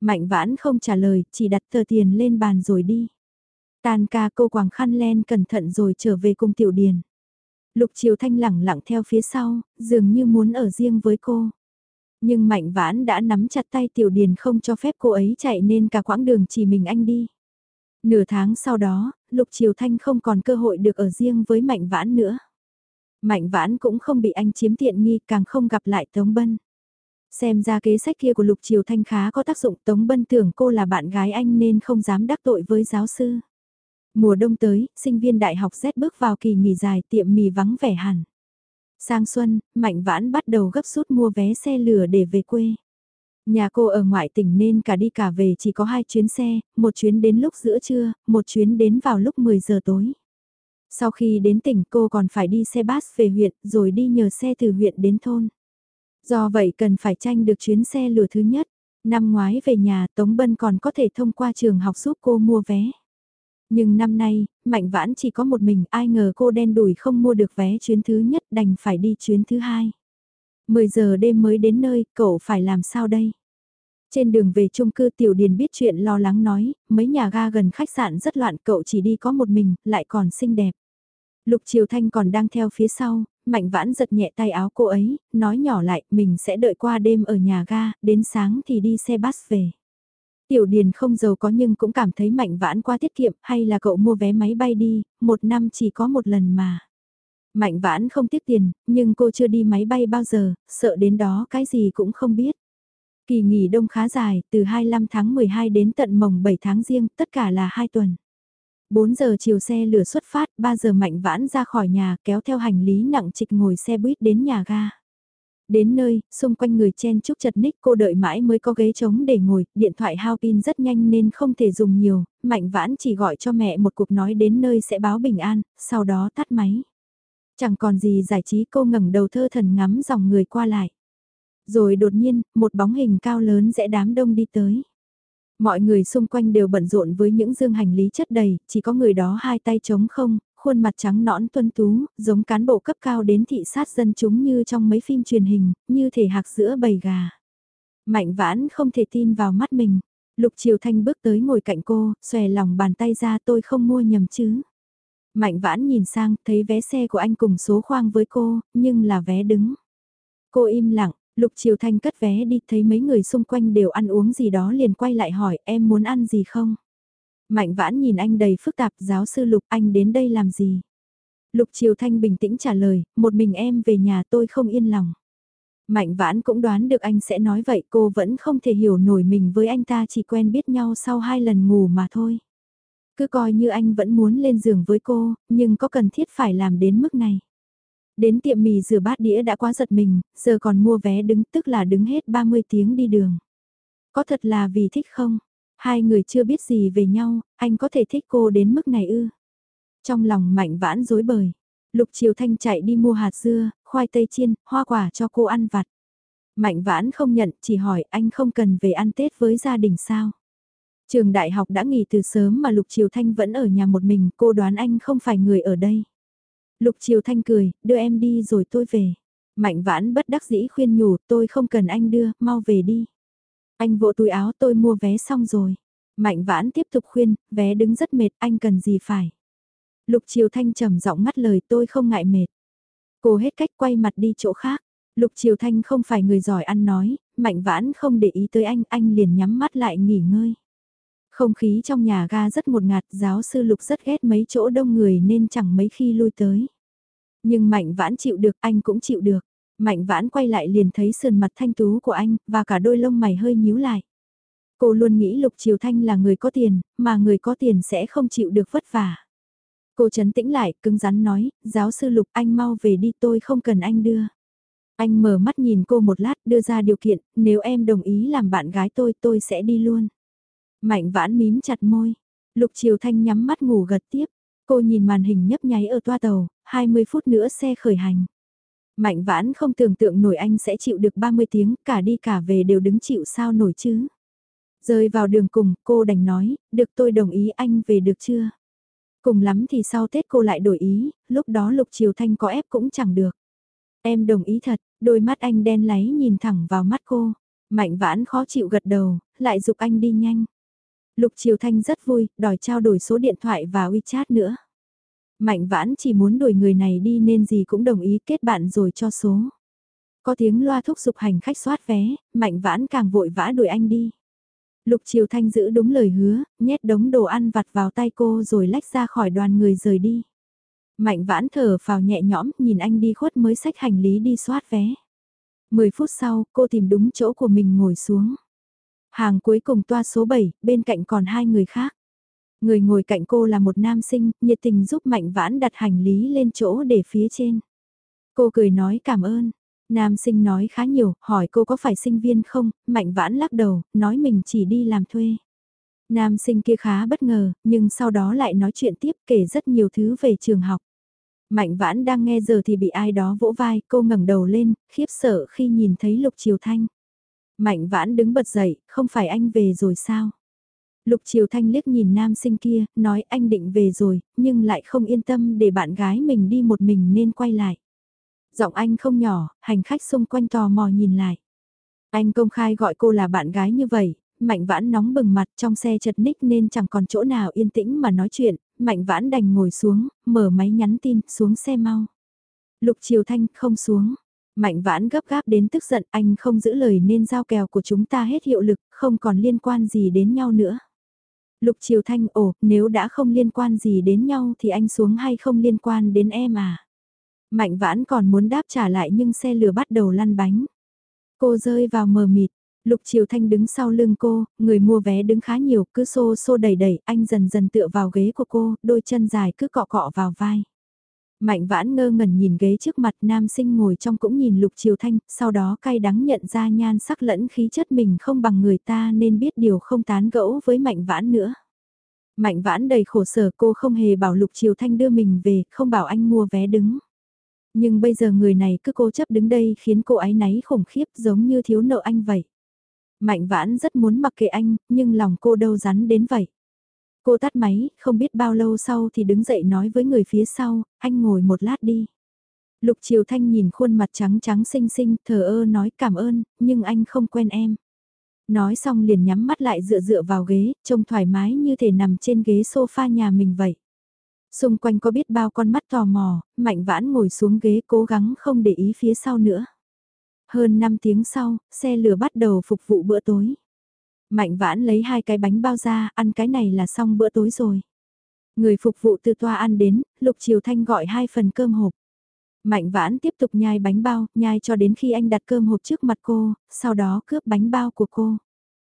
Mạnh vãn không trả lời, chỉ đặt tờ tiền lên bàn rồi đi. Tan ca cô quàng khăn len cẩn thận rồi trở về cùng tiểu điền. Lục Triều Thanh lẳng lặng theo phía sau, dường như muốn ở riêng với cô. Nhưng Mạnh Vãn đã nắm chặt tay Tiểu Điền không cho phép cô ấy chạy nên cả quãng đường chỉ mình anh đi. Nửa tháng sau đó, Lục Triều Thanh không còn cơ hội được ở riêng với Mạnh Vãn nữa. Mạnh Vãn cũng không bị anh chiếm tiện nghi càng không gặp lại Tống Bân. Xem ra kế sách kia của Lục Triều Thanh khá có tác dụng Tống Bân tưởng cô là bạn gái anh nên không dám đắc tội với giáo sư. Mùa đông tới, sinh viên đại học Z bước vào kỳ nghỉ dài tiệm mì vắng vẻ hẳn. Sang xuân, Mạnh Vãn bắt đầu gấp rút mua vé xe lửa để về quê. Nhà cô ở ngoại tỉnh nên cả đi cả về chỉ có hai chuyến xe, một chuyến đến lúc giữa trưa, một chuyến đến vào lúc 10 giờ tối. Sau khi đến tỉnh cô còn phải đi xe bus về huyện rồi đi nhờ xe từ huyện đến thôn. Do vậy cần phải tranh được chuyến xe lửa thứ nhất. Năm ngoái về nhà Tống Bân còn có thể thông qua trường học giúp cô mua vé. Nhưng năm nay, Mạnh Vãn chỉ có một mình ai ngờ cô đen đủi không mua được vé chuyến thứ nhất đành phải đi chuyến thứ hai. 10 giờ đêm mới đến nơi, cậu phải làm sao đây? Trên đường về chung cư Tiểu Điền biết chuyện lo lắng nói, mấy nhà ga gần khách sạn rất loạn cậu chỉ đi có một mình, lại còn xinh đẹp. Lục Triều Thanh còn đang theo phía sau, Mạnh Vãn giật nhẹ tay áo cô ấy, nói nhỏ lại, mình sẽ đợi qua đêm ở nhà ga, đến sáng thì đi xe bus về. Tiểu Điền không giàu có nhưng cũng cảm thấy Mạnh Vãn quá tiết kiệm, hay là cậu mua vé máy bay đi, một năm chỉ có một lần mà. Mạnh Vãn không tiếc tiền, nhưng cô chưa đi máy bay bao giờ, sợ đến đó cái gì cũng không biết. Kỳ nghỉ đông khá dài, từ 25 tháng 12 đến tận mồng 7 tháng riêng, tất cả là 2 tuần. 4 giờ chiều xe lửa xuất phát, 3 giờ mạnh vãn ra khỏi nhà kéo theo hành lý nặng trịch ngồi xe buýt đến nhà ga. Đến nơi, xung quanh người chen chúc chật ních cô đợi mãi mới có ghế trống để ngồi, điện thoại hao pin rất nhanh nên không thể dùng nhiều, mạnh vãn chỉ gọi cho mẹ một cuộc nói đến nơi sẽ báo bình an, sau đó tắt máy. Chẳng còn gì giải trí cô ngẩng đầu thơ thần ngắm dòng người qua lại. Rồi đột nhiên, một bóng hình cao lớn rẽ đám đông đi tới. Mọi người xung quanh đều bận rộn với những dương hành lý chất đầy, chỉ có người đó hai tay trống không, khuôn mặt trắng nõn tuân tú, giống cán bộ cấp cao đến thị sát dân chúng như trong mấy phim truyền hình, như thể hạc giữa bầy gà. Mạnh vãn không thể tin vào mắt mình. Lục Triều Thanh bước tới ngồi cạnh cô, xòe lòng bàn tay ra tôi không mua nhầm chứ. Mạnh vãn nhìn sang, thấy vé xe của anh cùng số khoang với cô, nhưng là vé đứng. Cô im lặng, Lục Triều Thanh cất vé đi thấy mấy người xung quanh đều ăn uống gì đó liền quay lại hỏi em muốn ăn gì không? Mạnh vãn nhìn anh đầy phức tạp giáo sư Lục anh đến đây làm gì? Lục Triều Thanh bình tĩnh trả lời, một mình em về nhà tôi không yên lòng. Mạnh vãn cũng đoán được anh sẽ nói vậy cô vẫn không thể hiểu nổi mình với anh ta chỉ quen biết nhau sau hai lần ngủ mà thôi. Cứ coi như anh vẫn muốn lên giường với cô, nhưng có cần thiết phải làm đến mức này. Đến tiệm mì rửa bát đĩa đã quá giật mình, giờ còn mua vé đứng tức là đứng hết 30 tiếng đi đường. Có thật là vì thích không? Hai người chưa biết gì về nhau, anh có thể thích cô đến mức này ư? Trong lòng mạnh vãn dối bời, Lục Triều Thanh chạy đi mua hạt dưa, khoai tây chiên, hoa quả cho cô ăn vặt. Mạnh vãn không nhận, chỉ hỏi anh không cần về ăn Tết với gia đình sao? Trường đại học đã nghỉ từ sớm mà Lục Triều Thanh vẫn ở nhà một mình, cô đoán anh không phải người ở đây. Lục Triều Thanh cười, đưa em đi rồi tôi về. Mạnh vãn bất đắc dĩ khuyên nhủ, tôi không cần anh đưa, mau về đi. Anh vỗ túi áo tôi mua vé xong rồi. Mạnh vãn tiếp tục khuyên, vé đứng rất mệt, anh cần gì phải. Lục Triều Thanh trầm giọng ngắt lời tôi không ngại mệt. Cô hết cách quay mặt đi chỗ khác. Lục Triều Thanh không phải người giỏi ăn nói, mạnh vãn không để ý tới anh, anh liền nhắm mắt lại nghỉ ngơi. Không khí trong nhà ga rất một ngạt, giáo sư Lục rất ghét mấy chỗ đông người nên chẳng mấy khi lui tới. Nhưng Mạnh Vãn chịu được, anh cũng chịu được. Mạnh Vãn quay lại liền thấy sườn mặt thanh tú của anh, và cả đôi lông mày hơi nhíu lại. Cô luôn nghĩ Lục Triều Thanh là người có tiền, mà người có tiền sẽ không chịu được vất vả. Cô chấn tĩnh lại, cứng rắn nói, giáo sư Lục anh mau về đi tôi không cần anh đưa. Anh mở mắt nhìn cô một lát đưa ra điều kiện, nếu em đồng ý làm bạn gái tôi tôi sẽ đi luôn. Mạnh vãn mím chặt môi. Lục Triều Thanh nhắm mắt ngủ gật tiếp. Cô nhìn màn hình nhấp nháy ở toa tàu, 20 phút nữa xe khởi hành. Mạnh vãn không tưởng tượng nổi anh sẽ chịu được 30 tiếng, cả đi cả về đều đứng chịu sao nổi chứ. Rơi vào đường cùng, cô đành nói, được tôi đồng ý anh về được chưa? Cùng lắm thì sau Tết cô lại đổi ý, lúc đó Lục Triều Thanh có ép cũng chẳng được. Em đồng ý thật, đôi mắt anh đen láy nhìn thẳng vào mắt cô. Mạnh vãn khó chịu gật đầu, lại dục anh đi nhanh. Lục Triều Thanh rất vui, đòi trao đổi số điện thoại và WeChat nữa. Mạnh vãn chỉ muốn đuổi người này đi nên gì cũng đồng ý kết bạn rồi cho số. Có tiếng loa thúc giục hành khách soát vé, mạnh vãn càng vội vã đuổi anh đi. Lục Triều Thanh giữ đúng lời hứa, nhét đống đồ ăn vặt vào tay cô rồi lách ra khỏi đoàn người rời đi. Mạnh vãn thở vào nhẹ nhõm, nhìn anh đi khuất mới xách hành lý đi soát vé. Mười phút sau, cô tìm đúng chỗ của mình ngồi xuống. Hàng cuối cùng toa số 7, bên cạnh còn hai người khác. Người ngồi cạnh cô là một nam sinh, nhiệt tình giúp Mạnh Vãn đặt hành lý lên chỗ để phía trên. Cô cười nói cảm ơn. Nam sinh nói khá nhiều, hỏi cô có phải sinh viên không, Mạnh Vãn lắc đầu, nói mình chỉ đi làm thuê. Nam sinh kia khá bất ngờ, nhưng sau đó lại nói chuyện tiếp kể rất nhiều thứ về trường học. Mạnh Vãn đang nghe giờ thì bị ai đó vỗ vai, cô ngẩng đầu lên, khiếp sợ khi nhìn thấy Lục Triều Thanh. Mạnh Vãn đứng bật dậy, không phải anh về rồi sao? Lục Triều Thanh liếc nhìn nam sinh kia, nói anh định về rồi, nhưng lại không yên tâm để bạn gái mình đi một mình nên quay lại. Giọng anh không nhỏ, hành khách xung quanh tò mò nhìn lại. Anh công khai gọi cô là bạn gái như vậy, Mạnh Vãn nóng bừng mặt trong xe chật ních nên chẳng còn chỗ nào yên tĩnh mà nói chuyện, Mạnh Vãn đành ngồi xuống, mở máy nhắn tin, xuống xe mau. Lục Triều Thanh không xuống. Mạnh Vãn gấp gáp đến tức giận anh không giữ lời nên giao kèo của chúng ta hết hiệu lực, không còn liên quan gì đến nhau nữa. Lục Triều Thanh ồ, nếu đã không liên quan gì đến nhau thì anh xuống hay không liên quan đến em à? Mạnh vãn còn muốn đáp trả lại nhưng xe lửa bắt đầu lăn bánh. Cô rơi vào mờ mịt, Lục Triều Thanh đứng sau lưng cô, người mua vé đứng khá nhiều, cứ xô xô đẩy đẩy, anh dần dần tựa vào ghế của cô, đôi chân dài cứ cọ cọ vào vai. Mạnh vãn ngơ ngẩn nhìn ghế trước mặt nam sinh ngồi trong cũng nhìn Lục Triều Thanh, sau đó cay đắng nhận ra nhan sắc lẫn khí chất mình không bằng người ta nên biết điều không tán gẫu với Mạnh vãn nữa. Mạnh vãn đầy khổ sở cô không hề bảo Lục Triều Thanh đưa mình về, không bảo anh mua vé đứng. Nhưng bây giờ người này cứ cố chấp đứng đây khiến cô ấy náy khủng khiếp giống như thiếu nợ anh vậy. Mạnh vãn rất muốn mặc kệ anh, nhưng lòng cô đâu rắn đến vậy. Cô tắt máy, không biết bao lâu sau thì đứng dậy nói với người phía sau, anh ngồi một lát đi. Lục Triều Thanh nhìn khuôn mặt trắng trắng xinh xinh, thờ ơ nói cảm ơn, nhưng anh không quen em. Nói xong liền nhắm mắt lại dựa dựa vào ghế, trông thoải mái như thể nằm trên ghế sofa nhà mình vậy. Xung quanh có biết bao con mắt tò mò, mạnh vãn ngồi xuống ghế cố gắng không để ý phía sau nữa. Hơn 5 tiếng sau, xe lửa bắt đầu phục vụ bữa tối. Mạnh vãn lấy hai cái bánh bao ra, ăn cái này là xong bữa tối rồi. Người phục vụ từ toa ăn đến, Lục Triều Thanh gọi hai phần cơm hộp. Mạnh vãn tiếp tục nhai bánh bao, nhai cho đến khi anh đặt cơm hộp trước mặt cô, sau đó cướp bánh bao của cô.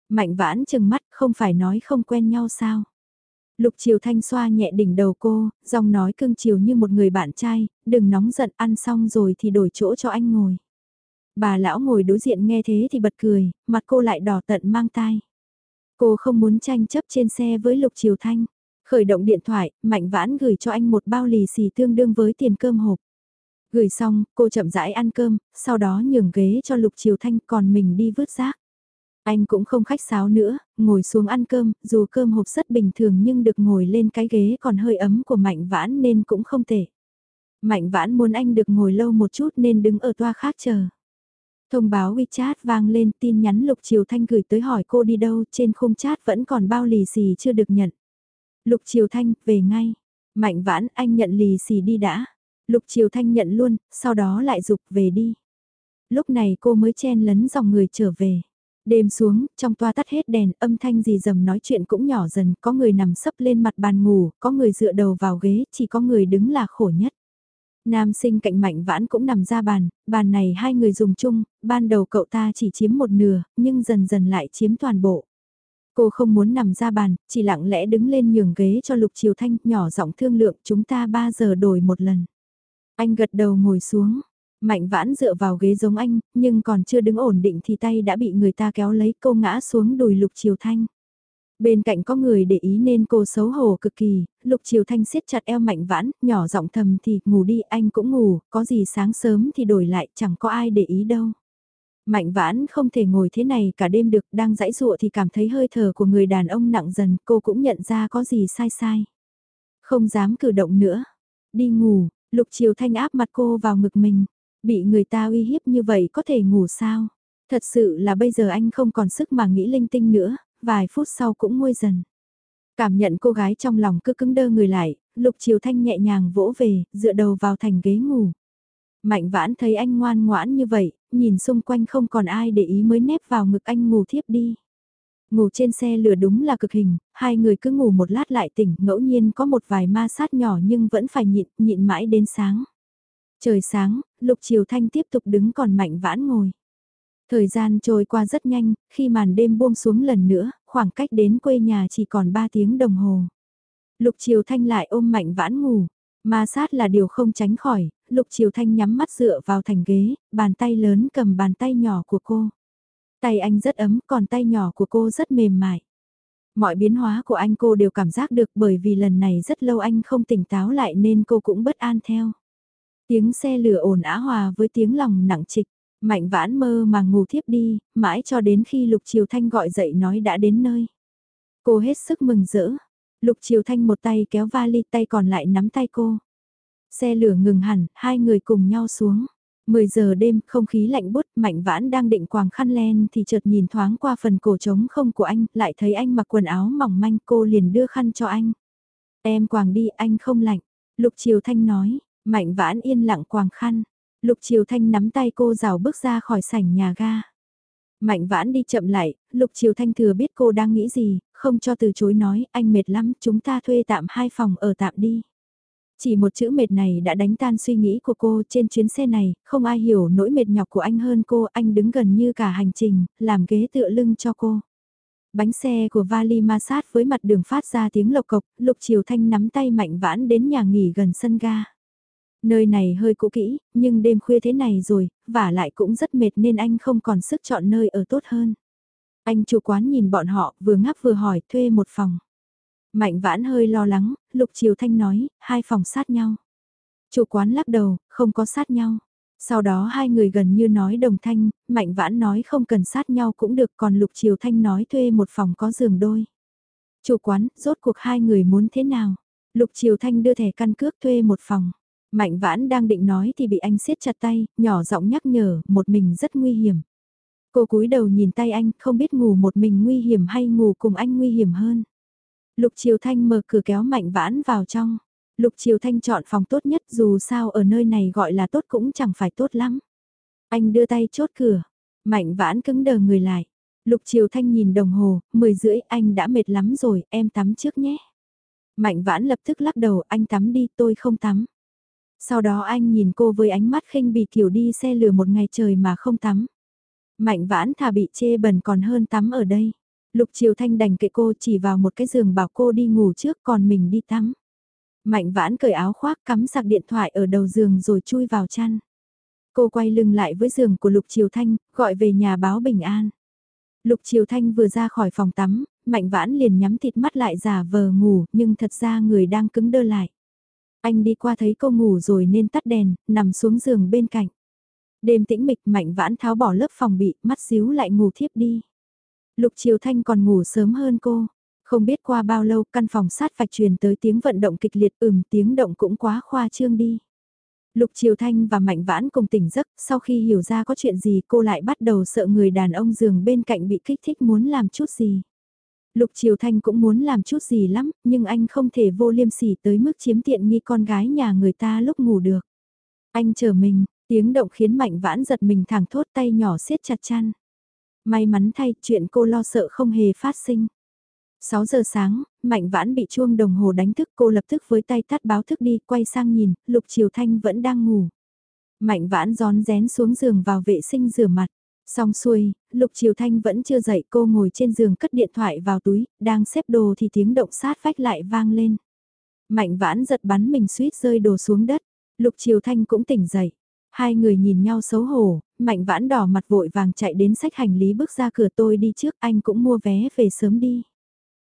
Mạnh vãn chừng mắt, không phải nói không quen nhau sao. Lục Triều Thanh xoa nhẹ đỉnh đầu cô, giọng nói cưng chiều như một người bạn trai, đừng nóng giận ăn xong rồi thì đổi chỗ cho anh ngồi. Bà lão ngồi đối diện nghe thế thì bật cười, mặt cô lại đỏ tận mang tai. Cô không muốn tranh chấp trên xe với Lục Triều Thanh. Khởi động điện thoại, Mạnh Vãn gửi cho anh một bao lì xì tương đương với tiền cơm hộp. Gửi xong, cô chậm rãi ăn cơm, sau đó nhường ghế cho Lục Triều Thanh còn mình đi vứt rác. Anh cũng không khách sáo nữa, ngồi xuống ăn cơm, dù cơm hộp rất bình thường nhưng được ngồi lên cái ghế còn hơi ấm của Mạnh Vãn nên cũng không tệ. Mạnh Vãn muốn anh được ngồi lâu một chút nên đứng ở toa khác chờ. Thông báo WeChat vang lên tin nhắn Lục Triều Thanh gửi tới hỏi cô đi đâu trên khung chat vẫn còn bao lì xì chưa được nhận. Lục Triều Thanh, về ngay. Mạnh vãn, anh nhận lì xì đi đã. Lục Triều Thanh nhận luôn, sau đó lại dục về đi. Lúc này cô mới chen lấn dòng người trở về. Đêm xuống, trong toa tắt hết đèn, âm thanh gì dầm nói chuyện cũng nhỏ dần, có người nằm sấp lên mặt bàn ngủ, có người dựa đầu vào ghế, chỉ có người đứng là khổ nhất. Nam sinh cạnh mạnh vãn cũng nằm ra bàn, bàn này hai người dùng chung, ban đầu cậu ta chỉ chiếm một nửa, nhưng dần dần lại chiếm toàn bộ. Cô không muốn nằm ra bàn, chỉ lặng lẽ đứng lên nhường ghế cho Lục Triều Thanh, nhỏ giọng thương lượng chúng ta ba giờ đổi một lần. Anh gật đầu ngồi xuống, mạnh vãn dựa vào ghế giống anh, nhưng còn chưa đứng ổn định thì tay đã bị người ta kéo lấy cô ngã xuống đùi Lục Triều Thanh. Bên cạnh có người để ý nên cô xấu hổ cực kỳ, Lục Triều Thanh siết chặt eo Mạnh Vãn, nhỏ giọng thầm thì ngủ đi anh cũng ngủ, có gì sáng sớm thì đổi lại chẳng có ai để ý đâu. Mạnh Vãn không thể ngồi thế này cả đêm được, đang dãy dụa thì cảm thấy hơi thở của người đàn ông nặng dần, cô cũng nhận ra có gì sai sai. Không dám cử động nữa. Đi ngủ, Lục Triều Thanh áp mặt cô vào ngực mình. Bị người ta uy hiếp như vậy có thể ngủ sao? Thật sự là bây giờ anh không còn sức mà nghĩ linh tinh nữa, vài phút sau cũng nguôi dần. Cảm nhận cô gái trong lòng cứ cứng đơ người lại, Lục Triều Thanh nhẹ nhàng vỗ về, dựa đầu vào thành ghế ngủ. Mạnh vãn thấy anh ngoan ngoãn như vậy, nhìn xung quanh không còn ai để ý mới nép vào ngực anh ngủ thiếp đi. Ngủ trên xe lửa đúng là cực hình, hai người cứ ngủ một lát lại tỉnh, ngẫu nhiên có một vài ma sát nhỏ nhưng vẫn phải nhịn, nhịn mãi đến sáng. Trời sáng, Lục Triều Thanh tiếp tục đứng còn mạnh vãn ngồi. Thời gian trôi qua rất nhanh, khi màn đêm buông xuống lần nữa, khoảng cách đến quê nhà chỉ còn 3 tiếng đồng hồ. Lục Triều Thanh lại ôm mạnh vãn ngủ, ma sát là điều không tránh khỏi, Lục Triều Thanh nhắm mắt dựa vào thành ghế, bàn tay lớn cầm bàn tay nhỏ của cô. Tay anh rất ấm, còn tay nhỏ của cô rất mềm mại. Mọi biến hóa của anh cô đều cảm giác được bởi vì lần này rất lâu anh không tỉnh táo lại nên cô cũng bất an theo. Tiếng xe lửa ồn á hòa với tiếng lòng nặng trịch. Mạnh vãn mơ mà ngủ thiếp đi, mãi cho đến khi Lục Triều Thanh gọi dậy nói đã đến nơi. Cô hết sức mừng rỡ. Lục Triều Thanh một tay kéo vali tay còn lại nắm tay cô. Xe lửa ngừng hẳn, hai người cùng nhau xuống. 10 giờ đêm, không khí lạnh bút, mạnh vãn đang định quàng khăn len thì chợt nhìn thoáng qua phần cổ trống không của anh, lại thấy anh mặc quần áo mỏng manh cô liền đưa khăn cho anh. Em quàng đi, anh không lạnh. Lục Triều Thanh nói, mạnh vãn yên lặng quàng khăn. Lục Triều Thanh nắm tay cô rào bước ra khỏi sảnh nhà ga. Mạnh vãn đi chậm lại, Lục Triều Thanh thừa biết cô đang nghĩ gì, không cho từ chối nói, anh mệt lắm, chúng ta thuê tạm hai phòng ở tạm đi. Chỉ một chữ mệt này đã đánh tan suy nghĩ của cô trên chuyến xe này, không ai hiểu nỗi mệt nhọc của anh hơn cô, anh đứng gần như cả hành trình, làm ghế tựa lưng cho cô. Bánh xe của vali ma sát với mặt đường phát ra tiếng lộc cộc, Lục Triều Thanh nắm tay mạnh vãn đến nhà nghỉ gần sân ga. Nơi này hơi cũ kỹ, nhưng đêm khuya thế này rồi, và lại cũng rất mệt nên anh không còn sức chọn nơi ở tốt hơn. Anh chủ quán nhìn bọn họ, vừa ngáp vừa hỏi thuê một phòng. Mạnh vãn hơi lo lắng, Lục Triều Thanh nói, hai phòng sát nhau. Chủ quán lắc đầu, không có sát nhau. Sau đó hai người gần như nói đồng thanh, Mạnh Vãn nói không cần sát nhau cũng được còn Lục Triều Thanh nói thuê một phòng có giường đôi. Chủ quán, rốt cuộc hai người muốn thế nào? Lục Triều Thanh đưa thẻ căn cước thuê một phòng. Mạnh vãn đang định nói thì bị anh siết chặt tay, nhỏ giọng nhắc nhở, một mình rất nguy hiểm. Cô cúi đầu nhìn tay anh, không biết ngủ một mình nguy hiểm hay ngủ cùng anh nguy hiểm hơn. Lục Triều Thanh mở cửa kéo Mạnh vãn vào trong. Lục Triều Thanh chọn phòng tốt nhất dù sao ở nơi này gọi là tốt cũng chẳng phải tốt lắm. Anh đưa tay chốt cửa. Mạnh vãn cứng đờ người lại. Lục Triều Thanh nhìn đồng hồ, 10 rưỡi anh đã mệt lắm rồi, em tắm trước nhé. Mạnh vãn lập tức lắc đầu, anh tắm đi, tôi không tắm. Sau đó anh nhìn cô với ánh mắt khinh bỉ kiểu đi xe lửa một ngày trời mà không tắm. Mạnh vãn thà bị chê bẩn còn hơn tắm ở đây. Lục Triều Thanh đành kệ cô chỉ vào một cái giường bảo cô đi ngủ trước còn mình đi tắm. Mạnh vãn cởi áo khoác cắm sạc điện thoại ở đầu giường rồi chui vào chăn. Cô quay lưng lại với giường của Lục Triều Thanh, gọi về nhà báo bình an. Lục Triều Thanh vừa ra khỏi phòng tắm, Mạnh vãn liền nhắm thịt mắt lại giả vờ ngủ nhưng thật ra người đang cứng đơ lại. Anh đi qua thấy cô ngủ rồi nên tắt đèn, nằm xuống giường bên cạnh. Đêm tĩnh mịch mạnh vãn tháo bỏ lớp phòng bị, mắt xíu lại ngủ thiếp đi. Lục Triều Thanh còn ngủ sớm hơn cô. Không biết qua bao lâu căn phòng sát vạch truyền tới tiếng vận động kịch liệt ừm tiếng động cũng quá khoa trương đi. Lục Triều Thanh và Mạnh Vãn cùng tỉnh giấc, sau khi hiểu ra có chuyện gì cô lại bắt đầu sợ người đàn ông giường bên cạnh bị kích thích muốn làm chút gì. Lục Triều Thanh cũng muốn làm chút gì lắm, nhưng anh không thể vô liêm sỉ tới mức chiếm tiện nghi con gái nhà người ta lúc ngủ được. Anh chờ mình, tiếng động khiến Mạnh Vãn giật mình thẳng thốt tay nhỏ siết chặt chăn. May mắn thay, chuyện cô lo sợ không hề phát sinh. 6 giờ sáng, Mạnh Vãn bị chuông đồng hồ đánh thức cô lập tức với tay tắt báo thức đi, quay sang nhìn, Lục Triều Thanh vẫn đang ngủ. Mạnh Vãn gión rén xuống giường vào vệ sinh rửa mặt. Xong xuôi, Lục Triều Thanh vẫn chưa dậy cô ngồi trên giường cất điện thoại vào túi, đang xếp đồ thì tiếng động sát vách lại vang lên. Mạnh vãn giật bắn mình suýt rơi đồ xuống đất, Lục Triều Thanh cũng tỉnh dậy. Hai người nhìn nhau xấu hổ, mạnh vãn đỏ mặt vội vàng chạy đến sách hành lý bước ra cửa tôi đi trước anh cũng mua vé về sớm đi.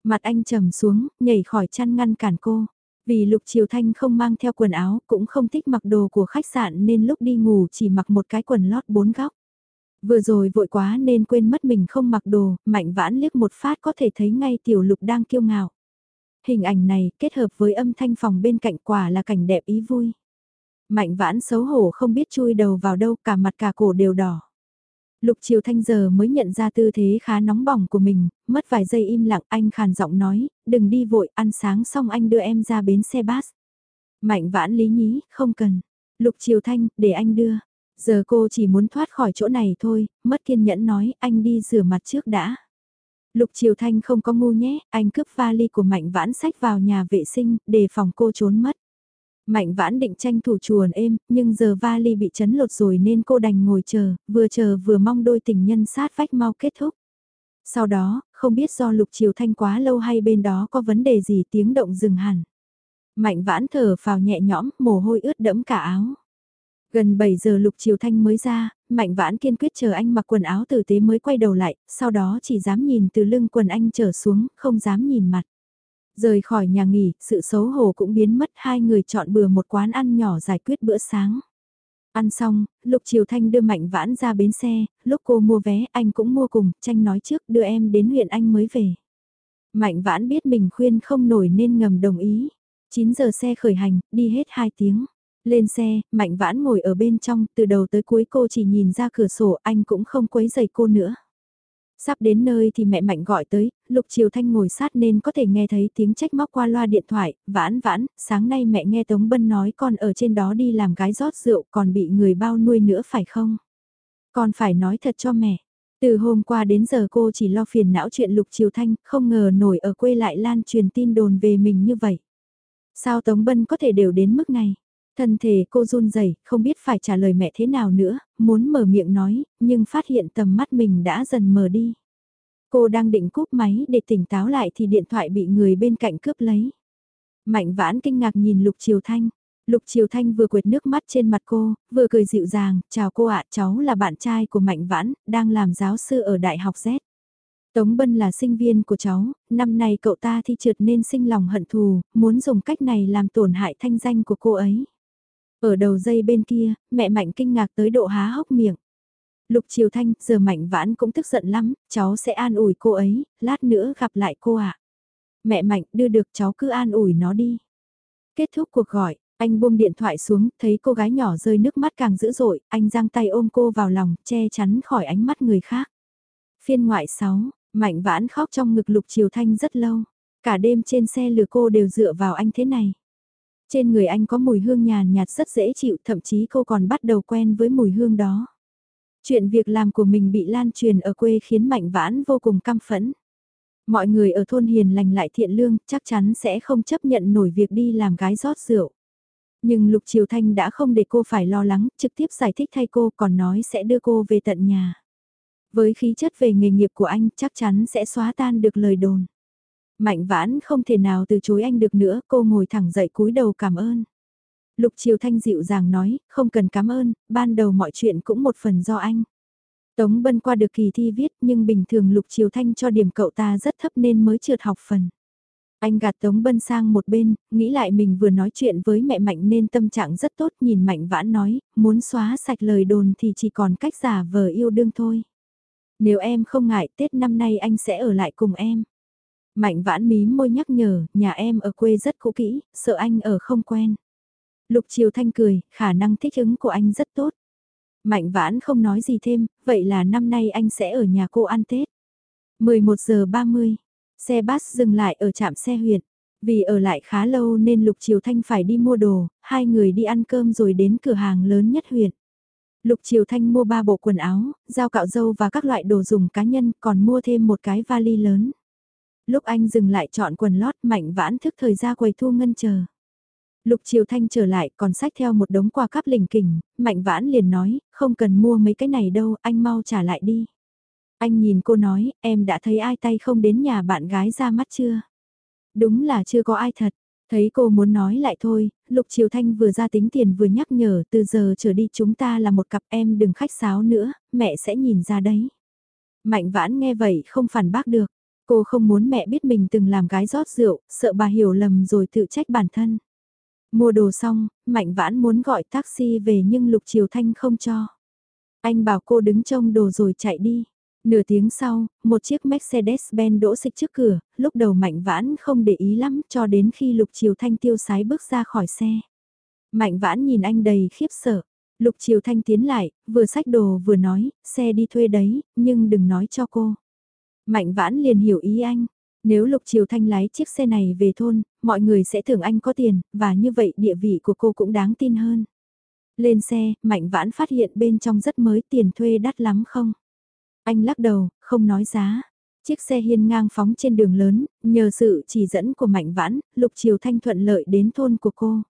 Mặt anh trầm xuống, nhảy khỏi chăn ngăn cản cô. Vì Lục Triều Thanh không mang theo quần áo, cũng không thích mặc đồ của khách sạn nên lúc đi ngủ chỉ mặc một cái quần lót bốn góc. Vừa rồi vội quá nên quên mất mình không mặc đồ, mạnh vãn liếc một phát có thể thấy ngay tiểu lục đang kiêu ngạo. Hình ảnh này kết hợp với âm thanh phòng bên cạnh quả là cảnh đẹp ý vui. Mạnh vãn xấu hổ không biết chui đầu vào đâu cả mặt cả cổ đều đỏ. Lục Triều Thanh giờ mới nhận ra tư thế khá nóng bỏng của mình, mất vài giây im lặng anh khàn giọng nói, đừng đi vội, ăn sáng xong anh đưa em ra bến xe bus. Mạnh vãn lý nhí, không cần. Lục Triều Thanh, để anh đưa. Giờ cô chỉ muốn thoát khỏi chỗ này thôi, mất kiên nhẫn nói, anh đi rửa mặt trước đã. Lục Triều Thanh không có ngu nhé, anh cướp vali của Mạnh Vãn sách vào nhà vệ sinh, để phòng cô trốn mất. Mạnh vãn định tranh thủ chuồn êm, nhưng giờ vali bị chấn lột rồi nên cô đành ngồi chờ, vừa chờ vừa mong đôi tình nhân sát vách mau kết thúc. Sau đó, không biết do lục Triều thanh quá lâu hay bên đó có vấn đề gì tiếng động dừng hẳn. Mạnh vãn thở vào nhẹ nhõm, mồ hôi ướt đẫm cả áo. Gần 7 giờ lục chiều thanh mới ra, mạnh vãn kiên quyết chờ anh mặc quần áo tử tế mới quay đầu lại, sau đó chỉ dám nhìn từ lưng quần anh trở xuống, không dám nhìn mặt. Rời khỏi nhà nghỉ, sự xấu hổ cũng biến mất hai người chọn bừa một quán ăn nhỏ giải quyết bữa sáng. Ăn xong, Lục Triều Thanh đưa Mạnh Vãn ra bến xe, lúc cô mua vé anh cũng mua cùng, tranh nói trước đưa em đến huyện anh mới về. Mạnh Vãn biết mình khuyên không nổi nên ngầm đồng ý. 9 giờ xe khởi hành, đi hết 2 tiếng. Lên xe, Mạnh Vãn ngồi ở bên trong, từ đầu tới cuối cô chỉ nhìn ra cửa sổ, anh cũng không quấy giày cô nữa. Sắp đến nơi thì mẹ Mạnh gọi tới, Lục Triều Thanh ngồi sát nên có thể nghe thấy tiếng trách móc qua loa điện thoại, vãn vãn, sáng nay mẹ nghe Tống Bân nói con ở trên đó đi làm gái rót rượu còn bị người bao nuôi nữa phải không? Con phải nói thật cho mẹ. Từ hôm qua đến giờ cô chỉ lo phiền não chuyện Lục Triều Thanh, không ngờ nổi ở quê lại lan truyền tin đồn về mình như vậy. Sao Tống Bân có thể đều đến mức này? Thân thể cô run rẩy, không biết phải trả lời mẹ thế nào nữa, muốn mở miệng nói, nhưng phát hiện tầm mắt mình đã dần mờ đi. Cô đang định cúp máy để tỉnh táo lại thì điện thoại bị người bên cạnh cướp lấy. Mạnh vãn kinh ngạc nhìn Lục Triều Thanh. Lục Triều Thanh vừa quệt nước mắt trên mặt cô, vừa cười dịu dàng, chào cô ạ, cháu là bạn trai của Mạnh Vãn, đang làm giáo sư ở Đại học Z. Tống Bân là sinh viên của cháu, năm nay cậu ta thi trượt nên sinh lòng hận thù, muốn dùng cách này làm tổn hại thanh danh của cô ấy. Ở đầu dây bên kia, mẹ Mạnh kinh ngạc tới độ há hốc miệng. Lục Triều Thanh, giờ Mạnh Vãn cũng tức giận lắm, cháu sẽ an ủi cô ấy, lát nữa gặp lại cô ạ. Mẹ Mạnh đưa được cháu cứ an ủi nó đi. Kết thúc cuộc gọi, anh buông điện thoại xuống, thấy cô gái nhỏ rơi nước mắt càng dữ dội, anh giang tay ôm cô vào lòng, che chắn khỏi ánh mắt người khác. Phiên ngoại 6, Mạnh Vãn khóc trong ngực Lục Triều Thanh rất lâu. Cả đêm trên xe lừa cô đều dựa vào anh thế này. Trên người anh có mùi hương nhàn nhạt rất dễ chịu, thậm chí cô còn bắt đầu quen với mùi hương đó. Chuyện việc làm của mình bị lan truyền ở quê khiến Mạnh Vãn vô cùng căm phẫn. Mọi người ở thôn hiền lành lại thiện lương, chắc chắn sẽ không chấp nhận nổi việc đi làm gái rót rượu. Nhưng Lục Triều Thanh đã không để cô phải lo lắng, trực tiếp giải thích thay cô còn nói sẽ đưa cô về tận nhà. Với khí chất về nghề nghiệp của anh chắc chắn sẽ xóa tan được lời đồn. Mạnh vãn không thể nào từ chối anh được nữa, cô ngồi thẳng dậy cúi đầu cảm ơn. Lục Triều Thanh dịu dàng nói, không cần cảm ơn, ban đầu mọi chuyện cũng một phần do anh. Tống Bân qua được kỳ thi viết nhưng bình thường Lục Triều Thanh cho điểm cậu ta rất thấp nên mới trượt học phần. Anh gạt Tống Bân sang một bên, nghĩ lại mình vừa nói chuyện với mẹ Mạnh nên tâm trạng rất tốt nhìn Mạnh vãn nói, muốn xóa sạch lời đồn thì chỉ còn cách giả vờ yêu đương thôi. Nếu em không ngại Tết năm nay anh sẽ ở lại cùng em. Mạnh vãn mí môi nhắc nhở, nhà em ở quê rất cũ kỹ, sợ anh ở không quen. Lục Triều Thanh cười, khả năng thích ứng của anh rất tốt. Mạnh vãn không nói gì thêm, vậy là năm nay anh sẽ ở nhà cô ăn Tết. 11 giờ 30, xe bus dừng lại ở trạm xe huyện. Vì ở lại khá lâu nên Lục Triều Thanh phải đi mua đồ, hai người đi ăn cơm rồi đến cửa hàng lớn nhất huyện. Lục Triều Thanh mua ba bộ quần áo, dao cạo dâu và các loại đồ dùng cá nhân còn mua thêm một cái vali lớn. Lúc anh dừng lại chọn quần lót mạnh vãn thức thời ra quầy thu ngân chờ. Lục Triều Thanh trở lại còn sách theo một đống quà cắp lình kình, mạnh vãn liền nói, không cần mua mấy cái này đâu, anh mau trả lại đi. Anh nhìn cô nói, em đã thấy ai tay không đến nhà bạn gái ra mắt chưa? Đúng là chưa có ai thật. Thấy cô muốn nói lại thôi, Lục Triều Thanh vừa ra tính tiền vừa nhắc nhở từ giờ trở đi chúng ta là một cặp em đừng khách sáo nữa, mẹ sẽ nhìn ra đấy. Mạnh vãn nghe vậy không phản bác được. Cô không muốn mẹ biết mình từng làm gái rót rượu, sợ bà hiểu lầm rồi tự trách bản thân. Mua đồ xong, Mạnh Vãn muốn gọi taxi về nhưng Lục Triều Thanh không cho. Anh bảo cô đứng trông đồ rồi chạy đi. Nửa tiếng sau, một chiếc Mercedes-Benz đỗ xịch trước cửa, lúc đầu Mạnh Vãn không để ý lắm cho đến khi Lục Triều Thanh tiêu sái bước ra khỏi xe. Mạnh Vãn nhìn anh đầy khiếp sợ. Lục Triều Thanh tiến lại, vừa xách đồ vừa nói, xe đi thuê đấy, nhưng đừng nói cho cô. Mạnh Vãn liền hiểu ý anh. Nếu Lục Triều Thanh lái chiếc xe này về thôn, mọi người sẽ tưởng anh có tiền, và như vậy địa vị của cô cũng đáng tin hơn. Lên xe, Mạnh Vãn phát hiện bên trong rất mới tiền thuê đắt lắm không? Anh lắc đầu, không nói giá. Chiếc xe hiên ngang phóng trên đường lớn, nhờ sự chỉ dẫn của Mạnh Vãn, Lục Triều Thanh thuận lợi đến thôn của cô.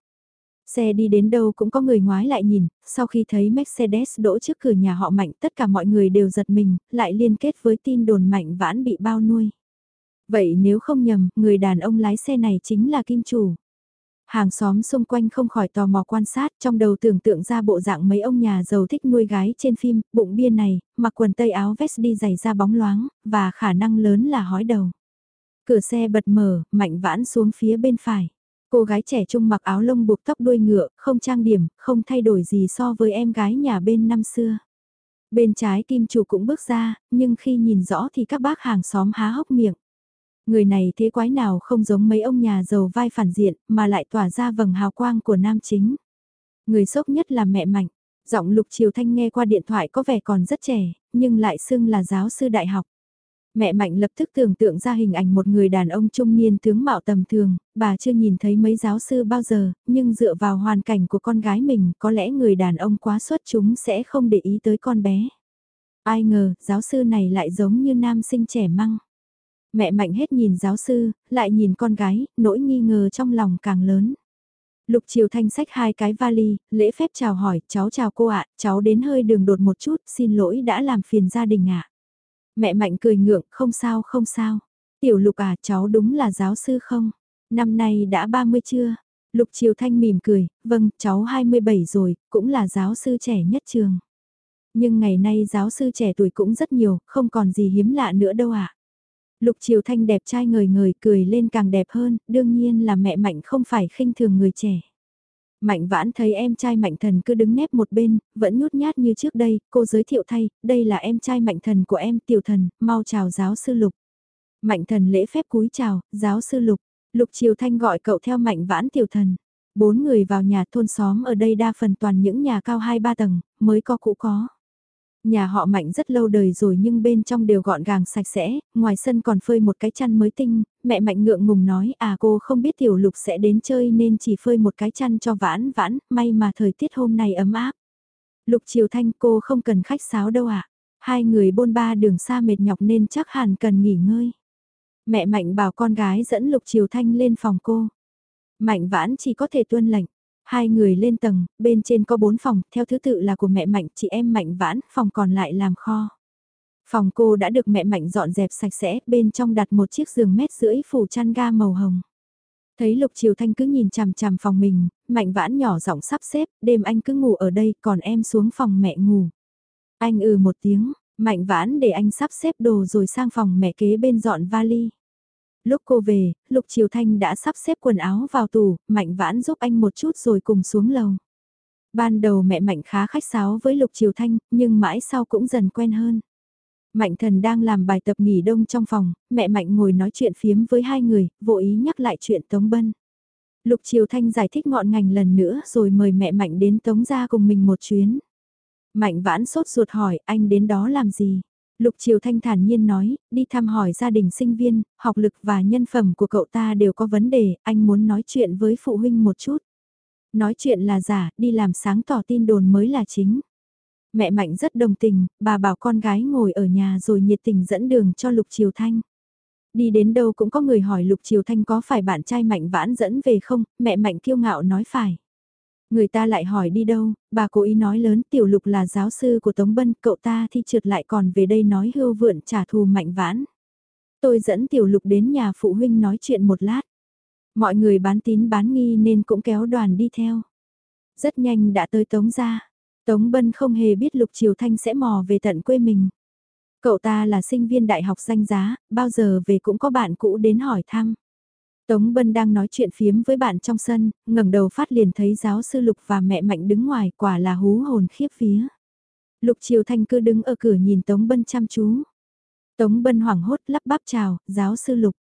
Xe đi đến đâu cũng có người ngoái lại nhìn, sau khi thấy Mercedes đỗ trước cửa nhà họ Mạnh tất cả mọi người đều giật mình, lại liên kết với tin đồn Mạnh Vãn bị bao nuôi. Vậy nếu không nhầm, người đàn ông lái xe này chính là Kim Chủ. Hàng xóm xung quanh không khỏi tò mò quan sát, trong đầu tưởng tượng ra bộ dạng mấy ông nhà giàu thích nuôi gái trên phim, bụng bia này, mặc quần tây áo vest đi giày da bóng loáng, và khả năng lớn là hói đầu. Cửa xe bật mở, mạnh vãn xuống phía bên phải. Cô gái trẻ trung mặc áo lông buộc tóc đuôi ngựa, không trang điểm, không thay đổi gì so với em gái nhà bên năm xưa. Bên trái kim chủ cũng bước ra, nhưng khi nhìn rõ thì các bác hàng xóm há hốc miệng. Người này thế quái nào không giống mấy ông nhà giàu vai phản diện mà lại tỏa ra vầng hào quang của nam chính. Người sốc nhất là mẹ Mạnh. Giọng Lục Triều Thanh nghe qua điện thoại có vẻ còn rất trẻ, nhưng lại xưng là giáo sư đại học. Mẹ Mạnh lập tức tưởng tượng ra hình ảnh một người đàn ông trung niên tướng mạo tầm thường, bà chưa nhìn thấy mấy giáo sư bao giờ, nhưng dựa vào hoàn cảnh của con gái mình có lẽ người đàn ông quá xuất chúng sẽ không để ý tới con bé. Ai ngờ, giáo sư này lại giống như nam sinh trẻ măng. Mẹ mạnh hết nhìn giáo sư, lại nhìn con gái, nỗi nghi ngờ trong lòng càng lớn. Lục Triều Thanh sách hai cái vali, lễ phép chào hỏi, cháu chào cô ạ, cháu đến hơi đường đột một chút, xin lỗi đã làm phiền gia đình ạ. Mẹ mạnh cười ngượng, không sao không sao. Tiểu Lục à, cháu đúng là giáo sư không? Năm nay đã 30 chưa? Lục Triều Thanh mỉm cười, vâng, cháu 27 rồi, cũng là giáo sư trẻ nhất trường. Nhưng ngày nay giáo sư trẻ tuổi cũng rất nhiều, không còn gì hiếm lạ nữa đâu ạ. Lục Triều Thanh đẹp trai ngời ngời cười lên càng đẹp hơn, đương nhiên là mẹ Mạnh không phải khinh thường người trẻ. Mạnh vãn thấy em trai Mạnh Thần cứ đứng nép một bên, vẫn nhút nhát như trước đây, cô giới thiệu thay, đây là em trai Mạnh Thần của em Tiểu Thần, mau chào giáo sư Lục. Mạnh Thần lễ phép cúi chào, giáo sư Lục. Lục Triều Thanh gọi cậu theo Mạnh vãn Tiểu Thần. Bốn người vào nhà thôn xóm ở đây đa phần toàn những nhà cao hai ba tầng, mới có cũ có. Nhà họ Mạnh rất lâu đời rồi nhưng bên trong đều gọn gàng sạch sẽ, ngoài sân còn phơi một cái chăn mới tinh, mẹ Mạnh ngượng ngùng nói à cô không biết Tiểu Lục sẽ đến chơi nên chỉ phơi một cái chăn cho vãn vãn, may mà thời tiết hôm nay ấm áp. Lục Triều Thanh cô không cần khách sáo đâu ạ, à? hai người bôn ba đường xa mệt nhọc nên chắc hẳn cần nghỉ ngơi. Mẹ Mạnh bảo con gái dẫn Lục Triều Thanh lên phòng cô. Mạnh vãn chỉ có thể tuân lệnh. Hai người lên tầng, bên trên có bốn phòng, theo thứ tự là của mẹ Mạnh, chị em Mạnh vãn, phòng còn lại làm kho. Phòng cô đã được mẹ Mạnh dọn dẹp sạch sẽ, bên trong đặt một chiếc giường mét rưỡi phủ chăn ga màu hồng. Thấy Lục Triều Thanh cứ nhìn chằm chằm phòng mình, Mạnh vãn nhỏ giọng sắp xếp, đêm anh cứ ngủ ở đây, còn em xuống phòng mẹ ngủ. Anh ừ một tiếng, Mạnh vãn để anh sắp xếp đồ rồi sang phòng mẹ kế bên dọn vali. Lúc cô về, Lục Triều Thanh đã sắp xếp quần áo vào tủ, Mạnh Vãn giúp anh một chút rồi cùng xuống lầu. Ban đầu mẹ Mạnh khá khách sáo với Lục Triều Thanh, nhưng mãi sau cũng dần quen hơn. Mạnh thần đang làm bài tập nghỉ đông trong phòng, mẹ Mạnh ngồi nói chuyện phiếm với hai người, vô ý nhắc lại chuyện Tống Bân. Lục Triều Thanh giải thích ngọn ngành lần nữa rồi mời mẹ Mạnh đến Tống ra cùng mình một chuyến. Mạnh vãn sốt ruột hỏi anh đến đó làm gì? Lục Triều Thanh thản nhiên nói, đi thăm hỏi gia đình sinh viên, học lực và nhân phẩm của cậu ta đều có vấn đề, anh muốn nói chuyện với phụ huynh một chút. Nói chuyện là giả, đi làm sáng tỏ tin đồn mới là chính. Mẹ Mạnh rất đồng tình, bà bảo con gái ngồi ở nhà rồi nhiệt tình dẫn đường cho Lục Triều Thanh. Đi đến đâu cũng có người hỏi Lục Triều Thanh có phải bạn trai Mạnh vãn dẫn về không, mẹ Mạnh kiêu ngạo nói phải. Người ta lại hỏi đi đâu, bà cố ý nói lớn tiểu lục là giáo sư của Tống Bân, cậu ta thi trượt lại còn về đây nói hưu vượn trả thù mạnh vãn. Tôi dẫn tiểu lục đến nhà phụ huynh nói chuyện một lát. Mọi người bán tín bán nghi nên cũng kéo đoàn đi theo. Rất nhanh đã tới Tống ra. Tống Bân không hề biết Lục Triều Thanh sẽ mò về tận quê mình. Cậu ta là sinh viên đại học danh giá, bao giờ về cũng có bạn cũ đến hỏi thăm. Tống Bân đang nói chuyện phiếm với bạn trong sân, ngẩng đầu phát liền thấy giáo sư Lục và mẹ Mạnh đứng ngoài quả là hú hồn khiếp vía. Lục Triều Thanh cứ đứng ở cửa nhìn Tống Bân chăm chú. Tống Bân hoảng hốt lắp bắp chào, giáo sư Lục.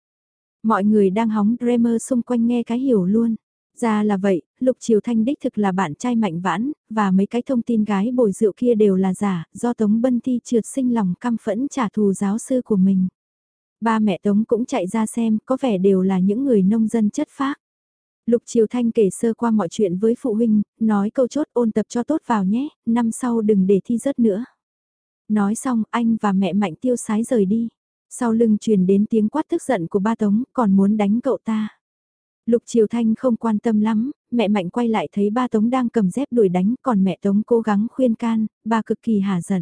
Mọi người đang hóng Dremer xung quanh nghe cái hiểu luôn. Ra là vậy, Lục Triều Thanh đích thực là bạn trai mạnh vãn, và mấy cái thông tin gái bồi rượu kia đều là giả, do Tống Bân Thi trượt sinh lòng căm phẫn trả thù giáo sư của mình. Ba mẹ Tống cũng chạy ra xem, có vẻ đều là những người nông dân chất phác. Lục Triều Thanh kể sơ qua mọi chuyện với phụ huynh, nói câu chốt ôn tập cho tốt vào nhé, năm sau đừng để thi rớt nữa. Nói xong anh và mẹ Mạnh tiêu sái rời đi. Sau lưng truyền đến tiếng quát tức giận của ba Tống, còn muốn đánh cậu ta. Lục Triều Thanh không quan tâm lắm, mẹ Mạnh quay lại thấy ba Tống đang cầm dép đuổi đánh, còn mẹ Tống cố gắng khuyên can, ba cực kỳ hả giận.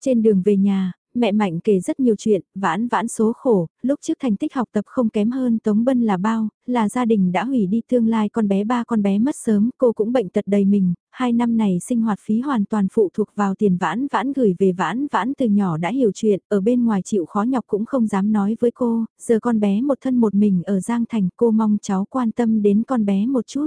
Trên đường về nhà, mẹ Mạnh kể rất nhiều chuyện, vãn vãn số khổ, lúc trước thành tích học tập không kém hơn Tống Bân là bao, là gia đình đã hủy đi tương lai con bé ba con bé mất sớm, cô cũng bệnh tật đầy mình, hai năm này sinh hoạt phí hoàn toàn phụ thuộc vào tiền vãn vãn gửi về vãn vãn từ nhỏ đã hiểu chuyện, ở bên ngoài chịu khó nhọc cũng không dám nói với cô, giờ con bé một thân một mình ở Giang Thành cô mong cháu quan tâm đến con bé một chút.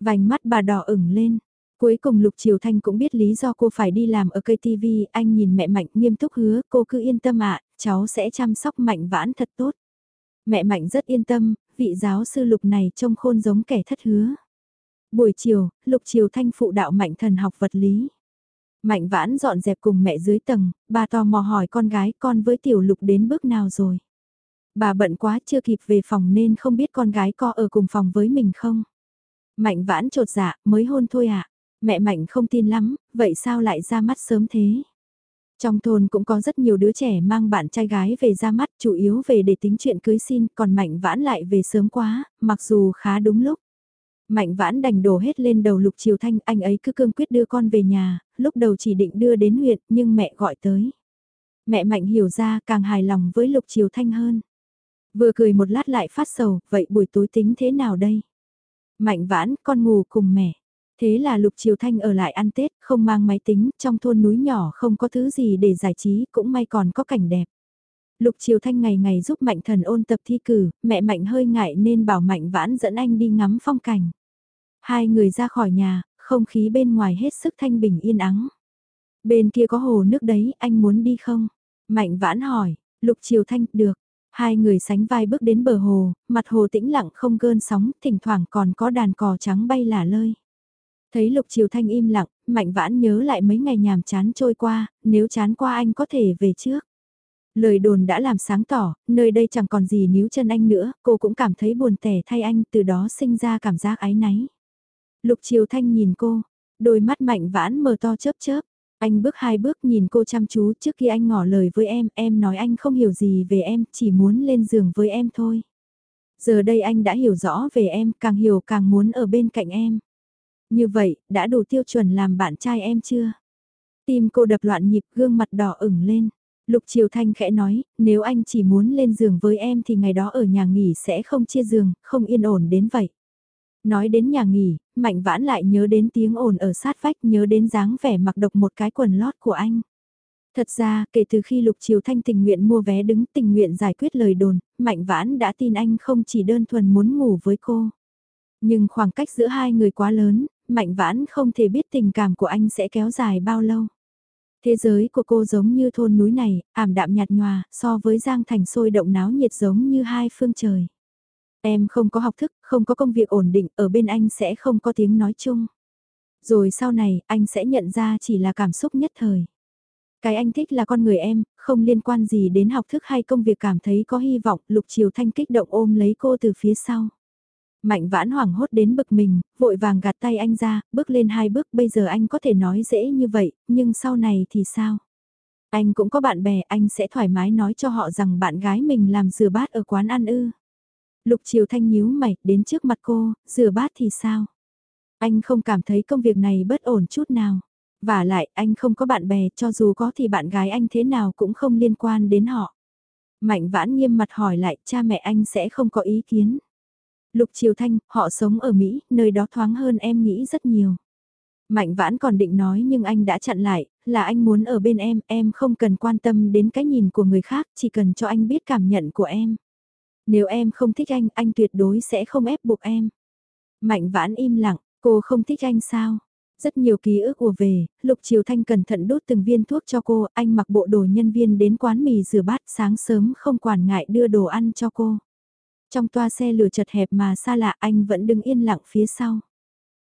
Vành mắt bà đỏ ửng lên, Cuối cùng Lục Triều Thanh cũng biết lý do cô phải đi làm ở cây TV, anh nhìn mẹ Mạnh nghiêm túc hứa, cô cứ yên tâm ạ, cháu sẽ chăm sóc Mạnh vãn thật tốt. Mẹ Mạnh rất yên tâm, vị giáo sư Lục này trông khôn giống kẻ thất hứa. Buổi chiều, Lục Triều Thanh phụ đạo Mạnh thần học vật lý. Mạnh vãn dọn dẹp cùng mẹ dưới tầng, bà tò mò hỏi con gái con với tiểu lục đến bước nào rồi. Bà bận quá chưa kịp về phòng nên không biết con gái co ở cùng phòng với mình không. Mạnh vãn trột dạ, mới hôn thôi ạ. À. Mẹ Mạnh không tin lắm, vậy sao lại ra mắt sớm thế? Trong thôn cũng có rất nhiều đứa trẻ mang bạn trai gái về ra mắt, chủ yếu về để tính chuyện cưới xin, còn Mạnh vãn lại về sớm quá, mặc dù khá đúng lúc. Mạnh vãn đành đổ hết lên đầu lục triều thanh, anh ấy cứ cương quyết đưa con về nhà, lúc đầu chỉ định đưa đến huyện, nhưng mẹ gọi tới. Mẹ Mạnh hiểu ra càng hài lòng với lục triều thanh hơn. Vừa cười một lát lại phát sầu, vậy buổi tối tính thế nào đây? Mạnh vãn, con ngủ cùng mẹ. Thế là Lục Triều Thanh ở lại ăn Tết, không mang máy tính, trong thôn núi nhỏ không có thứ gì để giải trí, cũng may còn có cảnh đẹp. Lục Triều Thanh ngày ngày giúp Mạnh Thần ôn tập thi cử, mẹ Mạnh hơi ngại nên bảo Mạnh Vãn dẫn anh đi ngắm phong cảnh. Hai người ra khỏi nhà, không khí bên ngoài hết sức thanh bình yên ắng. Bên kia có hồ nước đấy, anh muốn đi không? Mạnh Vãn hỏi, Lục Triều Thanh, được. Hai người sánh vai bước đến bờ hồ, mặt hồ tĩnh lặng không gơn sóng, thỉnh thoảng còn có đàn cò trắng bay lả lơi. Thấy Lục Triều Thanh im lặng, Mạnh Vãn nhớ lại mấy ngày nhàm chán trôi qua, nếu chán qua anh có thể về trước. Lời đồn đã làm sáng tỏ, nơi đây chẳng còn gì níu chân anh nữa, cô cũng cảm thấy buồn tẻ thay anh, từ đó sinh ra cảm giác ái náy. Lục Triều Thanh nhìn cô, đôi mắt Mạnh Vãn mở to chớp chớp. Anh bước hai bước nhìn cô chăm chú trước khi anh ngỏ lời với em, em nói anh không hiểu gì về em, chỉ muốn lên giường với em thôi. Giờ đây anh đã hiểu rõ về em, càng hiểu càng muốn ở bên cạnh em. Như vậy, đã đủ tiêu chuẩn làm bạn trai em chưa? Tim cô đập loạn nhịp gương mặt đỏ ửng lên. Lục Triều Thanh khẽ nói, nếu anh chỉ muốn lên giường với em thì ngày đó ở nhà nghỉ sẽ không chia giường, không yên ổn đến vậy. Nói đến nhà nghỉ, Mạnh Vãn lại nhớ đến tiếng ồn ở sát vách, nhớ đến dáng vẻ mặc độc một cái quần lót của anh. Thật ra, kể từ khi Lục Triều Thanh tình nguyện mua vé đứng tình nguyện giải quyết lời đồn, Mạnh Vãn đã tin anh không chỉ đơn thuần muốn ngủ với cô. Nhưng khoảng cách giữa hai người quá lớn, Mạnh Vãn không thể biết tình cảm của anh sẽ kéo dài bao lâu. Thế giới của cô giống như thôn núi này, ảm đạm nhạt nhòa, so với Giang Thành sôi động náo nhiệt giống như hai phương trời. Em không có học thức, không có công việc ổn định, ở bên anh sẽ không có tiếng nói chung. Rồi sau này, anh sẽ nhận ra chỉ là cảm xúc nhất thời. Cái anh thích là con người em, không liên quan gì đến học thức hay công việc cảm thấy có hy vọng, Lục Triều Thanh kích động ôm lấy cô từ phía sau. Mạnh vãn hoảng hốt đến bực mình, vội vàng gạt tay anh ra, bước lên hai bước bây giờ anh có thể nói dễ như vậy, nhưng sau này thì sao? Anh cũng có bạn bè, anh sẽ thoải mái nói cho họ rằng bạn gái mình làm rửa bát ở quán ăn ư. Lục Triều Thanh nhíu mày, đến trước mặt cô, rửa bát thì sao? Anh không cảm thấy công việc này bất ổn chút nào. Và lại, anh không có bạn bè, cho dù có thì bạn gái anh thế nào cũng không liên quan đến họ. Mạnh vãn nghiêm mặt hỏi lại, cha mẹ anh sẽ không có ý kiến. Lục Triều Thanh, họ sống ở Mỹ, nơi đó thoáng hơn em nghĩ rất nhiều. Mạnh vãn còn định nói nhưng anh đã chặn lại, là anh muốn ở bên em, em không cần quan tâm đến cái nhìn của người khác, chỉ cần cho anh biết cảm nhận của em. Nếu em không thích anh, anh tuyệt đối sẽ không ép buộc em. Mạnh vãn im lặng, cô không thích anh sao? Rất nhiều ký ức ùa về, Lục Triều Thanh cẩn thận đốt từng viên thuốc cho cô, anh mặc bộ đồ nhân viên đến quán mì rửa bát sáng sớm không quản ngại đưa đồ ăn cho cô. Trong toa xe lửa chật hẹp mà xa lạ anh vẫn đứng yên lặng phía sau.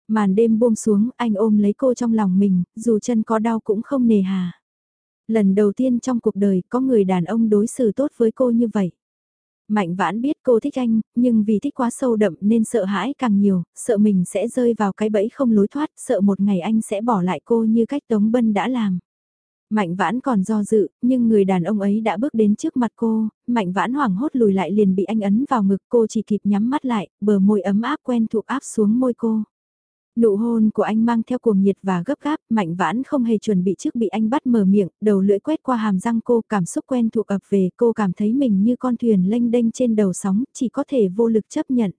Màn đêm buông xuống anh ôm lấy cô trong lòng mình, dù chân có đau cũng không nề hà. Lần đầu tiên trong cuộc đời có người đàn ông đối xử tốt với cô như vậy. Mạnh vãn biết cô thích anh, nhưng vì thích quá sâu đậm nên sợ hãi càng nhiều, sợ mình sẽ rơi vào cái bẫy không lối thoát, sợ một ngày anh sẽ bỏ lại cô như cách Tống Bân đã làm. Mạnh vãn còn do dự, nhưng người đàn ông ấy đã bước đến trước mặt cô, mạnh vãn hoảng hốt lùi lại liền bị anh ấn vào ngực cô chỉ kịp nhắm mắt lại, bờ môi ấm áp quen thuộc áp xuống môi cô. Nụ hôn của anh mang theo cuồng nhiệt và gấp gáp, mạnh vãn không hề chuẩn bị trước bị anh bắt mở miệng, đầu lưỡi quét qua hàm răng cô cảm xúc quen thuộc ập về cô cảm thấy mình như con thuyền lênh đênh trên đầu sóng, chỉ có thể vô lực chấp nhận.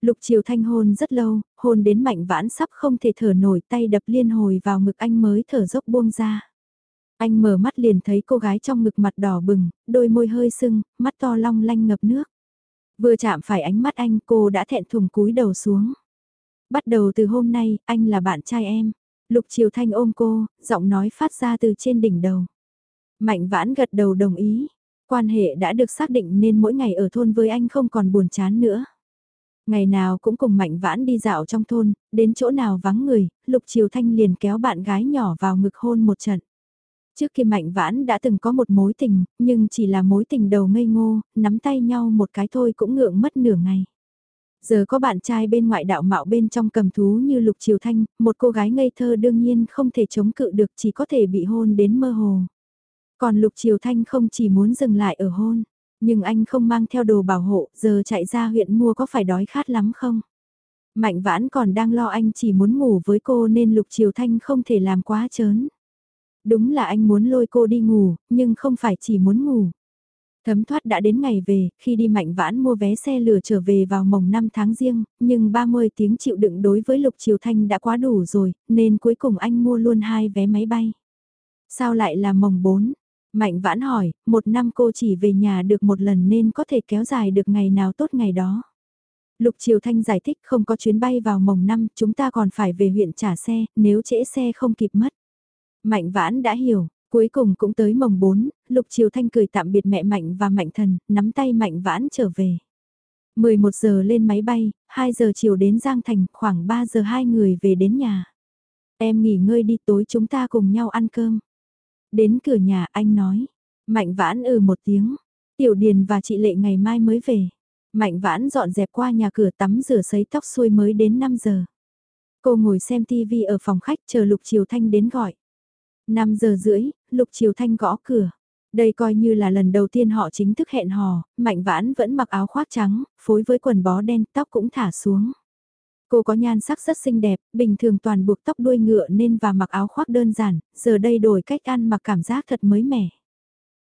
Lục chiều thanh hôn rất lâu, hôn đến mạnh vãn sắp không thể thở nổi tay đập liên hồi vào ngực anh mới thở dốc buông ra. Anh mở mắt liền thấy cô gái trong ngực mặt đỏ bừng, đôi môi hơi sưng, mắt to long lanh ngập nước. Vừa chạm phải ánh mắt anh cô đã thẹn thùng cúi đầu xuống. Bắt đầu từ hôm nay, anh là bạn trai em. Lục Triều Thanh ôm cô, giọng nói phát ra từ trên đỉnh đầu. Mạnh vãn gật đầu đồng ý. Quan hệ đã được xác định nên mỗi ngày ở thôn với anh không còn buồn chán nữa. Ngày nào cũng cùng Mạnh Vãn đi dạo trong thôn, đến chỗ nào vắng người, Lục Triều Thanh liền kéo bạn gái nhỏ vào ngực hôn một trận. Trước kia Mạnh Vãn đã từng có một mối tình, nhưng chỉ là mối tình đầu ngây ngô, nắm tay nhau một cái thôi cũng ngượng mất nửa ngày. Giờ có bạn trai bên ngoại đạo mạo bên trong cầm thú như Lục Triều Thanh, một cô gái ngây thơ đương nhiên không thể chống cự được chỉ có thể bị hôn đến mơ hồ. Còn Lục Triều Thanh không chỉ muốn dừng lại ở hôn, nhưng anh không mang theo đồ bảo hộ, giờ chạy ra huyện mua có phải đói khát lắm không? Mạnh vãn còn đang lo anh chỉ muốn ngủ với cô nên Lục Triều Thanh không thể làm quá chớn. Đúng là anh muốn lôi cô đi ngủ, nhưng không phải chỉ muốn ngủ. Thấm thoát đã đến ngày về, khi đi mạnh vãn mua vé xe lửa trở về vào mồng 5 tháng riêng, nhưng 30 tiếng chịu đựng đối với Lục Triều Thanh đã quá đủ rồi, nên cuối cùng anh mua luôn hai vé máy bay. Sao lại là mồng 4? Mạnh vãn hỏi, một năm cô chỉ về nhà được một lần nên có thể kéo dài được ngày nào tốt ngày đó. Lục Triều Thanh giải thích không có chuyến bay vào mồng 5, chúng ta còn phải về huyện trả xe, nếu trễ xe không kịp mất. Mạnh vãn đã hiểu, Cuối cùng cũng tới mồng 4, Lục Triều Thanh cười tạm biệt mẹ Mạnh và Mạnh Thần, nắm tay Mạnh Vãn trở về. 11 giờ lên máy bay, 2 giờ chiều đến Giang Thành, khoảng 3 giờ hai người về đến nhà. Em nghỉ ngơi đi tối chúng ta cùng nhau ăn cơm. Đến cửa nhà anh nói, Mạnh Vãn ừ một tiếng, Tiểu Điền và chị Lệ ngày mai mới về. Mạnh Vãn dọn dẹp qua nhà cửa tắm rửa sấy tóc xuôi mới đến 5 giờ. Cô ngồi xem tivi ở phòng khách chờ Lục Triều Thanh đến gọi. 5 giờ rưỡi, Lục Triều Thanh gõ cửa. Đây coi như là lần đầu tiên họ chính thức hẹn hò, Mạnh Vãn vẫn mặc áo khoác trắng, phối với quần bó đen, tóc cũng thả xuống. Cô có nhan sắc rất xinh đẹp, bình thường toàn buộc tóc đuôi ngựa nên và mặc áo khoác đơn giản, giờ đây đổi cách ăn mặc cảm giác thật mới mẻ.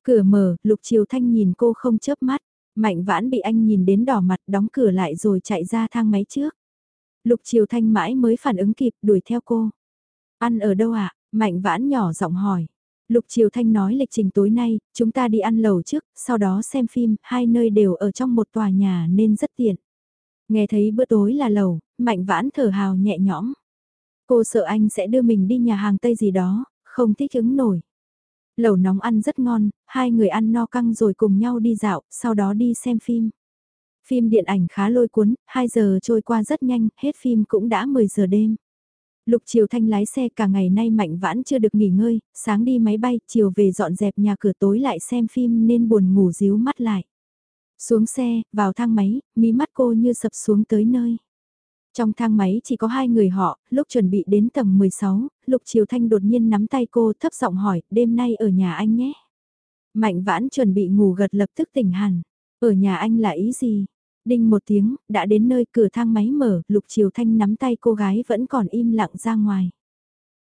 Cửa mở, Lục Triều Thanh nhìn cô không chớp mắt, Mạnh Vãn bị anh nhìn đến đỏ mặt đóng cửa lại rồi chạy ra thang máy trước. Lục Triều Thanh mãi mới phản ứng kịp đuổi theo cô. Ăn ở đâu ạ? Mạnh vãn nhỏ giọng hỏi. Lục Triều Thanh nói lịch trình tối nay, chúng ta đi ăn lầu trước, sau đó xem phim, hai nơi đều ở trong một tòa nhà nên rất tiện. Nghe thấy bữa tối là lầu, Mạnh vãn thở hào nhẹ nhõm. Cô sợ anh sẽ đưa mình đi nhà hàng Tây gì đó, không thích ứng nổi. Lầu nóng ăn rất ngon, hai người ăn no căng rồi cùng nhau đi dạo, sau đó đi xem phim. Phim điện ảnh khá lôi cuốn, 2 giờ trôi qua rất nhanh, hết phim cũng đã 10 giờ đêm. Lục Triều Thanh lái xe cả ngày nay mạnh vãn chưa được nghỉ ngơi, sáng đi máy bay, chiều về dọn dẹp nhà cửa tối lại xem phim nên buồn ngủ díu mắt lại. Xuống xe, vào thang máy, mí mắt cô như sập xuống tới nơi. Trong thang máy chỉ có hai người họ, lúc chuẩn bị đến tầng 16, Lục Triều Thanh đột nhiên nắm tay cô thấp giọng hỏi, đêm nay ở nhà anh nhé. Mạnh vãn chuẩn bị ngủ gật lập tức tỉnh hẳn. Ở nhà anh là ý gì? Đinh một tiếng, đã đến nơi cửa thang máy mở, Lục Triều Thanh nắm tay cô gái vẫn còn im lặng ra ngoài.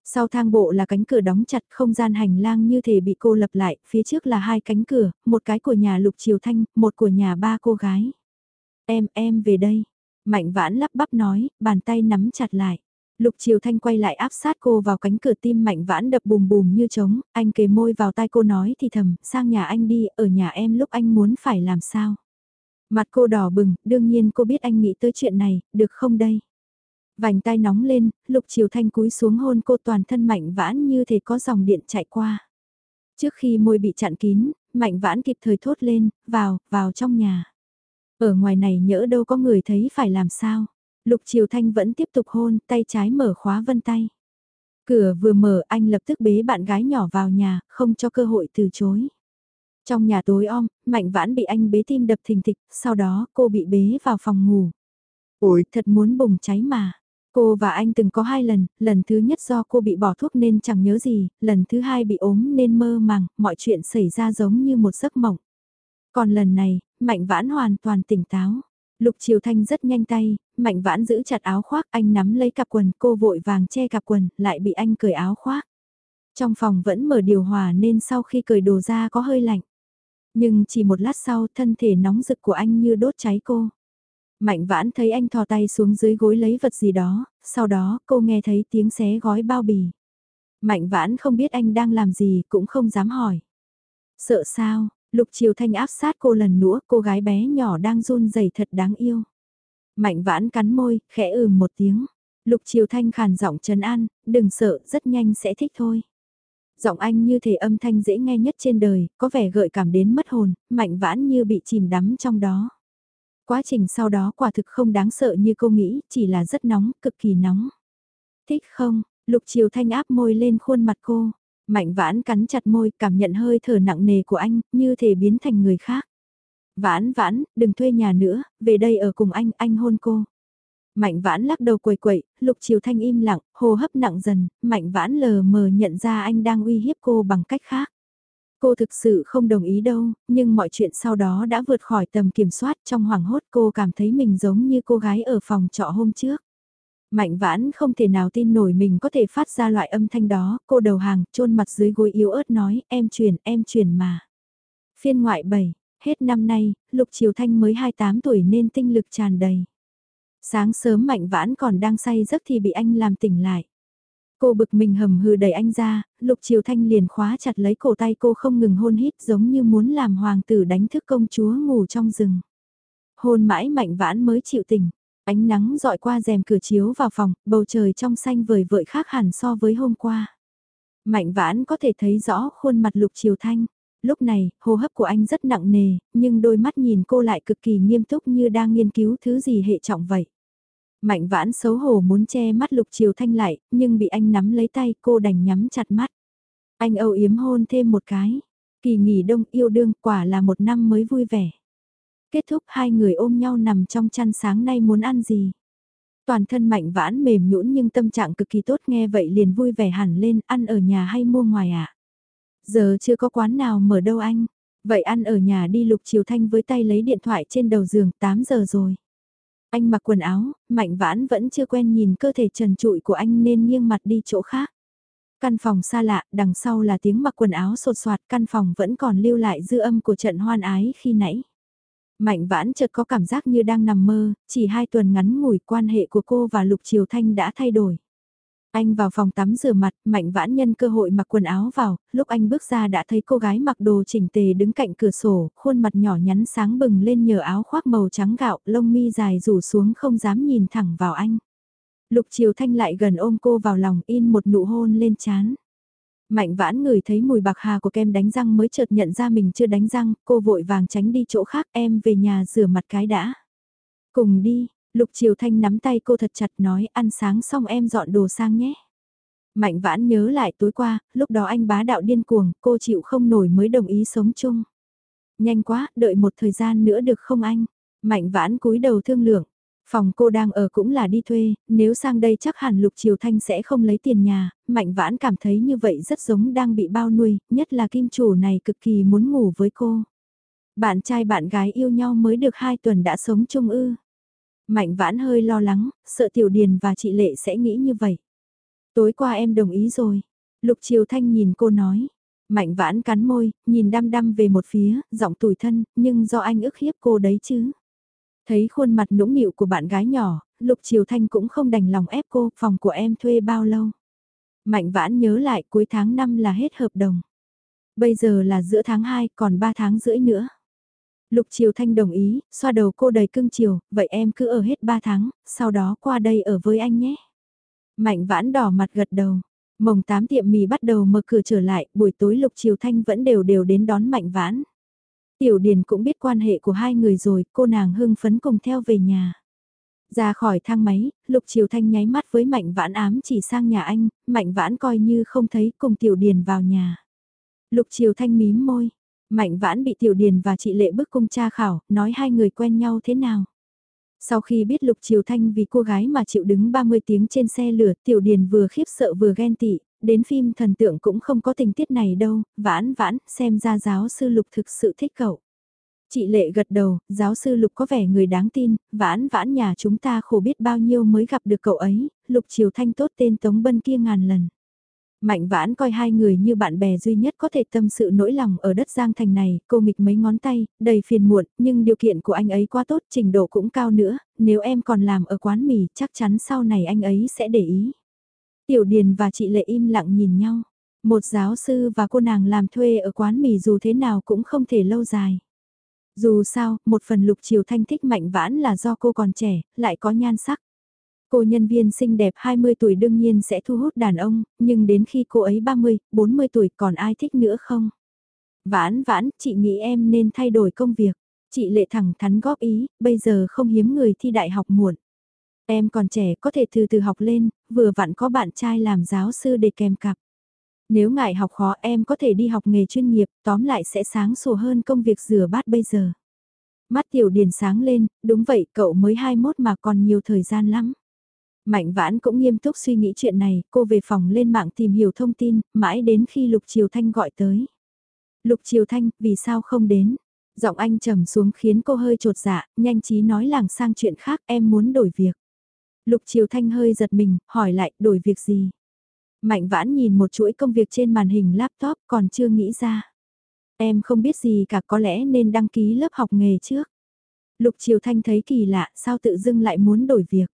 Sau thang bộ là cánh cửa đóng chặt không gian hành lang như thể bị cô lập lại, phía trước là hai cánh cửa, một cái của nhà Lục Triều Thanh, một của nhà ba cô gái. Em, em về đây. Mạnh vãn lắp bắp nói, bàn tay nắm chặt lại. Lục Triều Thanh quay lại áp sát cô vào cánh cửa tim mạnh vãn đập bùm bùm như trống, anh kề môi vào tai cô nói thì thầm, sang nhà anh đi, ở nhà em lúc anh muốn phải làm sao. Mặt cô đỏ bừng, đương nhiên cô biết anh nghĩ tới chuyện này, được không đây? Vành tai nóng lên, Lục Triều Thanh cúi xuống hôn cô toàn thân mạnh vãn như thể có dòng điện chạy qua. Trước khi môi bị chặn kín, mạnh vãn kịp thời thốt lên, vào, vào trong nhà. Ở ngoài này nhỡ đâu có người thấy phải làm sao. Lục Triều Thanh vẫn tiếp tục hôn, tay trái mở khóa vân tay. Cửa vừa mở anh lập tức bế bạn gái nhỏ vào nhà, không cho cơ hội từ chối. Trong nhà tối om, Mạnh Vãn bị anh bế tim đập thình thịch, sau đó cô bị bế vào phòng ngủ. Ôi, thật muốn bùng cháy mà. Cô và anh từng có hai lần, lần thứ nhất do cô bị bỏ thuốc nên chẳng nhớ gì, lần thứ hai bị ốm nên mơ màng, mọi chuyện xảy ra giống như một giấc mộng. Còn lần này, Mạnh Vãn hoàn toàn tỉnh táo. Lục Triều Thanh rất nhanh tay, Mạnh Vãn giữ chặt áo khoác, anh nắm lấy cặp quần, cô vội vàng che cặp quần, lại bị anh cởi áo khoác. Trong phòng vẫn mở điều hòa nên sau khi cởi đồ ra có hơi lạnh. Nhưng chỉ một lát sau thân thể nóng rực của anh như đốt cháy cô. Mạnh vãn thấy anh thò tay xuống dưới gối lấy vật gì đó, sau đó cô nghe thấy tiếng xé gói bao bì. Mạnh vãn không biết anh đang làm gì cũng không dám hỏi. Sợ sao, lục chiều thanh áp sát cô lần nữa cô gái bé nhỏ đang run rẩy thật đáng yêu. Mạnh vãn cắn môi, khẽ ừm một tiếng. Lục chiều thanh khàn giọng trấn an, đừng sợ, rất nhanh sẽ thích thôi. Giọng anh như thể âm thanh dễ nghe nhất trên đời, có vẻ gợi cảm đến mất hồn, mạnh vãn như bị chìm đắm trong đó. Quá trình sau đó quả thực không đáng sợ như cô nghĩ, chỉ là rất nóng, cực kỳ nóng. Thích không? Lục Triều Thanh áp môi lên khuôn mặt cô. Mạnh vãn cắn chặt môi, cảm nhận hơi thở nặng nề của anh, như thể biến thành người khác. Vãn vãn, đừng thuê nhà nữa, về đây ở cùng anh, anh hôn cô. Mạnh vãn lắc đầu quầy quậy, lục chiều thanh im lặng, hô hấp nặng dần, mạnh vãn lờ mờ nhận ra anh đang uy hiếp cô bằng cách khác. Cô thực sự không đồng ý đâu, nhưng mọi chuyện sau đó đã vượt khỏi tầm kiểm soát trong hoảng hốt cô cảm thấy mình giống như cô gái ở phòng trọ hôm trước. Mạnh vãn không thể nào tin nổi mình có thể phát ra loại âm thanh đó, cô đầu hàng, chôn mặt dưới gối yếu ớt nói, em truyền, em truyền mà. Phiên ngoại 7, hết năm nay, Lục Triều Thanh mới 28 tuổi nên tinh lực tràn đầy. Sáng sớm mạnh vãn còn đang say giấc thì bị anh làm tỉnh lại. Cô bực mình hầm hừ đẩy anh ra, Lục Triều Thanh liền khóa chặt lấy cổ tay cô không ngừng hôn hít giống như muốn làm hoàng tử đánh thức công chúa ngủ trong rừng. Hôn mãi mạnh vãn mới chịu tỉnh, ánh nắng dọi qua rèm cửa chiếu vào phòng, bầu trời trong xanh vời vợi khác hẳn so với hôm qua. Mạnh vãn có thể thấy rõ khuôn mặt Lục Triều Thanh. Lúc này, hô hấp của anh rất nặng nề, nhưng đôi mắt nhìn cô lại cực kỳ nghiêm túc như đang nghiên cứu thứ gì hệ trọng vậy. Mạnh vãn xấu hổ muốn che mắt lục chiều thanh lại, nhưng bị anh nắm lấy tay cô đành nhắm chặt mắt. Anh âu yếm hôn thêm một cái. Kỳ nghỉ đông yêu đương quả là một năm mới vui vẻ. Kết thúc hai người ôm nhau nằm trong chăn sáng nay muốn ăn gì. Toàn thân mạnh vãn mềm nhũn nhưng tâm trạng cực kỳ tốt nghe vậy liền vui vẻ hẳn lên ăn ở nhà hay mua ngoài ạ. À? Giờ chưa có quán nào mở đâu anh. Vậy ăn ở nhà đi lục chiều thanh với tay lấy điện thoại trên đầu giường 8 giờ rồi. Anh mặc quần áo, mạnh vãn vẫn chưa quen nhìn cơ thể trần trụi của anh nên nghiêng mặt đi chỗ khác. Căn phòng xa lạ, đằng sau là tiếng mặc quần áo sột soạt, căn phòng vẫn còn lưu lại dư âm của trận hoan ái khi nãy. Mạnh vãn chợt có cảm giác như đang nằm mơ, chỉ hai tuần ngắn ngủi quan hệ của cô và Lục Triều Thanh đã thay đổi. Anh vào phòng tắm rửa mặt, mạnh vãn nhân cơ hội mặc quần áo vào, lúc anh bước ra đã thấy cô gái mặc đồ chỉnh tề đứng cạnh cửa sổ, khuôn mặt nhỏ nhắn sáng bừng lên nhờ áo khoác màu trắng gạo, lông mi dài rủ xuống không dám nhìn thẳng vào anh. Lục Triều Thanh lại gần ôm cô vào lòng in một nụ hôn lên chán. Mạnh vãn ngửi thấy mùi bạc hà của kem đánh răng mới chợt nhận ra mình chưa đánh răng, cô vội vàng tránh đi chỗ khác em về nhà rửa mặt cái đã. Cùng đi, Lục Triều Thanh nắm tay cô thật chặt nói ăn sáng xong em dọn đồ sang nhé. Mạnh vãn nhớ lại tối qua, lúc đó anh bá đạo điên cuồng, cô chịu không nổi mới đồng ý sống chung. Nhanh quá, đợi một thời gian nữa được không anh? Mạnh vãn cúi đầu thương lượng. Phòng cô đang ở cũng là đi thuê, nếu sang đây chắc hẳn Lục Triều Thanh sẽ không lấy tiền nhà, Mạnh Vãn cảm thấy như vậy rất giống đang bị bao nuôi, nhất là kim chủ này cực kỳ muốn ngủ với cô. Bạn trai bạn gái yêu nhau mới được 2 tuần đã sống chung ư. Mạnh vãn hơi lo lắng, sợ Tiểu Điền và chị Lệ sẽ nghĩ như vậy. Tối qua em đồng ý rồi. Lục Triều Thanh nhìn cô nói. Mạnh vãn cắn môi, nhìn đăm đăm về một phía, giọng tủi thân, nhưng do anh ức hiếp cô đấy chứ. Thấy khuôn mặt nũng nịu của bạn gái nhỏ, Lục Triều Thanh cũng không đành lòng ép cô, phòng của em thuê bao lâu. Mạnh vãn nhớ lại cuối tháng 5 là hết hợp đồng. Bây giờ là giữa tháng 2, còn 3 tháng rưỡi nữa. Lục Triều Thanh đồng ý, xoa đầu cô đầy cưng chiều, vậy em cứ ở hết 3 tháng, sau đó qua đây ở với anh nhé. Mạnh vãn đỏ mặt gật đầu. Mồng 8 tiệm mì bắt đầu mở cửa trở lại, buổi tối Lục Triều Thanh vẫn đều đều đến đón Mạnh vãn. Tiểu Điền cũng biết quan hệ của hai người rồi, cô nàng hưng phấn cùng theo về nhà. Ra khỏi thang máy, Lục Triều Thanh nháy mắt với Mạnh Vãn ám chỉ sang nhà anh, Mạnh Vãn coi như không thấy cùng Tiểu Điền vào nhà. Lục Triều Thanh mím môi, Mạnh Vãn bị Tiểu Điền và chị Lệ bức cung tra khảo, nói hai người quen nhau thế nào. Sau khi biết Lục Triều Thanh vì cô gái mà chịu đứng 30 tiếng trên xe lửa, Tiểu Điền vừa khiếp sợ vừa ghen tị, đến phim thần tượng cũng không có tình tiết này đâu, vãn vãn, xem ra giáo sư Lục thực sự thích cậu. Chị Lệ gật đầu, giáo sư Lục có vẻ người đáng tin, vãn vãn nhà chúng ta khổ biết bao nhiêu mới gặp được cậu ấy, Lục Triều Thanh tốt tên Tống Bân kia ngàn lần. Mạnh vãn coi hai người như bạn bè duy nhất có thể tâm sự nỗi lòng ở đất Giang Thành này, cô nghịch mấy ngón tay, đầy phiền muộn, nhưng điều kiện của anh ấy quá tốt, trình độ cũng cao nữa, nếu em còn làm ở quán mì chắc chắn sau này anh ấy sẽ để ý. Tiểu Điền và chị Lệ im lặng nhìn nhau, một giáo sư và cô nàng làm thuê ở quán mì dù thế nào cũng không thể lâu dài. Dù sao, một phần lục chiều thanh thích mạnh vãn là do cô còn trẻ, lại có nhan sắc. Cô nhân viên xinh đẹp 20 tuổi đương nhiên sẽ thu hút đàn ông, nhưng đến khi cô ấy 30, 40 tuổi còn ai thích nữa không? Vãn vãn, chị nghĩ em nên thay đổi công việc. Chị lệ thẳng thắn góp ý, bây giờ không hiếm người thi đại học muộn. Em còn trẻ có thể từ từ học lên, vừa vặn có bạn trai làm giáo sư để kèm cặp. Nếu ngại học khó em có thể đi học nghề chuyên nghiệp, tóm lại sẽ sáng sủa hơn công việc rửa bát bây giờ. Mắt tiểu điền sáng lên, đúng vậy cậu mới 21 mà còn nhiều thời gian lắm. Mạnh vãn cũng nghiêm túc suy nghĩ chuyện này, cô về phòng lên mạng tìm hiểu thông tin, mãi đến khi Lục Triều Thanh gọi tới. Lục Triều Thanh, vì sao không đến? Giọng anh trầm xuống khiến cô hơi trột dạ, nhanh trí nói làng sang chuyện khác, em muốn đổi việc. Lục Triều Thanh hơi giật mình, hỏi lại, đổi việc gì? Mạnh vãn nhìn một chuỗi công việc trên màn hình laptop còn chưa nghĩ ra. Em không biết gì cả có lẽ nên đăng ký lớp học nghề trước. Lục Triều Thanh thấy kỳ lạ, sao tự dưng lại muốn đổi việc.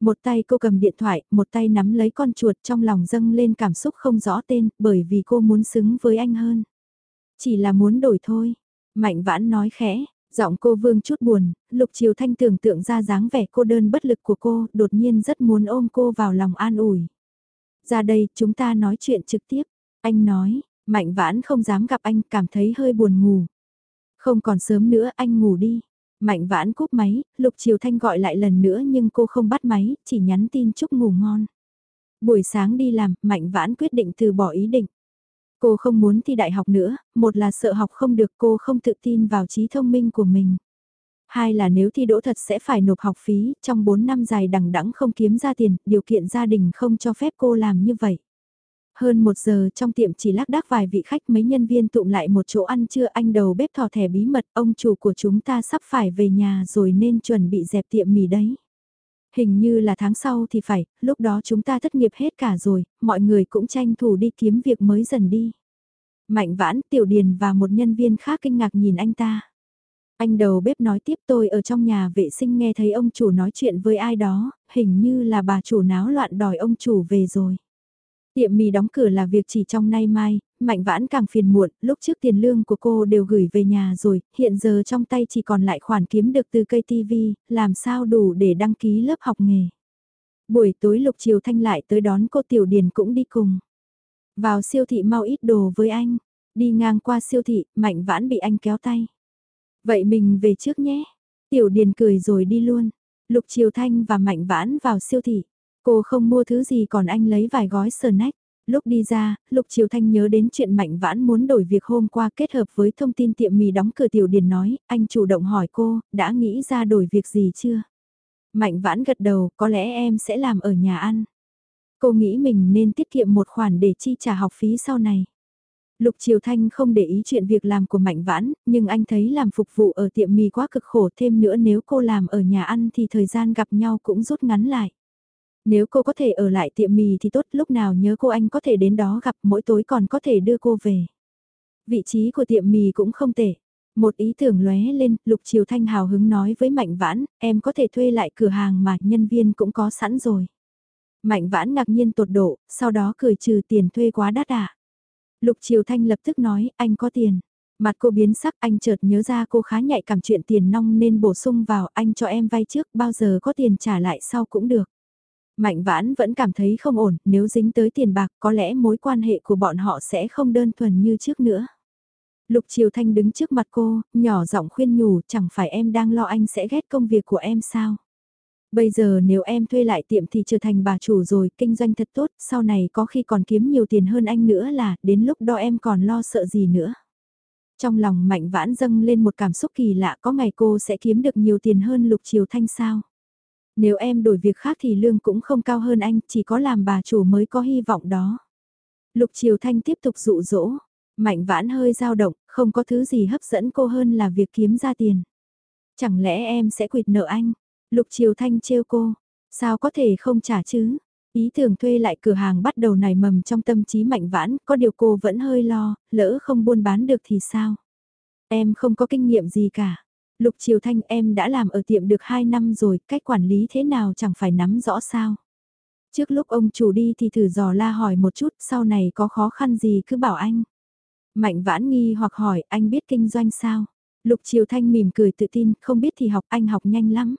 Một tay cô cầm điện thoại, một tay nắm lấy con chuột trong lòng dâng lên cảm xúc không rõ tên, bởi vì cô muốn xứng với anh hơn. Chỉ là muốn đổi thôi. Mạnh vãn nói khẽ, giọng cô vương chút buồn, Lục chiều Thanh tưởng tượng ra dáng vẻ cô đơn bất lực của cô, đột nhiên rất muốn ôm cô vào lòng an ủi. Ra đây, chúng ta nói chuyện trực tiếp. Anh nói, Mạnh Vãn không dám gặp anh, cảm thấy hơi buồn ngủ. Không còn sớm nữa, anh ngủ đi. Mạnh Vãn cúp máy, Lục Triều Thanh gọi lại lần nữa nhưng cô không bắt máy, chỉ nhắn tin chúc ngủ ngon. Buổi sáng đi làm, Mạnh Vãn quyết định từ bỏ ý định. Cô không muốn thi đại học nữa, một là sợ học không được cô không tự tin vào trí thông minh của mình. Hai là nếu thi đỗ thật sẽ phải nộp học phí, trong 4 năm dài đằng đẵng không kiếm ra tiền, điều kiện gia đình không cho phép cô làm như vậy. Hơn một giờ trong tiệm chỉ lác đác vài vị khách mấy nhân viên tụm lại một chỗ ăn trưa anh đầu bếp thò thẻ bí mật ông chủ của chúng ta sắp phải về nhà rồi nên chuẩn bị dẹp tiệm mì đấy. Hình như là tháng sau thì phải, lúc đó chúng ta thất nghiệp hết cả rồi, mọi người cũng tranh thủ đi kiếm việc mới dần đi. Mạnh vãn, tiểu điền và một nhân viên khác kinh ngạc nhìn anh ta. Anh đầu bếp nói tiếp tôi ở trong nhà vệ sinh nghe thấy ông chủ nói chuyện với ai đó, hình như là bà chủ náo loạn đòi ông chủ về rồi. Tiệm mì đóng cửa là việc chỉ trong nay mai, Mạnh Vãn càng phiền muộn, lúc trước tiền lương của cô đều gửi về nhà rồi, hiện giờ trong tay chỉ còn lại khoản kiếm được từ cây TV, làm sao đủ để đăng ký lớp học nghề. Buổi tối Lục Triều Thanh lại tới đón cô Tiểu Điền cũng đi cùng. Vào siêu thị mau ít đồ với anh, đi ngang qua siêu thị, Mạnh Vãn bị anh kéo tay. Vậy mình về trước nhé. Tiểu Điền cười rồi đi luôn. Lục Triều Thanh và Mạnh Vãn vào siêu thị. Cô không mua thứ gì còn anh lấy vài gói snack. Lúc đi ra, Lục Triều Thanh nhớ đến chuyện Mạnh Vãn muốn đổi việc hôm qua kết hợp với thông tin tiệm mì đóng cửa Tiểu Điền nói, anh chủ động hỏi cô, đã nghĩ ra đổi việc gì chưa? Mạnh Vãn gật đầu, có lẽ em sẽ làm ở nhà ăn. Cô nghĩ mình nên tiết kiệm một khoản để chi trả học phí sau này. Lục Triều Thanh không để ý chuyện việc làm của Mạnh Vãn, nhưng anh thấy làm phục vụ ở tiệm mì quá cực khổ thêm nữa nếu cô làm ở nhà ăn thì thời gian gặp nhau cũng rút ngắn lại. Nếu cô có thể ở lại tiệm mì thì tốt lúc nào nhớ cô anh có thể đến đó gặp mỗi tối còn có thể đưa cô về. Vị trí của tiệm mì cũng không tệ. Một ý tưởng lóe lên, Lục Triều Thanh hào hứng nói với Mạnh Vãn, em có thể thuê lại cửa hàng mà nhân viên cũng có sẵn rồi. Mạnh Vãn ngạc nhiên tột độ, sau đó cười trừ tiền thuê quá đắt à. Lục Triều Thanh lập tức nói, anh có tiền. Mặt cô biến sắc anh chợt nhớ ra cô khá nhạy cảm chuyện tiền nong nên bổ sung vào anh cho em vay trước bao giờ có tiền trả lại sau cũng được. Mạnh vãn vẫn cảm thấy không ổn, nếu dính tới tiền bạc có lẽ mối quan hệ của bọn họ sẽ không đơn thuần như trước nữa. Lục Triều Thanh đứng trước mặt cô, nhỏ giọng khuyên nhủ chẳng phải em đang lo anh sẽ ghét công việc của em sao. Bây giờ nếu em thuê lại tiệm thì trở thành bà chủ rồi, kinh doanh thật tốt, sau này có khi còn kiếm nhiều tiền hơn anh nữa là, đến lúc đó em còn lo sợ gì nữa. Trong lòng mạnh vãn dâng lên một cảm xúc kỳ lạ có ngày cô sẽ kiếm được nhiều tiền hơn Lục Triều Thanh sao. Nếu em đổi việc khác thì lương cũng không cao hơn anh, chỉ có làm bà chủ mới có hy vọng đó. Lục Triều Thanh tiếp tục dụ dỗ, mạnh vãn hơi dao động, không có thứ gì hấp dẫn cô hơn là việc kiếm ra tiền. Chẳng lẽ em sẽ quỵt nợ anh? Lục Triều Thanh trêu cô, sao có thể không trả chứ? Ý tưởng thuê lại cửa hàng bắt đầu nảy mầm trong tâm trí mạnh vãn, có điều cô vẫn hơi lo, lỡ không buôn bán được thì sao? Em không có kinh nghiệm gì cả. Lục Triều Thanh em đã làm ở tiệm được 2 năm rồi, cách quản lý thế nào chẳng phải nắm rõ sao. Trước lúc ông chủ đi thì thử dò la hỏi một chút, sau này có khó khăn gì cứ bảo anh. Mạnh vãn nghi hoặc hỏi, anh biết kinh doanh sao? Lục Triều Thanh mỉm cười tự tin, không biết thì học, anh học nhanh lắm.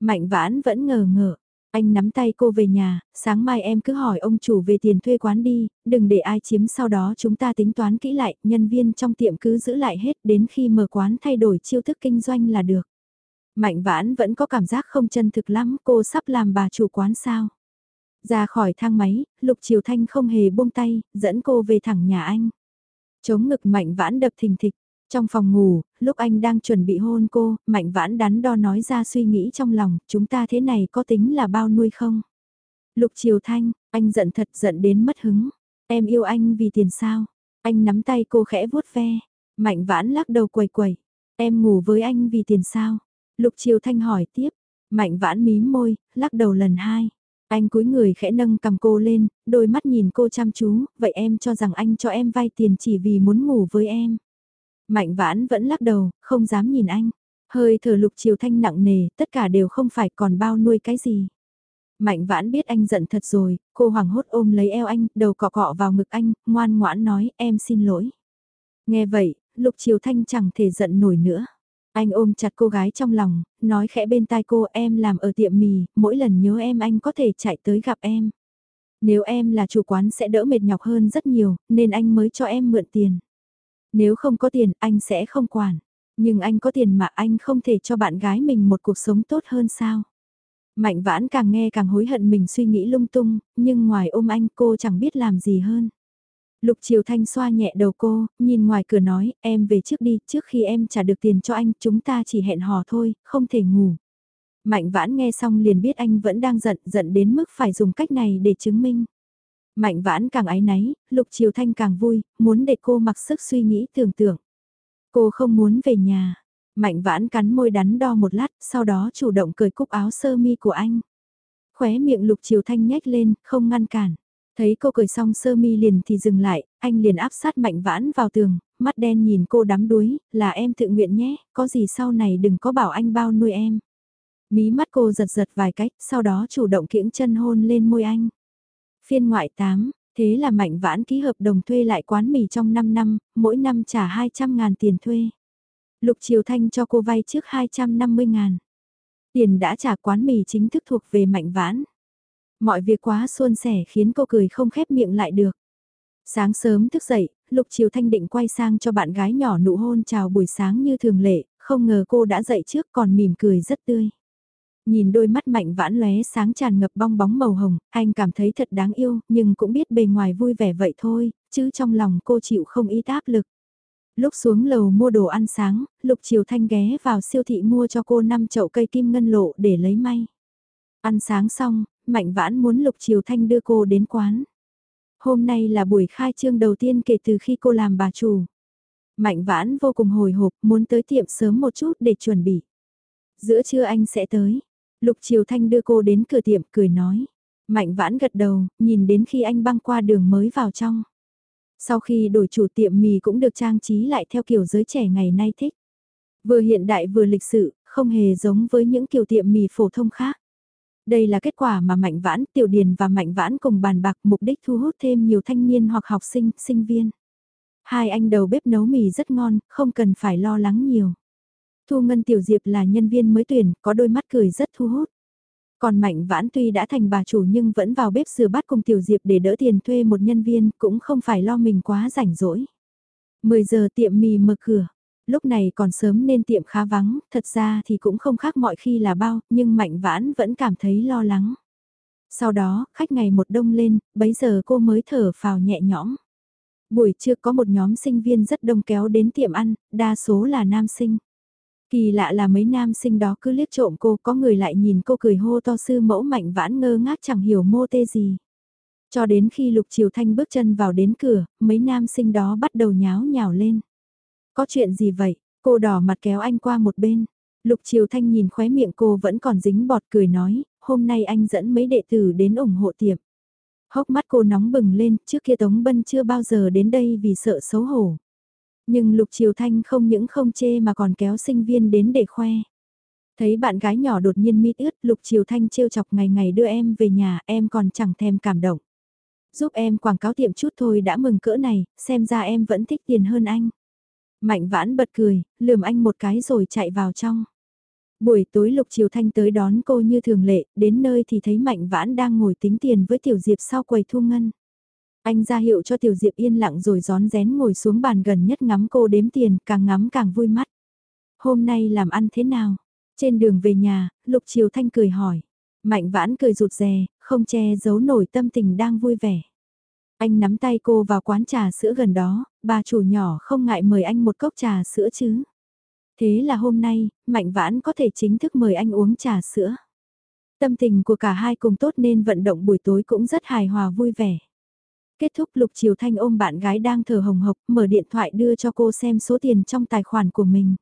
Mạnh vãn vẫn ngờ ngờ, anh nắm tay cô về nhà, sáng mai em cứ hỏi ông chủ về tiền thuê quán đi, đừng để ai chiếm sau đó chúng ta tính toán kỹ lại, nhân viên trong tiệm cứ giữ lại hết đến khi mở quán thay đổi chiêu thức kinh doanh là được. Mạnh vãn vẫn có cảm giác không chân thực lắm, cô sắp làm bà chủ quán sao. Ra khỏi thang máy, Lục Triều Thanh không hề buông tay, dẫn cô về thẳng nhà anh. Chống ngực mạnh vãn đập thình thịch, trong phòng ngủ, lúc anh đang chuẩn bị hôn cô, mạnh vãn đắn đo nói ra suy nghĩ trong lòng, chúng ta thế này có tính là bao nuôi không? Lục Triều Thanh, anh giận thật giận đến mất hứng. Em yêu anh vì tiền sao? Anh nắm tay cô khẽ vuốt ve. Mạnh vãn lắc đầu quầy quầy. Em ngủ với anh vì tiền sao? Lục Triều Thanh hỏi tiếp. Mạnh vãn mím môi, lắc đầu lần hai. Anh cúi người khẽ nâng cầm cô lên, đôi mắt nhìn cô chăm chú, vậy em cho rằng anh cho em vay tiền chỉ vì muốn ngủ với em. Mạnh vãn vẫn lắc đầu, không dám nhìn anh. Hơi thở lục chiều thanh nặng nề, tất cả đều không phải còn bao nuôi cái gì. Mạnh vãn biết anh giận thật rồi, cô hoàng hốt ôm lấy eo anh, đầu cọ cọ vào ngực anh, ngoan ngoãn nói em xin lỗi. Nghe vậy, lục chiều thanh chẳng thể giận nổi nữa. Anh ôm chặt cô gái trong lòng, nói khẽ bên tai cô em làm ở tiệm mì, mỗi lần nhớ em anh có thể chạy tới gặp em. Nếu em là chủ quán sẽ đỡ mệt nhọc hơn rất nhiều, nên anh mới cho em mượn tiền. Nếu không có tiền, anh sẽ không quản. Nhưng anh có tiền mà anh không thể cho bạn gái mình một cuộc sống tốt hơn sao? Mạnh vãn càng nghe càng hối hận mình suy nghĩ lung tung, nhưng ngoài ôm anh cô chẳng biết làm gì hơn. Lục Triều Thanh xoa nhẹ đầu cô, nhìn ngoài cửa nói, em về trước đi, trước khi em trả được tiền cho anh, chúng ta chỉ hẹn hò thôi, không thể ngủ. Mạnh vãn nghe xong liền biết anh vẫn đang giận, giận đến mức phải dùng cách này để chứng minh. Mạnh vãn càng ái náy, Lục chiều Thanh càng vui, muốn để cô mặc sức suy nghĩ tưởng tượng. Cô không muốn về nhà. Mạnh vãn cắn môi đắn đo một lát, sau đó chủ động cởi cúc áo sơ mi của anh. Khóe miệng Lục chiều Thanh nhếch lên, không ngăn cản. Thấy cô cởi xong sơ mi liền thì dừng lại, anh liền áp sát mạnh vãn vào tường, mắt đen nhìn cô đắm đuối, là em tự nguyện nhé, có gì sau này đừng có bảo anh bao nuôi em. Mí mắt cô giật giật vài cách, sau đó chủ động kiễng chân hôn lên môi anh. Phiên ngoại 8, thế là Mạnh Vãn ký hợp đồng thuê lại quán mì trong 5 năm, mỗi năm trả 200 ngàn tiền thuê. Lục Triều Thanh cho cô vay trước 250 ngàn. Tiền đã trả quán mì chính thức thuộc về Mạnh Vãn. Mọi việc quá suôn sẻ khiến cô cười không khép miệng lại được. Sáng sớm thức dậy, Lục Triều Thanh định quay sang cho bạn gái nhỏ nụ hôn chào buổi sáng như thường lệ, không ngờ cô đã dậy trước còn mỉm cười rất tươi. Nhìn đôi mắt mạnh vãn lóe sáng tràn ngập bong bóng màu hồng, anh cảm thấy thật đáng yêu, nhưng cũng biết bề ngoài vui vẻ vậy thôi, chứ trong lòng cô chịu không ít áp lực. Lúc xuống lầu mua đồ ăn sáng, Lục Triều Thanh ghé vào siêu thị mua cho cô 5 chậu cây kim ngân lộ để lấy may. Ăn sáng xong, Mạnh Vãn muốn Lục Triều Thanh đưa cô đến quán. Hôm nay là buổi khai trương đầu tiên kể từ khi cô làm bà chủ. Mạnh Vãn vô cùng hồi hộp muốn tới tiệm sớm một chút để chuẩn bị. Giữa trưa anh sẽ tới. Lục Triều Thanh đưa cô đến cửa tiệm cười nói. Mạnh vãn gật đầu, nhìn đến khi anh băng qua đường mới vào trong. Sau khi đổi chủ tiệm mì cũng được trang trí lại theo kiểu giới trẻ ngày nay thích. Vừa hiện đại vừa lịch sự, không hề giống với những kiểu tiệm mì phổ thông khác. Đây là kết quả mà Mạnh Vãn, Tiểu Điền và Mạnh Vãn cùng bàn bạc mục đích thu hút thêm nhiều thanh niên hoặc học sinh, sinh viên. Hai anh đầu bếp nấu mì rất ngon, không cần phải lo lắng nhiều. Thu Ngân Tiểu Diệp là nhân viên mới tuyển, có đôi mắt cười rất thu hút. Còn Mạnh Vãn tuy đã thành bà chủ nhưng vẫn vào bếp rửa bát cùng Tiểu Diệp để đỡ tiền thuê một nhân viên, cũng không phải lo mình quá rảnh rỗi. 10 giờ tiệm mì mở cửa. Lúc này còn sớm nên tiệm khá vắng, thật ra thì cũng không khác mọi khi là bao, nhưng Mạnh Vãn vẫn cảm thấy lo lắng. Sau đó, khách ngày một đông lên, bấy giờ cô mới thở phào nhẹ nhõm. Buổi trưa có một nhóm sinh viên rất đông kéo đến tiệm ăn, đa số là nam sinh. Kỳ lạ là mấy nam sinh đó cứ liếc trộm cô, có người lại nhìn cô cười hô to sư mẫu mạnh vãn ngơ ngác chẳng hiểu mô tê gì. Cho đến khi Lục Triều Thanh bước chân vào đến cửa, mấy nam sinh đó bắt đầu nháo nhào lên. Có chuyện gì vậy? Cô đỏ mặt kéo anh qua một bên. Lục Triều Thanh nhìn khóe miệng cô vẫn còn dính bọt cười nói, hôm nay anh dẫn mấy đệ tử đến ủng hộ tiệm. Hốc mắt cô nóng bừng lên, trước kia Tống Bân chưa bao giờ đến đây vì sợ xấu hổ. Nhưng Lục Triều Thanh không những không chê mà còn kéo sinh viên đến để khoe. Thấy bạn gái nhỏ đột nhiên mít ướt, Lục Triều Thanh trêu chọc ngày ngày đưa em về nhà, em còn chẳng thèm cảm động. Giúp em quảng cáo tiệm chút thôi đã mừng cỡ này, xem ra em vẫn thích tiền hơn anh. Mạnh vãn bật cười, lườm anh một cái rồi chạy vào trong. Buổi tối Lục Triều Thanh tới đón cô như thường lệ, đến nơi thì thấy Mạnh Vãn đang ngồi tính tiền với Tiểu Diệp sau quầy thu ngân. Anh ra hiệu cho Tiểu Diệp yên lặng rồi gión rén ngồi xuống bàn gần nhất ngắm cô đếm tiền, càng ngắm càng vui mắt. Hôm nay làm ăn thế nào? Trên đường về nhà, Lục Triều Thanh cười hỏi. Mạnh Vãn cười rụt rè, không che giấu nổi tâm tình đang vui vẻ. Anh nắm tay cô vào quán trà sữa gần đó, bà chủ nhỏ không ngại mời anh một cốc trà sữa chứ. Thế là hôm nay, Mạnh Vãn có thể chính thức mời anh uống trà sữa. Tâm tình của cả hai cùng tốt nên vận động buổi tối cũng rất hài hòa vui vẻ. Kết thúc Lục Triều Thanh ôm bạn gái đang thở hồng hộc, mở điện thoại đưa cho cô xem số tiền trong tài khoản của mình.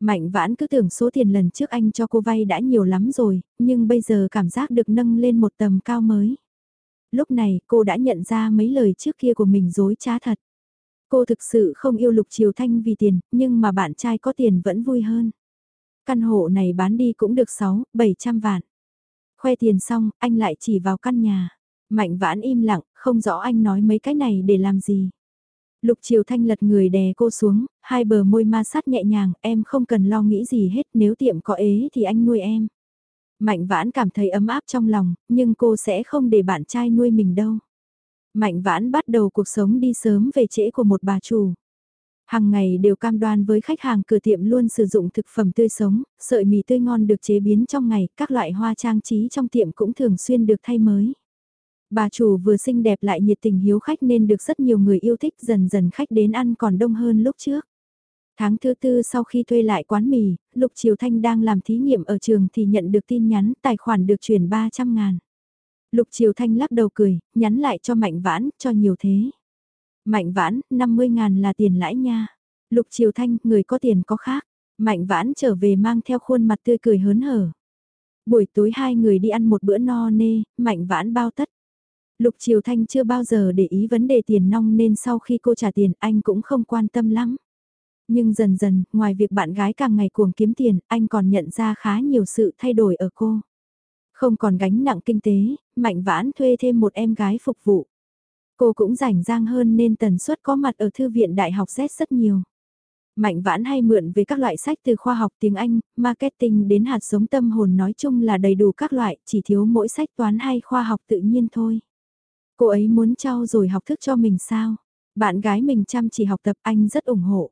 Mạnh vãn cứ tưởng số tiền lần trước anh cho cô vay đã nhiều lắm rồi, nhưng bây giờ cảm giác được nâng lên một tầm cao mới. Lúc này cô đã nhận ra mấy lời trước kia của mình dối trá thật. Cô thực sự không yêu Lục Triều Thanh vì tiền, nhưng mà bạn trai có tiền vẫn vui hơn. Căn hộ này bán đi cũng được 6, 700 vạn. Khoe tiền xong, anh lại chỉ vào căn nhà. Mạnh vãn im lặng, không rõ anh nói mấy cái này để làm gì. Lục Triều Thanh lật người đè cô xuống, hai bờ môi ma sát nhẹ nhàng, em không cần lo nghĩ gì hết, nếu tiệm có ế thì anh nuôi em. Mạnh vãn cảm thấy ấm áp trong lòng, nhưng cô sẽ không để bạn trai nuôi mình đâu. Mạnh vãn bắt đầu cuộc sống đi sớm về trễ của một bà chủ. Hàng ngày đều cam đoan với khách hàng cửa tiệm luôn sử dụng thực phẩm tươi sống, sợi mì tươi ngon được chế biến trong ngày, các loại hoa trang trí trong tiệm cũng thường xuyên được thay mới. Bà chủ vừa xinh đẹp lại nhiệt tình hiếu khách nên được rất nhiều người yêu thích dần dần khách đến ăn còn đông hơn lúc trước. Tháng thứ tư sau khi thuê lại quán mì, Lục Triều Thanh đang làm thí nghiệm ở trường thì nhận được tin nhắn tài khoản được chuyển 300 ngàn. Lục Triều Thanh lắc đầu cười, nhắn lại cho Mạnh Vãn, cho nhiều thế. Mạnh Vãn, 50 ngàn là tiền lãi nha. Lục Triều Thanh, người có tiền có khác. Mạnh Vãn trở về mang theo khuôn mặt tươi cười hớn hở. Buổi tối hai người đi ăn một bữa no nê, Mạnh Vãn bao tất. Lục Triều Thanh chưa bao giờ để ý vấn đề tiền nong nên sau khi cô trả tiền anh cũng không quan tâm lắm. Nhưng dần dần, ngoài việc bạn gái càng ngày cuồng kiếm tiền, anh còn nhận ra khá nhiều sự thay đổi ở cô. Không còn gánh nặng kinh tế, Mạnh Vãn thuê thêm một em gái phục vụ. Cô cũng rảnh rang hơn nên tần suất có mặt ở thư viện Đại học Z rất nhiều. Mạnh vãn hay mượn về các loại sách từ khoa học tiếng Anh, marketing đến hạt giống tâm hồn nói chung là đầy đủ các loại, chỉ thiếu mỗi sách toán hay khoa học tự nhiên thôi. Cô ấy muốn trau rồi học thức cho mình sao? Bạn gái mình chăm chỉ học tập anh rất ủng hộ.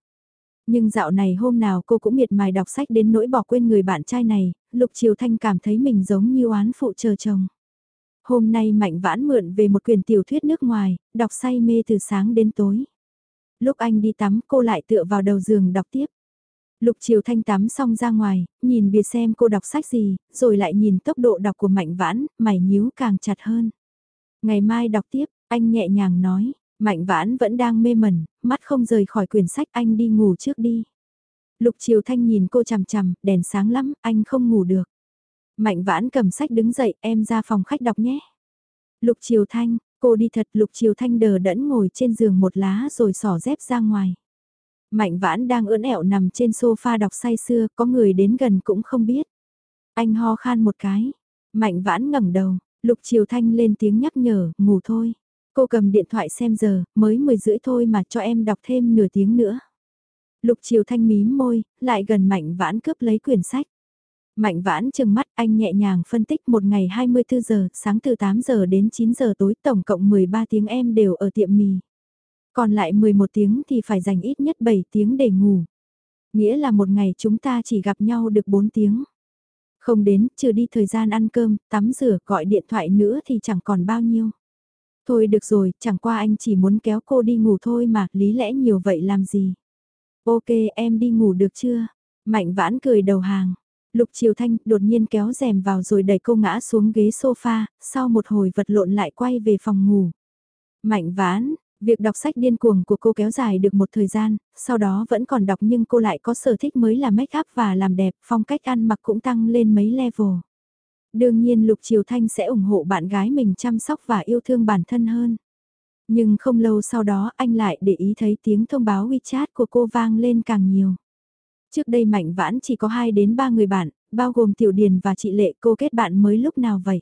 Nhưng dạo này hôm nào cô cũng miệt mài đọc sách đến nỗi bỏ quên người bạn trai này, Lục Triều Thanh cảm thấy mình giống như oán phụ chờ chồng. Hôm nay Mạnh Vãn mượn về một quyển tiểu thuyết nước ngoài, đọc say mê từ sáng đến tối. Lúc anh đi tắm cô lại tựa vào đầu giường đọc tiếp. Lục Triều Thanh tắm xong ra ngoài, nhìn biệt xem cô đọc sách gì, rồi lại nhìn tốc độ đọc của Mạnh Vãn, mày nhíu càng chặt hơn. Ngày mai đọc tiếp, anh nhẹ nhàng nói, Mạnh Vãn vẫn đang mê mẩn, mắt không rời khỏi quyển sách anh đi ngủ trước đi. Lục Triều Thanh nhìn cô chằm chằm, đèn sáng lắm, anh không ngủ được. Mạnh Vãn cầm sách đứng dậy, em ra phòng khách đọc nhé. Lục Triều Thanh, cô đi thật Lục Triều Thanh đờ đẫn ngồi trên giường một lá rồi xỏ dép ra ngoài. Mạnh vãn đang ưỡn ẹo nằm trên sofa đọc say sưa, có người đến gần cũng không biết. Anh ho khan một cái. Mạnh vãn ngẩng đầu, Lục Triều Thanh lên tiếng nhắc nhở, ngủ thôi. Cô cầm điện thoại xem giờ, mới 10 rưỡi thôi mà cho em đọc thêm nửa tiếng nữa. Lục Triều Thanh mím môi, lại gần Mạnh Vãn cướp lấy quyển sách. Mạnh Vãn chừng mắt anh nhẹ nhàng phân tích một ngày 24 giờ, sáng từ 8 giờ đến 9 giờ tối tổng cộng 13 tiếng em đều ở tiệm mì. Còn lại 11 tiếng thì phải dành ít nhất 7 tiếng để ngủ. Nghĩa là một ngày chúng ta chỉ gặp nhau được 4 tiếng. Không đến, trừ đi thời gian ăn cơm, tắm rửa, gọi điện thoại nữa thì chẳng còn bao nhiêu. Thôi được rồi, chẳng qua anh chỉ muốn kéo cô đi ngủ thôi mà, lý lẽ nhiều vậy làm gì. Ok, em đi ngủ được chưa? Mạnh vãn cười đầu hàng. Lục Triều Thanh đột nhiên kéo rèm vào rồi đẩy cô ngã xuống ghế sofa, sau một hồi vật lộn lại quay về phòng ngủ. Mạnh vãn, Việc đọc sách điên cuồng của cô kéo dài được một thời gian, sau đó vẫn còn đọc nhưng cô lại có sở thích mới là make up và làm đẹp, phong cách ăn mặc cũng tăng lên mấy level. Đương nhiên Lục Triều Thanh sẽ ủng hộ bạn gái mình chăm sóc và yêu thương bản thân hơn. Nhưng không lâu sau đó anh lại để ý thấy tiếng thông báo WeChat của cô vang lên càng nhiều. Trước đây Mạnh Vãn chỉ có 2 đến 3 người bạn, bao gồm Tiểu Điền và chị Lệ cô kết bạn mới lúc nào vậy?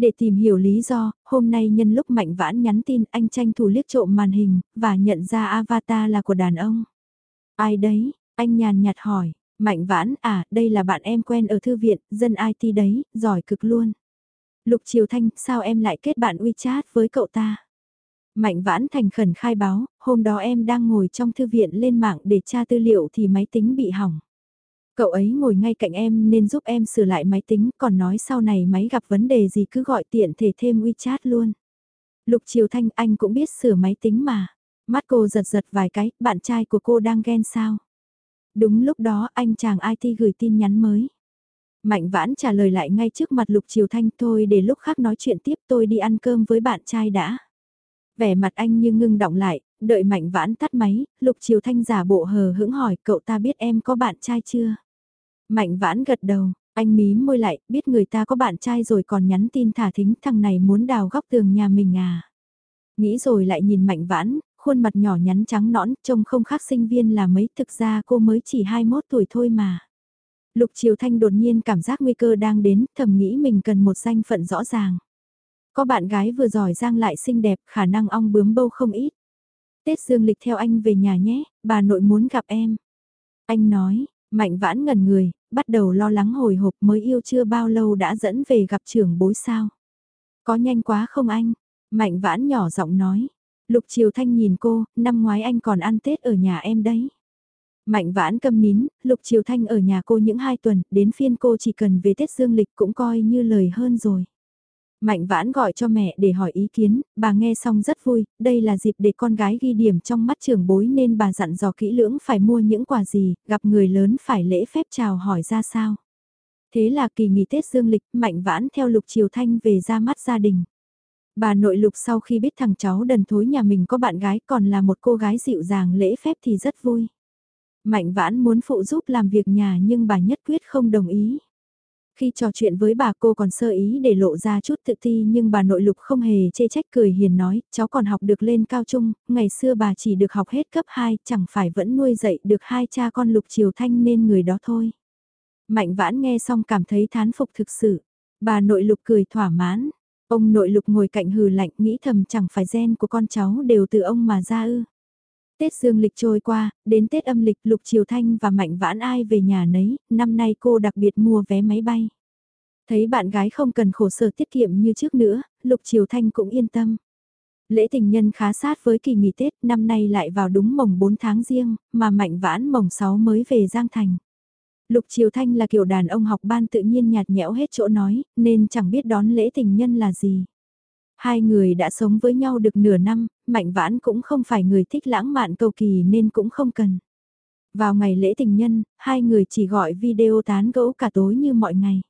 Để tìm hiểu lý do, hôm nay nhân lúc Mạnh Vãn nhắn tin anh tranh thủ liếc trộm màn hình, và nhận ra avatar là của đàn ông. Ai đấy? Anh nhàn nhạt hỏi. Mạnh Vãn, à, đây là bạn em quen ở thư viện, dân IT đấy, giỏi cực luôn. Lục Triều Thanh, sao em lại kết bạn WeChat với cậu ta? Mạnh Vãn thành khẩn khai báo, hôm đó em đang ngồi trong thư viện lên mạng để tra tư liệu thì máy tính bị hỏng. Cậu ấy ngồi ngay cạnh em nên giúp em sửa lại máy tính, còn nói sau này máy gặp vấn đề gì cứ gọi tiện thể thêm WeChat luôn. Lục Triều Thanh anh cũng biết sửa máy tính mà. Mắt cô giật giật vài cái, bạn trai của cô đang ghen sao? Đúng lúc đó anh chàng IT gửi tin nhắn mới. Mạnh vãn trả lời lại ngay trước mặt Lục Triều Thanh thôi để lúc khác nói chuyện tiếp tôi đi ăn cơm với bạn trai đã. Vẻ mặt anh như ngưng động lại, đợi mạnh vãn tắt máy, Lục Triều Thanh giả bộ hờ hững hỏi cậu ta biết em có bạn trai chưa? Mạnh vãn gật đầu, anh mí môi lại, biết người ta có bạn trai rồi còn nhắn tin thả thính thằng này muốn đào góc tường nhà mình à. Nghĩ rồi lại nhìn mạnh vãn, khuôn mặt nhỏ nhắn trắng nõn, trông không khác sinh viên là mấy, thực ra cô mới chỉ 21 tuổi thôi mà. Lục Triều Thanh đột nhiên cảm giác nguy cơ đang đến, thầm nghĩ mình cần một danh phận rõ ràng. Có bạn gái vừa giỏi giang lại xinh đẹp, khả năng ong bướm bâu không ít. Tết dương lịch theo anh về nhà nhé, bà nội muốn gặp em. Anh nói, mạnh vãn ngẩn người, bắt đầu lo lắng hồi hộp mới yêu chưa bao lâu đã dẫn về gặp trưởng bối sao. Có nhanh quá không anh? Mạnh vãn nhỏ giọng nói. Lục Triều Thanh nhìn cô, năm ngoái anh còn ăn Tết ở nhà em đấy. Mạnh vãn câm nín, Lục Triều Thanh ở nhà cô những hai tuần, đến phiên cô chỉ cần về Tết Dương Lịch cũng coi như lời hơn rồi. Mạnh vãn gọi cho mẹ để hỏi ý kiến, bà nghe xong rất vui, đây là dịp để con gái ghi điểm trong mắt trưởng bối nên bà dặn dò kỹ lưỡng phải mua những quà gì, gặp người lớn phải lễ phép chào hỏi ra sao. Thế là kỳ nghỉ Tết Dương Lịch, Mạnh vãn theo Lục Triều Thanh về ra mắt gia đình. Bà nội Lục sau khi biết thằng cháu đần thối nhà mình có bạn gái còn là một cô gái dịu dàng lễ phép thì rất vui. Mạnh vãn muốn phụ giúp làm việc nhà nhưng bà nhất quyết không đồng ý. Khi trò chuyện với bà cô còn sơ ý để lộ ra chút tự ti nhưng bà nội lục không hề chê trách cười hiền nói, cháu còn học được lên cao trung, ngày xưa bà chỉ được học hết cấp 2, chẳng phải vẫn nuôi dạy được hai cha con lục triều thanh nên người đó thôi. Mạnh vãn nghe xong cảm thấy thán phục thực sự, bà nội lục cười thỏa mãn, ông nội lục ngồi cạnh hừ lạnh nghĩ thầm chẳng phải gen của con cháu đều từ ông mà ra ư. Tết dương lịch trôi qua, đến Tết âm lịch Lục Triều Thanh và Mạnh Vãn ai về nhà nấy, năm nay cô đặc biệt mua vé máy bay. Thấy bạn gái không cần khổ sở tiết kiệm như trước nữa, Lục Triều Thanh cũng yên tâm. Lễ tình nhân khá sát với kỳ nghỉ Tết, năm nay lại vào đúng mồng 4 tháng riêng, mà Mạnh Vãn mồng 6 mới về Giang Thành. Lục Triều Thanh là kiểu đàn ông học ban tự nhiên nhạt nhẽo hết chỗ nói, nên chẳng biết đón lễ tình nhân là gì. Hai người đã sống với nhau được nửa năm, Mạnh Vãn cũng không phải người thích lãng mạn cầu kỳ nên cũng không cần. Vào ngày lễ tình nhân, hai người chỉ gọi video tán gẫu cả tối như mọi ngày.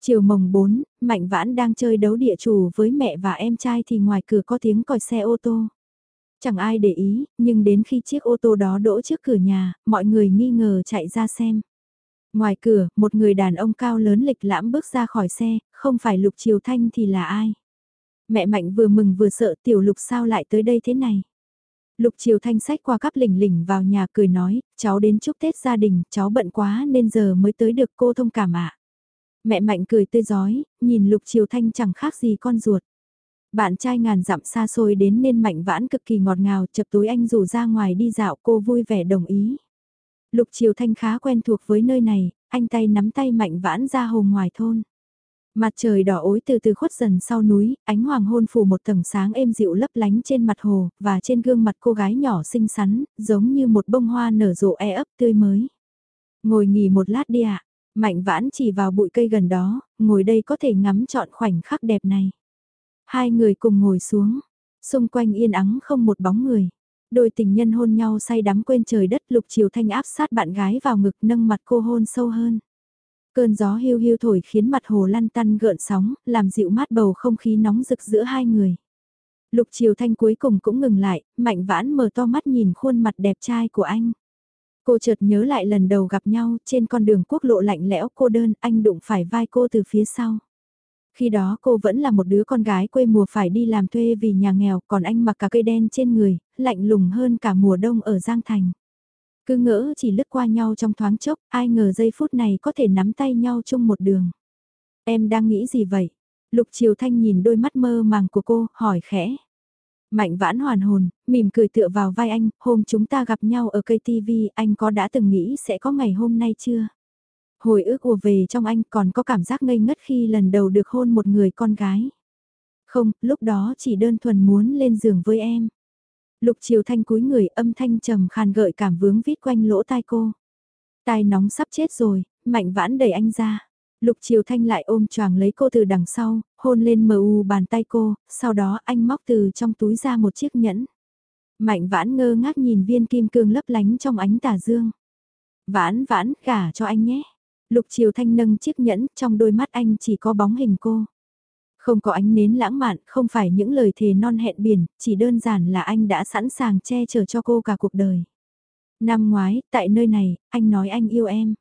Chiều mồng 4, Mạnh Vãn đang chơi đấu địa chủ với mẹ và em trai thì ngoài cửa có tiếng còi xe ô tô. Chẳng ai để ý, nhưng đến khi chiếc ô tô đó đỗ trước cửa nhà, mọi người nghi ngờ chạy ra xem. Ngoài cửa, một người đàn ông cao lớn lịch lãm bước ra khỏi xe, không phải Lục Triều Thanh thì là ai? Mẹ Mạnh vừa mừng vừa sợ tiểu lục sao lại tới đây thế này. Lục Triều Thanh sách qua cắp lỉnh lỉnh vào nhà cười nói, cháu đến chúc Tết gia đình, cháu bận quá nên giờ mới tới được cô thông cảm ạ. Mẹ Mạnh cười tươi giói, nhìn Lục Triều Thanh chẳng khác gì con ruột. Bạn trai ngàn dặm xa xôi đến nên Mạnh Vãn cực kỳ ngọt ngào, chập tối anh rủ ra ngoài đi dạo cô vui vẻ đồng ý. Lục Triều Thanh khá quen thuộc với nơi này, anh tay nắm tay Mạnh Vãn ra hồ ngoài thôn. Mặt trời đỏ ối từ từ khuất dần sau núi, ánh hoàng hôn phủ một tầng sáng êm dịu lấp lánh trên mặt hồ, và trên gương mặt cô gái nhỏ xinh xắn, giống như một bông hoa nở rộ e ấp tươi mới. Ngồi nghỉ một lát đi ạ, mạnh vãn chỉ vào bụi cây gần đó, ngồi đây có thể ngắm trọn khoảnh khắc đẹp này. Hai người cùng ngồi xuống, xung quanh yên ắng không một bóng người. Đôi tình nhân hôn nhau say đắm quên trời đất lục chiều thanh áp sát bạn gái vào ngực nâng mặt cô hôn sâu hơn. Cơn gió hiu hiu thổi khiến mặt hồ lăn tăn gợn sóng, làm dịu mát bầu không khí nóng rực giữa hai người. Lục Triều Thanh cuối cùng cũng ngừng lại, mạnh vãn mở to mắt nhìn khuôn mặt đẹp trai của anh. Cô chợt nhớ lại lần đầu gặp nhau trên con đường quốc lộ lạnh lẽo cô đơn anh đụng phải vai cô từ phía sau. Khi đó cô vẫn là một đứa con gái quê mùa phải đi làm thuê vì nhà nghèo còn anh mặc cả cây đen trên người, lạnh lùng hơn cả mùa đông ở Giang Thành. Cứ ngỡ chỉ lướt qua nhau trong thoáng chốc, ai ngờ giây phút này có thể nắm tay nhau chung một đường. Em đang nghĩ gì vậy? Lục Triều Thanh nhìn đôi mắt mơ màng của cô, hỏi khẽ. Mạnh vãn hoàn hồn, mỉm cười tựa vào vai anh, hôm chúng ta gặp nhau ở cây TV, anh có đã từng nghĩ sẽ có ngày hôm nay chưa? Hồi ước ùa về trong anh còn có cảm giác ngây ngất khi lần đầu được hôn một người con gái. Không, lúc đó chỉ đơn thuần muốn lên giường với em. Lục Triều Thanh cúi người âm thanh trầm khàn gợi cảm vướng vít quanh lỗ tai cô. Tai nóng sắp chết rồi, mạnh vãn đẩy anh ra. Lục Triều Thanh lại ôm choàng lấy cô từ đằng sau, hôn lên mờ u bàn tay cô, sau đó anh móc từ trong túi ra một chiếc nhẫn. Mạnh vãn ngơ ngác nhìn viên kim cương lấp lánh trong ánh tà dương. Vãn vãn, gả cho anh nhé. Lục Triều Thanh nâng chiếc nhẫn, trong đôi mắt anh chỉ có bóng hình cô. Không có ánh nến lãng mạn, không phải những lời thề non hẹn biển, chỉ đơn giản là anh đã sẵn sàng che chở cho cô cả cuộc đời. Năm ngoái, tại nơi này, anh nói anh yêu em.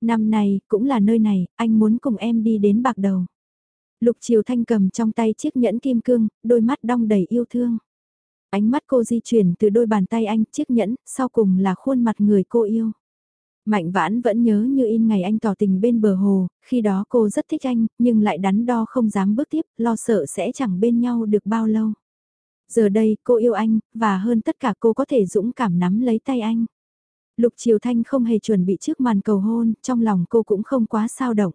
Năm này, cũng là nơi này, anh muốn cùng em đi đến bạc đầu. Lục Triều Thanh cầm trong tay chiếc nhẫn kim cương, đôi mắt đong đầy yêu thương. Ánh mắt cô di chuyển từ đôi bàn tay anh, chiếc nhẫn, sau cùng là khuôn mặt người cô yêu. Mạnh vãn vẫn nhớ như in ngày anh tỏ tình bên bờ hồ, khi đó cô rất thích anh, nhưng lại đắn đo không dám bước tiếp, lo sợ sẽ chẳng bên nhau được bao lâu. Giờ đây cô yêu anh, và hơn tất cả cô có thể dũng cảm nắm lấy tay anh. Lục Triều Thanh không hề chuẩn bị trước màn cầu hôn, trong lòng cô cũng không quá sao động.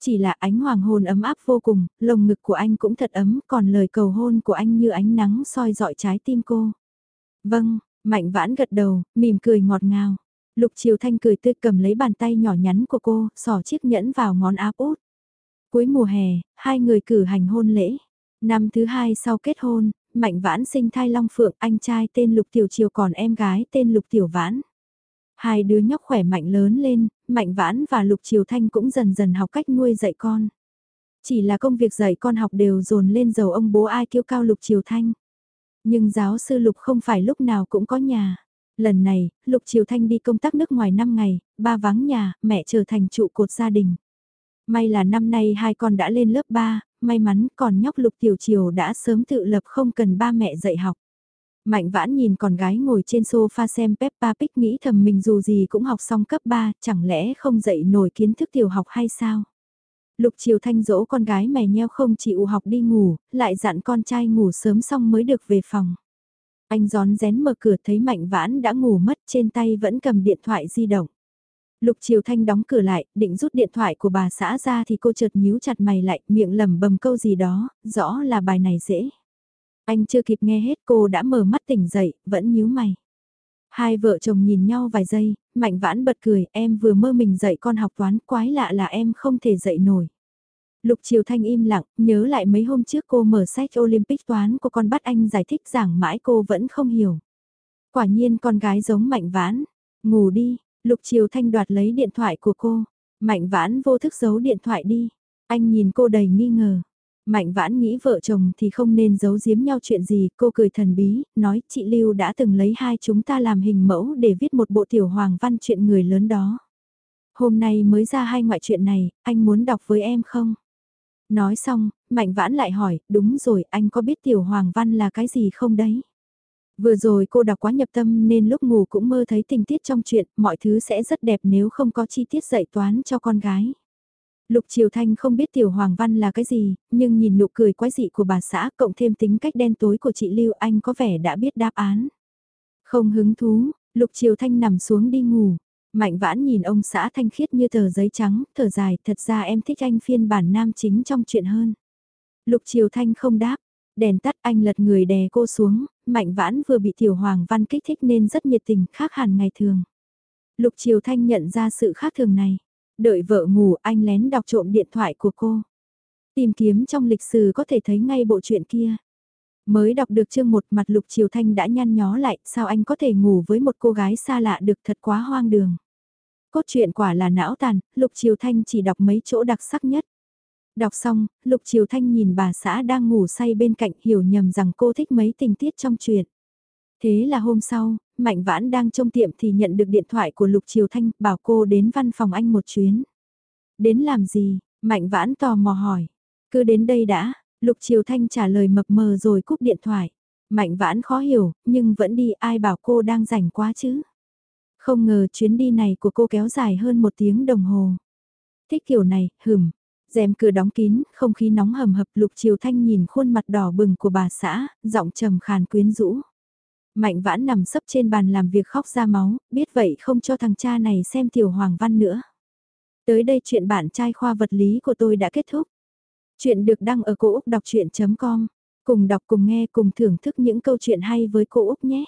Chỉ là ánh hoàng hôn ấm áp vô cùng, lồng ngực của anh cũng thật ấm, còn lời cầu hôn của anh như ánh nắng soi dọi trái tim cô. Vâng, Mạnh vãn gật đầu, mỉm cười ngọt ngào. Lục Triều Thanh cười tươi cầm lấy bàn tay nhỏ nhắn của cô, sỏ chiếc nhẫn vào ngón áp út. Cuối mùa hè, hai người cử hành hôn lễ. Năm thứ hai sau kết hôn, Mạnh Vãn sinh thai Long Phượng, anh trai tên Lục Tiểu Triều còn em gái tên Lục Tiểu Vãn. Hai đứa nhóc khỏe mạnh lớn lên, Mạnh Vãn và Lục Triều Thanh cũng dần dần học cách nuôi dạy con. Chỉ là công việc dạy con học đều dồn lên dầu ông bố ai kiêu cao Lục Triều Thanh. Nhưng giáo sư Lục không phải lúc nào cũng có nhà. Lần này, Lục Triều Thanh đi công tác nước ngoài 5 ngày, ba vắng nhà, mẹ trở thành trụ cột gia đình. May là năm nay hai con đã lên lớp 3, may mắn còn nhóc Lục Tiểu Triều đã sớm tự lập không cần ba mẹ dạy học. Mạnh vãn nhìn con gái ngồi trên sofa xem Peppa Pig nghĩ thầm mình dù gì cũng học xong cấp 3, chẳng lẽ không dạy nổi kiến thức tiểu học hay sao? Lục Triều Thanh dỗ con gái mè nheo không chịu học đi ngủ, lại dặn con trai ngủ sớm xong mới được về phòng. Anh gión rén mở cửa thấy Mạnh Vãn đã ngủ mất trên tay vẫn cầm điện thoại di động. Lục Triều Thanh đóng cửa lại, định rút điện thoại của bà xã ra thì cô chợt nhíu chặt mày lại, miệng lẩm bẩm câu gì đó, rõ là bài này dễ. Anh chưa kịp nghe hết cô đã mở mắt tỉnh dậy, vẫn nhíu mày. Hai vợ chồng nhìn nhau vài giây, Mạnh Vãn bật cười, em vừa mơ mình dậy con học toán, quái lạ là em không thể dậy nổi. Lục Triều Thanh im lặng, nhớ lại mấy hôm trước cô mở sách Olympic toán của con bắt anh giải thích giảng mãi cô vẫn không hiểu. Quả nhiên con gái giống Mạnh Vãn. Ngủ đi, Lục Triều Thanh đoạt lấy điện thoại của cô. Mạnh Vãn vô thức giấu điện thoại đi. Anh nhìn cô đầy nghi ngờ. Mạnh Vãn nghĩ vợ chồng thì không nên giấu giếm nhau chuyện gì, cô cười thần bí, nói chị Lưu đã từng lấy hai chúng ta làm hình mẫu để viết một bộ tiểu hoàng văn chuyện người lớn đó. Hôm nay mới ra hai ngoại chuyện này, anh muốn đọc với em không? Nói xong, Mạnh Vãn lại hỏi, đúng rồi, anh có biết Tiểu Hoàng Văn là cái gì không đấy? Vừa rồi cô đọc quá nhập tâm nên lúc ngủ cũng mơ thấy tình tiết trong chuyện, mọi thứ sẽ rất đẹp nếu không có chi tiết dạy toán cho con gái. Lục Triều Thanh không biết Tiểu Hoàng Văn là cái gì, nhưng nhìn nụ cười quái dị của bà xã cộng thêm tính cách đen tối của chị Lưu Anh có vẻ đã biết đáp án. Không hứng thú, Lục Triều Thanh nằm xuống đi ngủ. Mạnh vãn nhìn ông xã thanh khiết như tờ giấy trắng, thở dài, thật ra em thích anh phiên bản nam chính trong chuyện hơn. Lục Triều Thanh không đáp, đèn tắt anh lật người đè cô xuống, Mạnh vãn vừa bị Tiểu Hoàng Văn kích thích nên rất nhiệt tình, khác hẳn ngày thường. Lục Triều Thanh nhận ra sự khác thường này. Đợi vợ ngủ anh lén đọc trộm điện thoại của cô. Tìm kiếm trong lịch sử có thể thấy ngay bộ chuyện kia. Mới đọc được chương một mặt Lục Triều Thanh đã nhăn nhó lại, sao anh có thể ngủ với một cô gái xa lạ được thật quá hoang đường. Cốt truyện quả là não tàn, Lục Triều Thanh chỉ đọc mấy chỗ đặc sắc nhất. Đọc xong, Lục Triều Thanh nhìn bà xã đang ngủ say bên cạnh hiểu nhầm rằng cô thích mấy tình tiết trong truyện. Thế là hôm sau, Mạnh Vãn đang trong tiệm thì nhận được điện thoại của Lục Triều Thanh bảo cô đến văn phòng anh một chuyến. Đến làm gì? Mạnh Vãn tò mò hỏi. Cứ đến đây đã, Lục Triều Thanh trả lời mập mờ rồi cúp điện thoại. Mạnh Vãn khó hiểu, nhưng vẫn đi ai bảo cô đang rảnh quá chứ. Không ngờ chuyến đi này của cô kéo dài hơn một tiếng đồng hồ. Thích kiểu này, hừm, rèm cửa đóng kín, không khí nóng hầm hập lục chiều thanh nhìn khuôn mặt đỏ bừng của bà xã, giọng trầm khàn quyến rũ. Mạnh vãn nằm sấp trên bàn làm việc khóc ra máu, biết vậy không cho thằng cha này xem tiểu hoàng văn nữa. Tới đây chuyện bạn trai khoa vật lý của tôi đã kết thúc. Chuyện được đăng ở cô Úc Đọc Chuyện.com. Cùng đọc cùng nghe cùng thưởng thức những câu chuyện hay với cô Úc nhé.